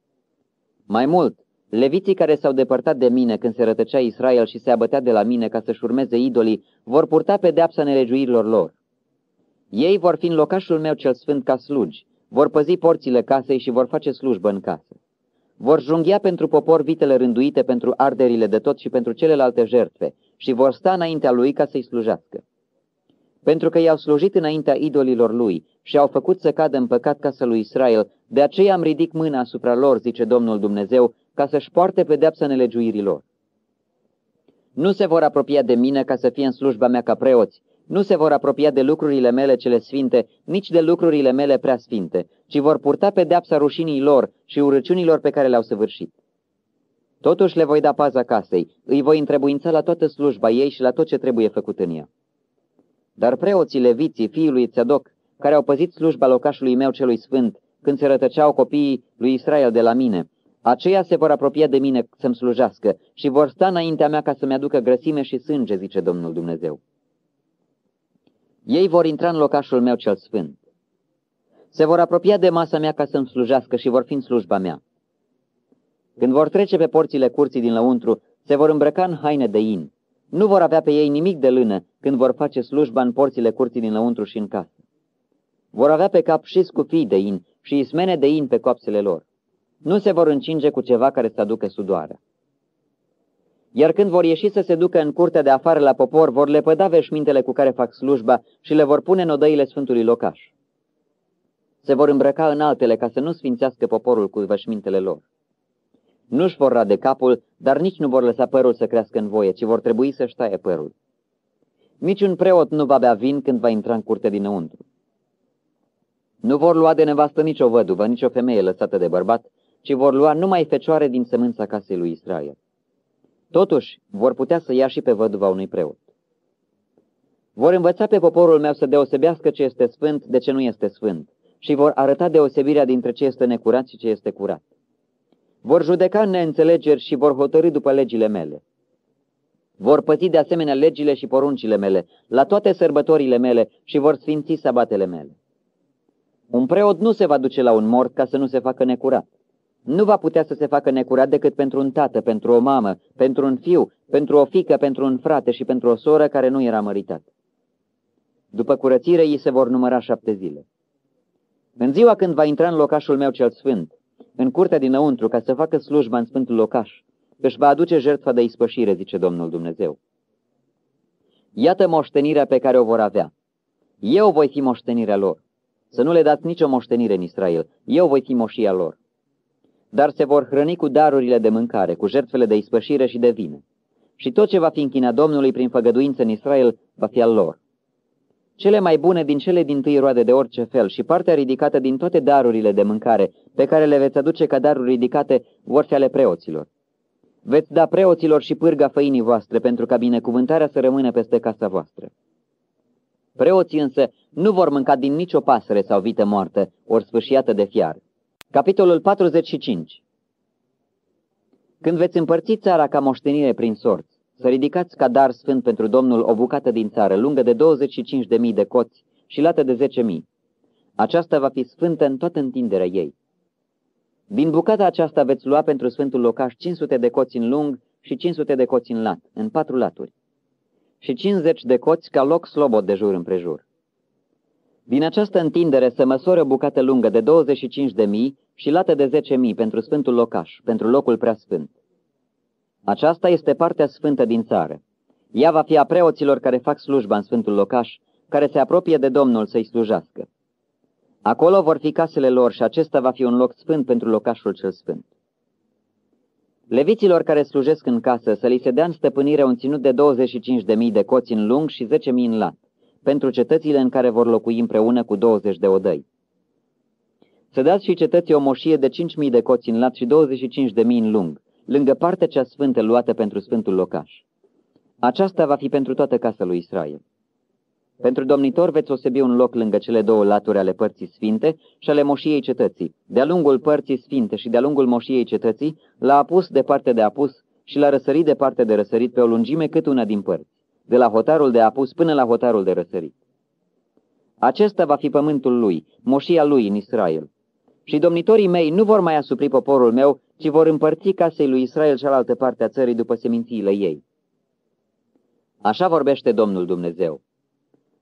Mai mult, leviții care s-au depărtat de mine când se rătăcea Israel și se abătea de la mine ca să-și urmeze idolii, vor purta pedeapsa nelegiuirilor lor. Ei vor fi în locașul meu cel sfânt ca slugi, vor păzi porțile casei și vor face slujbă în casă. Vor junghia pentru popor vitele rânduite pentru arderile de tot și pentru celelalte jertfe și vor sta înaintea lui ca să-i slujească. Pentru că i-au slujit înaintea idolilor lui și au făcut să cadă în păcat casa lui Israel, de aceea am ridic mâna asupra lor, zice Domnul Dumnezeu, ca să-și poarte pedeapsa nelegiuirilor. Nu se vor apropia de mine ca să fie în slujba mea ca preoți, nu se vor apropia de lucrurile mele cele sfinte, nici de lucrurile mele prea sfinte, ci vor purta pedeapsa rușinii lor și urăciunilor pe care le-au săvârșit. Totuși le voi da paza casei, îi voi întrebuința la toată slujba ei și la tot ce trebuie făcut în ea. Dar preoții leviții, fiii lui Tzadok, care au păzit slujba locașului meu celui sfânt, când se rătăceau copiii lui Israel de la mine, aceia se vor apropia de mine să-mi slujească și vor sta înaintea mea ca să-mi aducă grăsime și sânge, zice Domnul Dumnezeu. Ei vor intra în locașul meu cel sfânt. Se vor apropia de masa mea ca să-mi slujească și vor fi în slujba mea. Când vor trece pe porțile curții din lăuntru, se vor îmbrăca în haine de in. Nu vor avea pe ei nimic de lână când vor face slujba în porțile curții din lăuntru și în casă. Vor avea pe cap și scufii de in și ismene de in pe coapsele lor. Nu se vor încinge cu ceva care să aducă sudoarea. Iar când vor ieși să se ducă în curtea de afară la popor, vor lepăda veșmintele cu care fac slujba și le vor pune în odăile Sfântului Locaș. Se vor îmbrăca în altele ca să nu sfințească poporul cu veșmintele lor. Nu-și vor rade capul, dar nici nu vor lăsa părul să crească în voie, ci vor trebui să-și taie părul. Niciun preot nu va bea vin când va intra în curte dinăuntru. Nu vor lua de nevastă nicio văduvă, nicio femeie lăsată de bărbat, ci vor lua numai fecioare din sămânța casei lui Israel. Totuși, vor putea să ia și pe văduva unui preot. Vor învăța pe poporul meu să deosebească ce este sfânt de ce nu este sfânt și vor arăta deosebirea dintre ce este necurat și ce este curat. Vor judeca neînțelegeri și vor hotărâ după legile mele. Vor păzi de asemenea legile și poruncile mele la toate sărbătorile mele și vor sfinți sabatele mele. Un preot nu se va duce la un mort ca să nu se facă necurat. Nu va putea să se facă necurat decât pentru un tată, pentru o mamă, pentru un fiu, pentru o fică, pentru un frate și pentru o soră care nu era măritat. După curățire, ei se vor număra șapte zile. În ziua când va intra în locașul meu cel sfânt, în curtea dinăuntru, ca să facă slujba în sfântul locaș, își va aduce jertfa de ispășire, zice Domnul Dumnezeu. Iată moștenirea pe care o vor avea. Eu voi fi moștenirea lor. Să nu le dați nicio moștenire în Israel. Eu voi fi moșia lor. Dar se vor hrăni cu darurile de mâncare, cu jertfele de ispășire și de vine. Și tot ce va fi închina Domnului prin făgăduință în Israel va fi al lor. Cele mai bune din cele din tâi roade de orice fel și partea ridicată din toate darurile de mâncare pe care le veți aduce ca daruri ridicate vor fi ale preoților. Veți da preoților și pârga făinii voastre pentru ca binecuvântarea să rămână peste casa voastră. Preoții însă nu vor mânca din nicio pasăre sau vită moartă, ori sfâșiată de fiar. Capitolul 45 Când veți împărți țara ca moștenire prin sorți, să ridicați ca dar sfânt pentru Domnul o bucată din țară, lungă de 25.000 de coți și lată de 10.000. Aceasta va fi sfântă în toată întinderea ei. Din bucata aceasta veți lua pentru sfântul locaș 500 de coți în lung și 500 de coți în lat, în patru laturi, și 50 de coți ca loc slobod de jur împrejur. Din această întindere se măsoară o bucată lungă de 25 de mii și lată de 10 mii pentru sfântul locaș, pentru locul preasfânt. Aceasta este partea sfântă din țară. Ea va fi a preoților care fac slujba în sfântul locaș, care se apropie de Domnul să-i slujească. Acolo vor fi casele lor și acesta va fi un loc sfânt pentru locașul cel sfânt. Leviților care slujesc în casă să li se dea în stăpânire un ținut de 25.000 de coți în lung și 10.000 în lat, pentru cetățile în care vor locui împreună cu 20 de odăi. Să dați și cetății o moșie de 5.000 de coți în lat și 25.000 în lung, lângă partea cea sfântă luată pentru sfântul locaș. Aceasta va fi pentru toată casa lui Israel. Pentru domnitor veți osebi un loc lângă cele două laturi ale părții sfinte și ale moșiei cetății. De-a lungul părții sfinte și de-a lungul moșiei cetății, l-a apus de parte de apus și l-a răsărit de parte de răsărit pe o lungime cât una din părți, de la hotarul de apus până la hotarul de răsărit. Acesta va fi pământul lui, moșia lui în Israel. Și domnitorii mei nu vor mai asupri poporul meu, ci vor împărți casei lui Israel cealaltă parte a țării după semințiile ei. Așa vorbește Domnul Dumnezeu.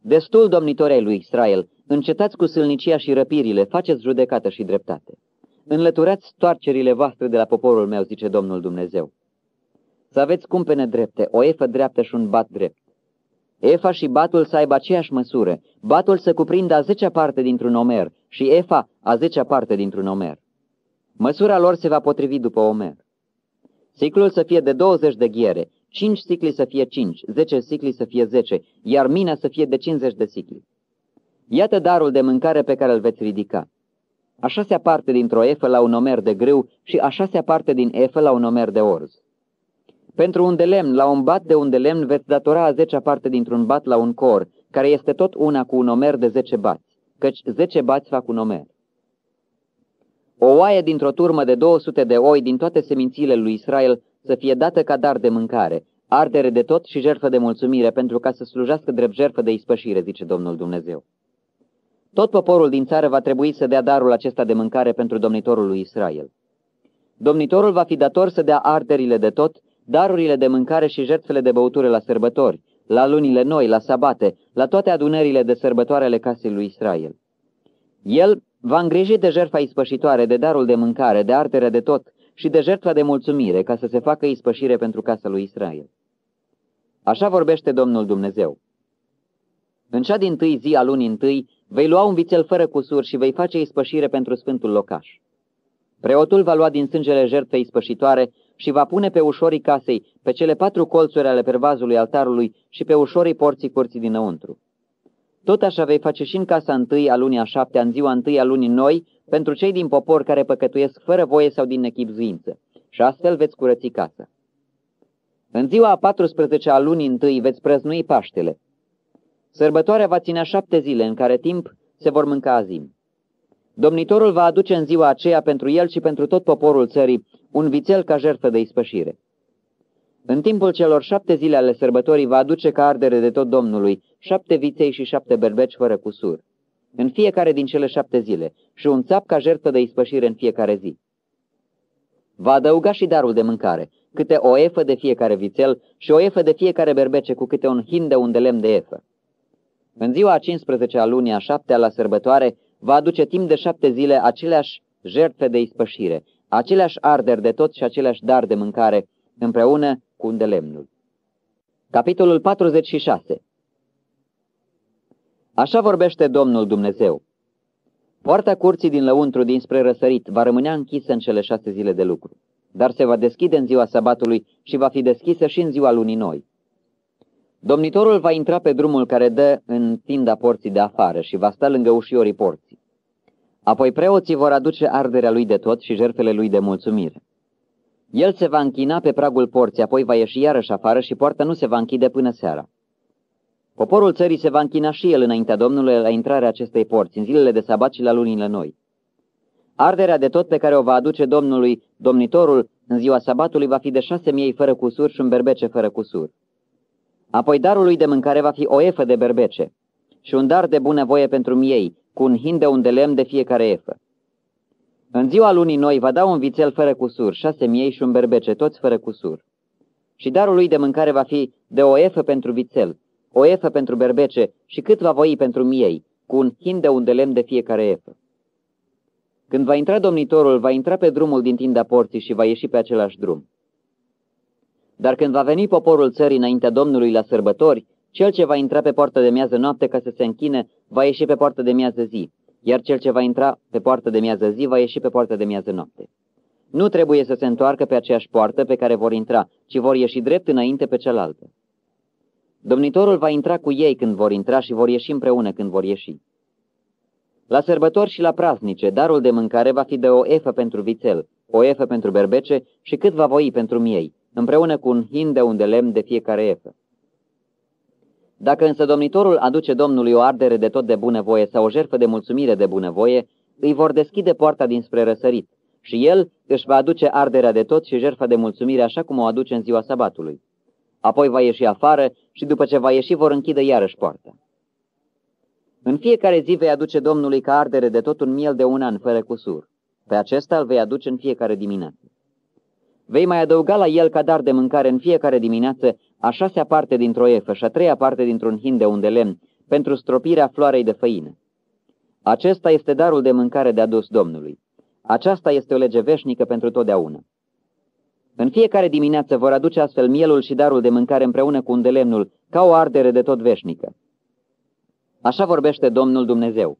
Destul, domnitorii lui Israel, încetați cu sâlnicia și răpirile, faceți judecată și dreptate. Înlăturați toarcerile voastre de la poporul meu, zice Domnul Dumnezeu. Să aveți cumpene drepte, o efă dreaptă și un bat drept. Efa și batul să aibă aceeași măsură, batul să cuprindă a zecea parte dintr-un omer și efa a zecea parte dintr-un omer. Măsura lor se va potrivi după omer. Ciclul să fie de 20 de ghiere, 5 sicli să fie 5, 10 sicli să fie 10, iar mina să fie de 50 de sicli. Iată darul de mâncare pe care îl veți ridica. Așa se aparte dintr-o efă la un omer de grâu și așa se aparte din efă la un omer de orz. Pentru un de lemn, la un bat de un de lemn veți datora a zecea parte dintr-un bat la un cor, care este tot una cu un omer de zece bați, căci zece bați fac un omer. O oaie dintr-o turmă de 200 de oi din toate semințiile lui Israel să fie dată ca dar de mâncare, ardere de tot și jertfă de mulțumire, pentru ca să slujească drept jertfă de ispășire, zice Domnul Dumnezeu. Tot poporul din țară va trebui să dea darul acesta de mâncare pentru domnitorul lui Israel. Domnitorul va fi dator să dea arderile de tot, darurile de mâncare și jertfele de băutură la sărbători, la lunile noi, la sabate, la toate adunările de sărbătoare ale casei lui Israel. El va îngriji de jertfa ispășitoare, de darul de mâncare, de artere de tot și de jertfa de mulțumire, ca să se facă ispășire pentru casa lui Israel. Așa vorbește Domnul Dumnezeu. În cea din tâi zi a lunii întâi, vei lua un vițel fără cusur și vei face ispășire pentru sfântul locaș. Preotul va lua din sângele jertfei ispășitoare și va pune pe ușorii casei, pe cele patru colțuri ale pervazului altarului și pe ușorii porții curții dinăuntru. Tot așa vei face și în casa întâi a lunii a șaptea, în ziua întâi a lunii noi, pentru cei din popor care păcătuiesc fără voie sau din nechipzuință, și astfel veți curăți casa. În ziua a 14 a lunii întâi veți prăznui Paștele. Sărbătoarea va ținea șapte zile, în care timp se vor mânca azim. Domnitorul va aduce în ziua aceea pentru el și pentru tot poporul țării un vițel ca jertfă de ispășire. În timpul celor șapte zile ale sărbătorii va aduce ca ardere de tot Domnului șapte viței și șapte berbeci fără cusur, în fiecare din cele șapte zile, și un țap ca jertfă de ispășire în fiecare zi. Va adăuga și darul de mâncare, câte o efă de fiecare vițel și o efă de fiecare berbece cu câte un hin de un de lemn de efă. În ziua a 15 a lunii a șaptea la sărbătoare va aduce timp de șapte zile aceleași jertfe de ispășire, aceleași arderi de tot și aceleași dar de mâncare, împreună cu un de lemnul. Capitolul 46 Așa vorbește Domnul Dumnezeu. Poarta curții din lăuntru dinspre răsărit va rămânea închisă în cele șase zile de lucru, dar se va deschide în ziua sabatului și va fi deschisă și în ziua lunii noi. Domnitorul va intra pe drumul care dă în tinda porții de afară și va sta lângă ușiorii porții. Apoi preoții vor aduce arderea lui de tot și jertfele lui de mulțumire. El se va închina pe pragul porții, apoi va ieși iarăși afară și poarta nu se va închide până seara. Poporul țării se va închina și el înaintea Domnului la intrarea acestei porți, în zilele de sabat și la lunile noi. Arderea de tot pe care o va aduce Domnului, domnitorul, în ziua sabatului va fi de șase miei fără cusur și un berbece fără cusur. Apoi darul lui de mâncare va fi o efă de berbece și un dar de bunăvoie pentru miei, cu un hin de un de lemn de fiecare efă. În ziua lunii noi va da un vițel fără cusur, șase miei și un berbece, toți fără cusur. Și darul lui de mâncare va fi de o efă pentru vițel, o efă pentru berbece și cât va voi pentru miei, cu un hin de un de lemn de fiecare efă. Când va intra domnitorul, va intra pe drumul din tinda porții și va ieși pe același drum. Dar când va veni poporul țării înaintea Domnului la sărbători, cel ce va intra pe poartă de miază noapte ca să se închine, va ieși pe poartă de miază zi, iar cel ce va intra pe poartă de miază zi va ieși pe poartă de miază noapte. Nu trebuie să se întoarcă pe aceeași poartă pe care vor intra, ci vor ieși drept înainte pe cealaltă. Domnitorul va intra cu ei când vor intra și vor ieși împreună când vor ieși. La sărbători și la praznice, darul de mâncare va fi de o efă pentru vițel, o efă pentru berbece și cât va voi pentru miei, împreună cu un hin de un de lemn de fiecare efă. Dacă însă domnitorul aduce Domnului o ardere de tot de bunăvoie sau o jertfă de mulțumire de bunăvoie, îi vor deschide poarta dinspre răsărit și el își va aduce arderea de tot și jertfa de mulțumire așa cum o aduce în ziua sabatului. Apoi va ieși afară și după ce va ieși vor închide iarăși poarta. În fiecare zi vei aduce Domnului ca ardere de tot un miel de un an fără cusur. Pe acesta îl vei aduce în fiecare dimineață. Vei mai adăuga la el ca dar de mâncare în fiecare dimineață a șasea parte dintr-o efă și a treia parte dintr-un hin de unde lemn, pentru stropirea floarei de făină. Acesta este darul de mâncare de adus Domnului. Aceasta este o lege veșnică pentru totdeauna. În fiecare dimineață vor aduce astfel mielul și darul de mâncare împreună cu undelemnul, ca o ardere de tot veșnică. Așa vorbește Domnul Dumnezeu.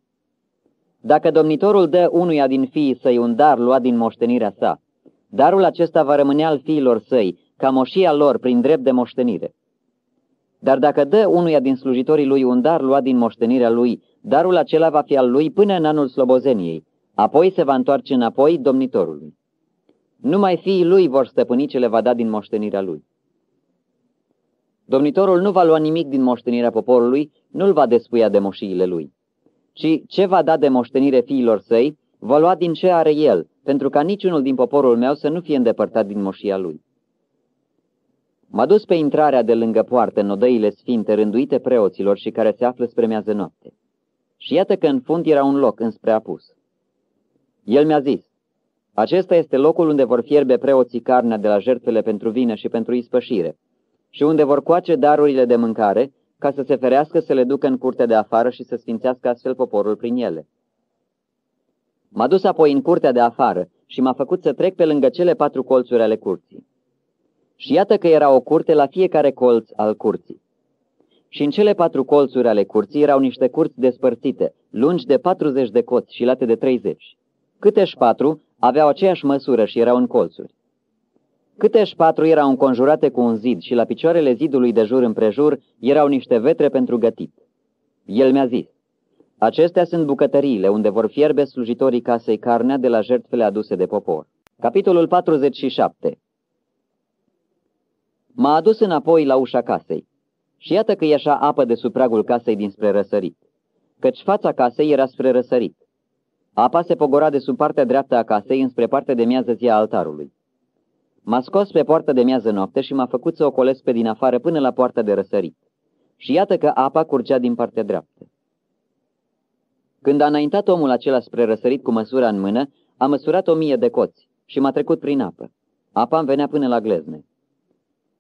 Dacă domnitorul dă unuia din fiii săi un dar luat din moștenirea sa, darul acesta va rămâne al fiilor săi, ca moșia lor prin drept de moștenire. Dar dacă dă unuia din slujitorii lui un dar luat din moștenirea lui, darul acela va fi al lui până în anul slobozeniei, apoi se va întoarce înapoi domnitorului. Numai fiii lui vor stăpâni ce le va da din moștenirea lui. Domnitorul nu va lua nimic din moștenirea poporului, nu-l va despuia de moșiile lui, ci ce va da de moștenire fiilor săi, va lua din ce are el, pentru ca niciunul din poporul meu să nu fie îndepărtat din moșia lui. M-a dus pe intrarea de lângă poartă în odăile sfinte rânduite preoților și care se află spre miază noapte. Și iată că în fund era un loc înspre apus. El mi-a zis, acesta este locul unde vor fierbe preoții carnea de la jertfele pentru vină și pentru ispășire, și unde vor coace darurile de mâncare, ca să se ferească să le ducă în curtea de afară și să sfințească astfel poporul prin ele. M-a dus apoi în curtea de afară și m-a făcut să trec pe lângă cele patru colțuri ale curții. Și iată că era o curte la fiecare colț al curții. Și în cele patru colțuri ale curții erau niște curți despărțite, lungi de 40 de coți și late de 30. Câteși patru aveau aceeași măsură și erau în colțuri. Câteși șpatru erau înconjurate cu un zid și la picioarele zidului de jur împrejur erau niște vetre pentru gătit. El mi-a zis, acestea sunt bucătăriile unde vor fierbe slujitorii casei carnea de la jertfele aduse de popor. Capitolul 47 M-a adus înapoi la ușa casei și iată că ieșa apă de sub pragul casei dinspre răsărit, căci fața casei era spre răsărit. Apa se pogora de sub partea dreaptă a casei înspre partea de miază zi a altarului. M-a scos pe poarta de miază noapte și m-a făcut să o colesc pe din afară până la poarta de răsărit. Și iată că apa curgea din partea dreaptă. Când a înaintat omul acela spre răsărit cu măsura în mână, a măsurat o mie de coți și m-a trecut prin apă. Apa îmi venea până la glezne.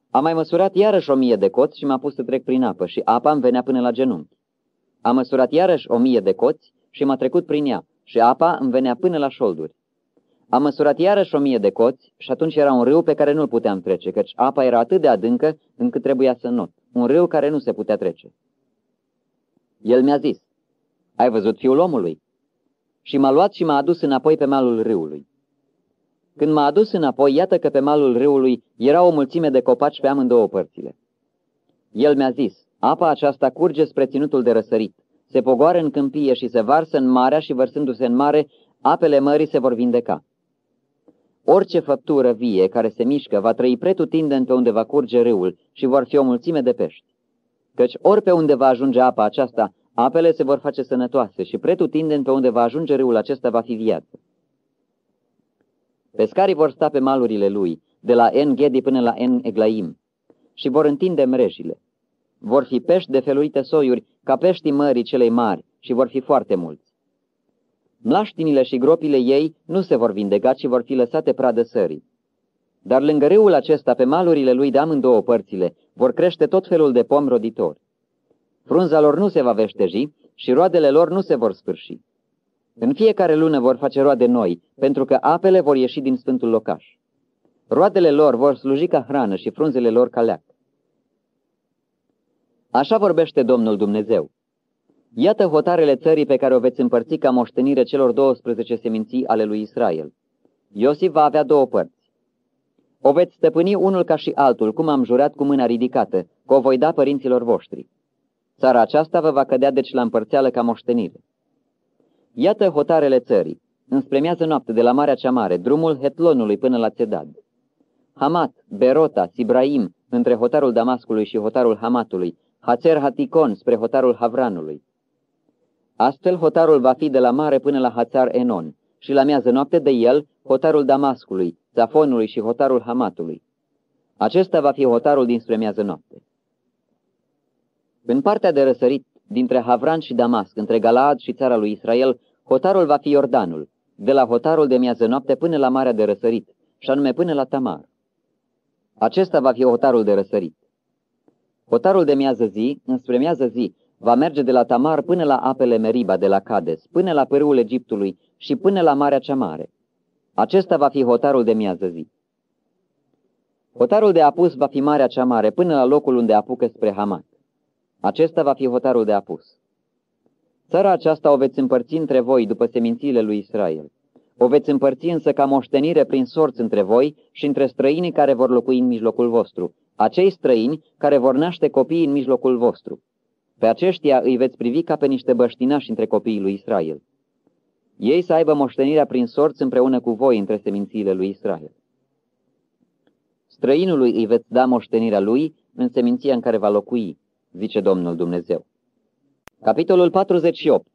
A mai măsurat iarăși o mie de coți și m-a pus să trec prin apă și apa îmi venea până la genunchi. A măsurat iarăși o mie de coți și m-a trecut prin ea și apa îmi venea până la șolduri. Am măsurat iarăși o mie de coți și atunci era un râu pe care nu-l puteam trece, căci apa era atât de adâncă încât trebuia să not. Un râu care nu se putea trece. El mi-a zis, ai văzut fiul omului? Și m-a luat și m-a adus înapoi pe malul râului. Când m-a adus înapoi, iată că pe malul râului era o mulțime de copaci pe amândouă părțile. El mi-a zis, apa aceasta curge spre ținutul de răsărit, se pogoară în câmpie și se varsă în marea și vărsându-se în mare, apele mării se vor vindeca. Orice făptură vie care se mișcă va trăi pretutindeni pe unde va curge râul și vor fi o mulțime de pești. Căci ori pe unde va ajunge apa aceasta, apele se vor face sănătoase și pretutindeni pe unde va ajunge râul acesta va fi viață. Pescarii vor sta pe malurile lui, de la En Gedi până la En Eglaim, și vor întinde mrejile. Vor fi pești de felurite soiuri, ca peștii mării celei mari, și vor fi foarte mulți. Mlaștinile și gropile ei nu se vor vindeca, ci vor fi lăsate pradă sării. Dar lângă râul acesta, pe malurile lui de amândouă părțile, vor crește tot felul de pom roditori. Frunza lor nu se va veșteji și roadele lor nu se vor sfârși. În fiecare lună vor face roade noi, pentru că apele vor ieși din sfântul locaș. Roadele lor vor sluji ca hrană și frunzele lor ca leac. Așa vorbește Domnul Dumnezeu. Iată hotarele țării pe care o veți împărți ca moștenire celor 12 seminții ale lui Israel. Iosif va avea două părți. O veți stăpâni unul ca și altul, cum am jurat cu mâna ridicată, că o voi da părinților voștri. Țara aceasta vă va cădea deci la împărțeală ca moștenire. Iată hotarele țării, înspre miază noapte de la Marea Cea Mare, drumul Hetlonului până la Țedad. Hamat, Berota, Sibraim, între hotarul Damascului și hotarul Hamatului, Hațer Haticon spre hotarul Havranului. Astfel, hotarul va fi de la mare până la Hațar Enon și la miază noapte de el hotarul Damascului, Zafonului și hotarul Hamatului. Acesta va fi hotarul dinspre miază noapte. În partea de răsărit, dintre Havran și Damasc, între Galaad și țara lui Israel, hotarul va fi Iordanul, de la hotarul de miază noapte până la Marea de Răsărit, și anume până la Tamar. Acesta va fi hotarul de răsărit. Hotarul de miază zi, înspre miază zi, va merge de la Tamar până la apele Meriba de la Cades, până la pârâul Egiptului și până la Marea cea Mare. Acesta va fi hotarul de miază zi. Hotarul de apus va fi Marea cea Mare până la locul unde apucă spre Hamat. Acesta va fi hotarul de apus. Țara aceasta o veți împărți între voi după semințiile lui Israel. O veți împărți însă ca moștenire prin sorți între voi și între străinii care vor locui în mijlocul vostru, acei străini care vor naște copii în mijlocul vostru. Pe aceștia îi veți privi ca pe niște băștinași între copiii lui Israel. Ei să aibă moștenirea prin sorți împreună cu voi între semințiile lui Israel. Străinului îi veți da moștenirea lui în seminția în care va locui, zice Domnul Dumnezeu. Capitolul 48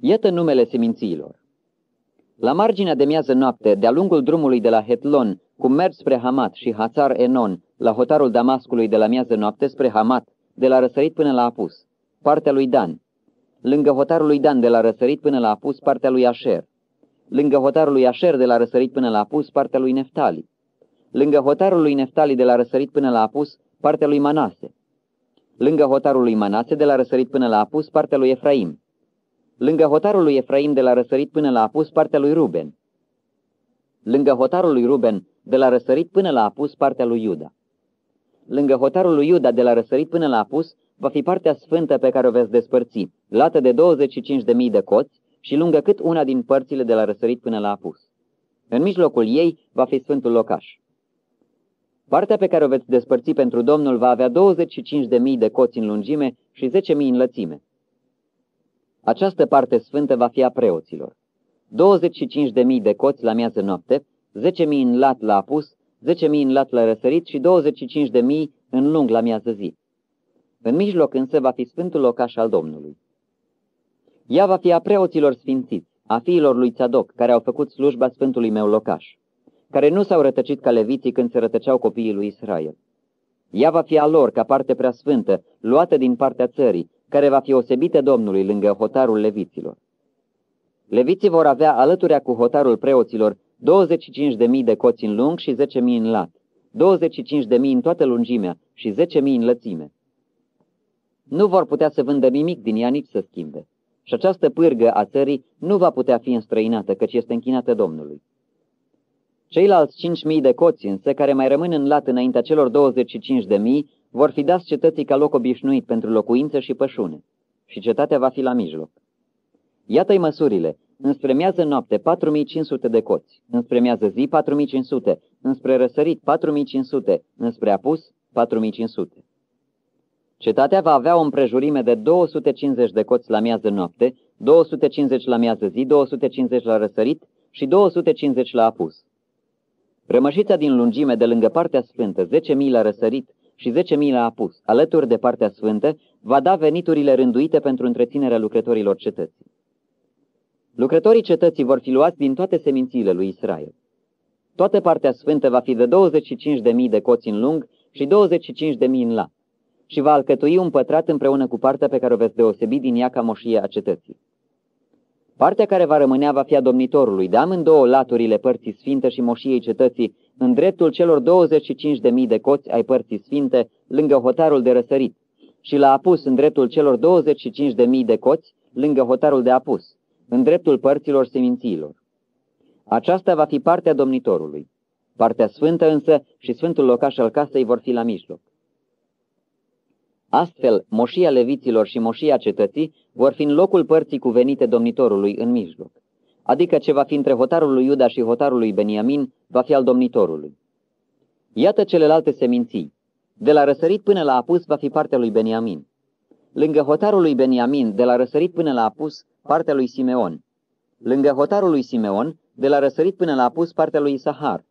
Iată numele semințiilor. La marginea de miază noapte, de-a lungul drumului de la Hetlon, cum merg spre Hamat și Hațar Enon, la hotarul Damascului de la miază noapte spre Hamat, de la răsărit până la apus, partea lui Dan, lângă hotarul lui Dan de la răsărit până la apus, partea lui Asher, lângă hotarul lui Asher de la răsărit până la apus, partea lui Neftali, lângă hotarul lui Neftali de la răsărit până la apus, partea lui Manase, lângă hotarul lui Manase de la răsărit până la apus, partea lui Efraim, lângă hotarul lui Efraim de la răsărit până la apus, partea lui Ruben, lângă hotarul lui Ruben, de la răsărit până la apus partea lui Iuda. Lângă hotarul lui Iuda, de la răsărit până la apus, va fi partea sfântă pe care o veți despărți, lată de 25.000 de coți și lungă cât una din părțile de la răsărit până la apus. În mijlocul ei va fi sfântul locaș. Partea pe care o veți despărți pentru Domnul va avea 25.000 de coți în lungime și 10.000 în lățime. Această parte sfântă va fi a preoților. 25.000 de coți la miază noapte, 10.000 în lat la apus, 10.000 în lat la răsărit și 25.000 în lung la miază zi. În mijloc însă va fi sfântul locaș al Domnului. Ea va fi a preoților sfințiți, a fiilor lui Țadoc, care au făcut slujba sfântului meu locaș, care nu s-au rătăcit ca leviții când se rătăceau copiii lui Israel. Ea va fi a lor ca parte prea sfântă, luată din partea țării, care va fi osebită Domnului lângă hotarul leviților. Leviții vor avea alăturea cu hotarul preoților 25.000 de coți în lung și 10.000 în lat, 25.000 în toată lungimea și 10.000 în lățime. Nu vor putea să vândă nimic din ea nici să schimbe. Și această pârgă a țării nu va putea fi înstrăinată, căci este închinată Domnului. Ceilalți 5.000 de coți însă, care mai rămân în lat înaintea celor 25.000, vor fi dați cetății ca loc obișnuit pentru locuință și pășune, și cetatea va fi la mijloc. Iată-i măsurile. Înspre miază noapte 4500 de coți, înspre miază zi 4500, înspre răsărit 4500, înspre apus 4500. Cetatea va avea o împrejurime de 250 de coți la miază noapte, 250 la miază zi, 250 la răsărit și 250 la apus. Rămășița din lungime de lângă partea sfântă, 10.000 la răsărit și 10.000 la apus, alături de partea sfântă, va da veniturile rânduite pentru întreținerea lucrătorilor cetății. Lucrătorii cetății vor fi luați din toate semințiile lui Israel. Toată partea sfântă va fi de 25.000 de coți în lung și 25.000 în lat și va alcătui un pătrat împreună cu partea pe care o veți deosebi din ea ca moșie a cetății. Partea care va rămânea va fi a domnitorului, de amândouă laturile părții sfinte și moșiei cetății, în dreptul celor 25.000 de coți ai părții sfinte, lângă hotarul de răsărit, și l-a apus în dreptul celor 25.000 de coți, lângă hotarul de apus, în dreptul părților semințiilor. Aceasta va fi partea domnitorului. Partea sfântă însă și sfântul locaș al casei vor fi la mijloc. Astfel, moșia leviților și moșia cetății vor fi în locul părții cuvenite domnitorului în mijloc, adică ce va fi între hotarul lui Iuda și hotarul lui Beniamin va fi al domnitorului. Iată celelalte seminții. De la răsărit până la apus va fi partea lui Beniamin. Lângă hotarul lui Beniamin, de la răsărit până la apus, partea lui Simeon. Lângă hotarul lui Simeon, de la răsărit până la apus, partea lui Isahar.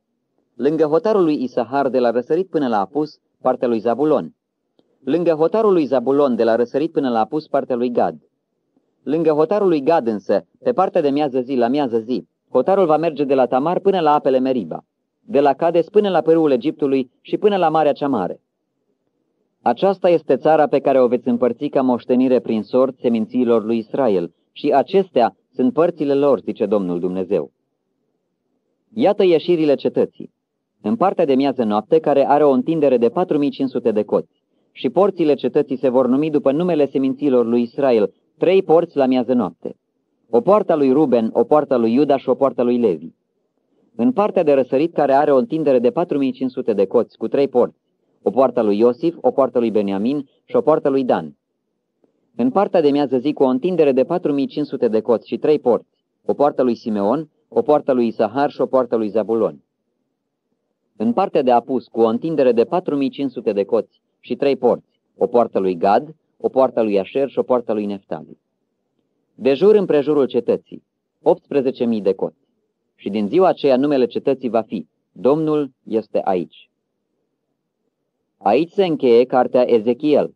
Lângă hotarul lui Isahar, de la răsărit până la apus, partea lui Zabulon. Lângă hotarul lui Zabulon, de la răsărit până la apus, partea lui Gad. Lângă hotarul lui Gad însă, pe partea de miază zi la miază zi, hotarul va merge de la Tamar până la apele Meriba, de la Cades până la părâul Egiptului și până la Marea cea Mare. Aceasta este țara pe care o veți împărți ca moștenire prin sort semințiilor lui Israel și acestea sunt părțile lor, zice Domnul Dumnezeu. Iată ieșirile cetății. În partea de miază noapte, care are o întindere de 4500 de coți, și porțile cetății se vor numi după numele seminților lui Israel, trei porți la miază noapte. O poartă lui Ruben, o poartă lui Iuda și o poartă lui Levi. În partea de răsărit, care are o întindere de 4500 de coți, cu trei porți, o poartă lui Iosif, o poartă lui Beniamin și o poartă lui Dan. În partea de miază zi, cu o întindere de 4500 de coți și trei porți, o poartă lui Simeon, o poartă lui Isahar și o poartă lui Zabulon. În partea de apus, cu o întindere de 4500 de coți și trei porți, o poartă lui Gad, o poartă lui Asher și o poartă lui Neftali. De jur împrejurul cetății, 18.000 de coți. Și din ziua aceea numele cetății va fi, Domnul este aici. Aici se încheie cartea Ezechiel.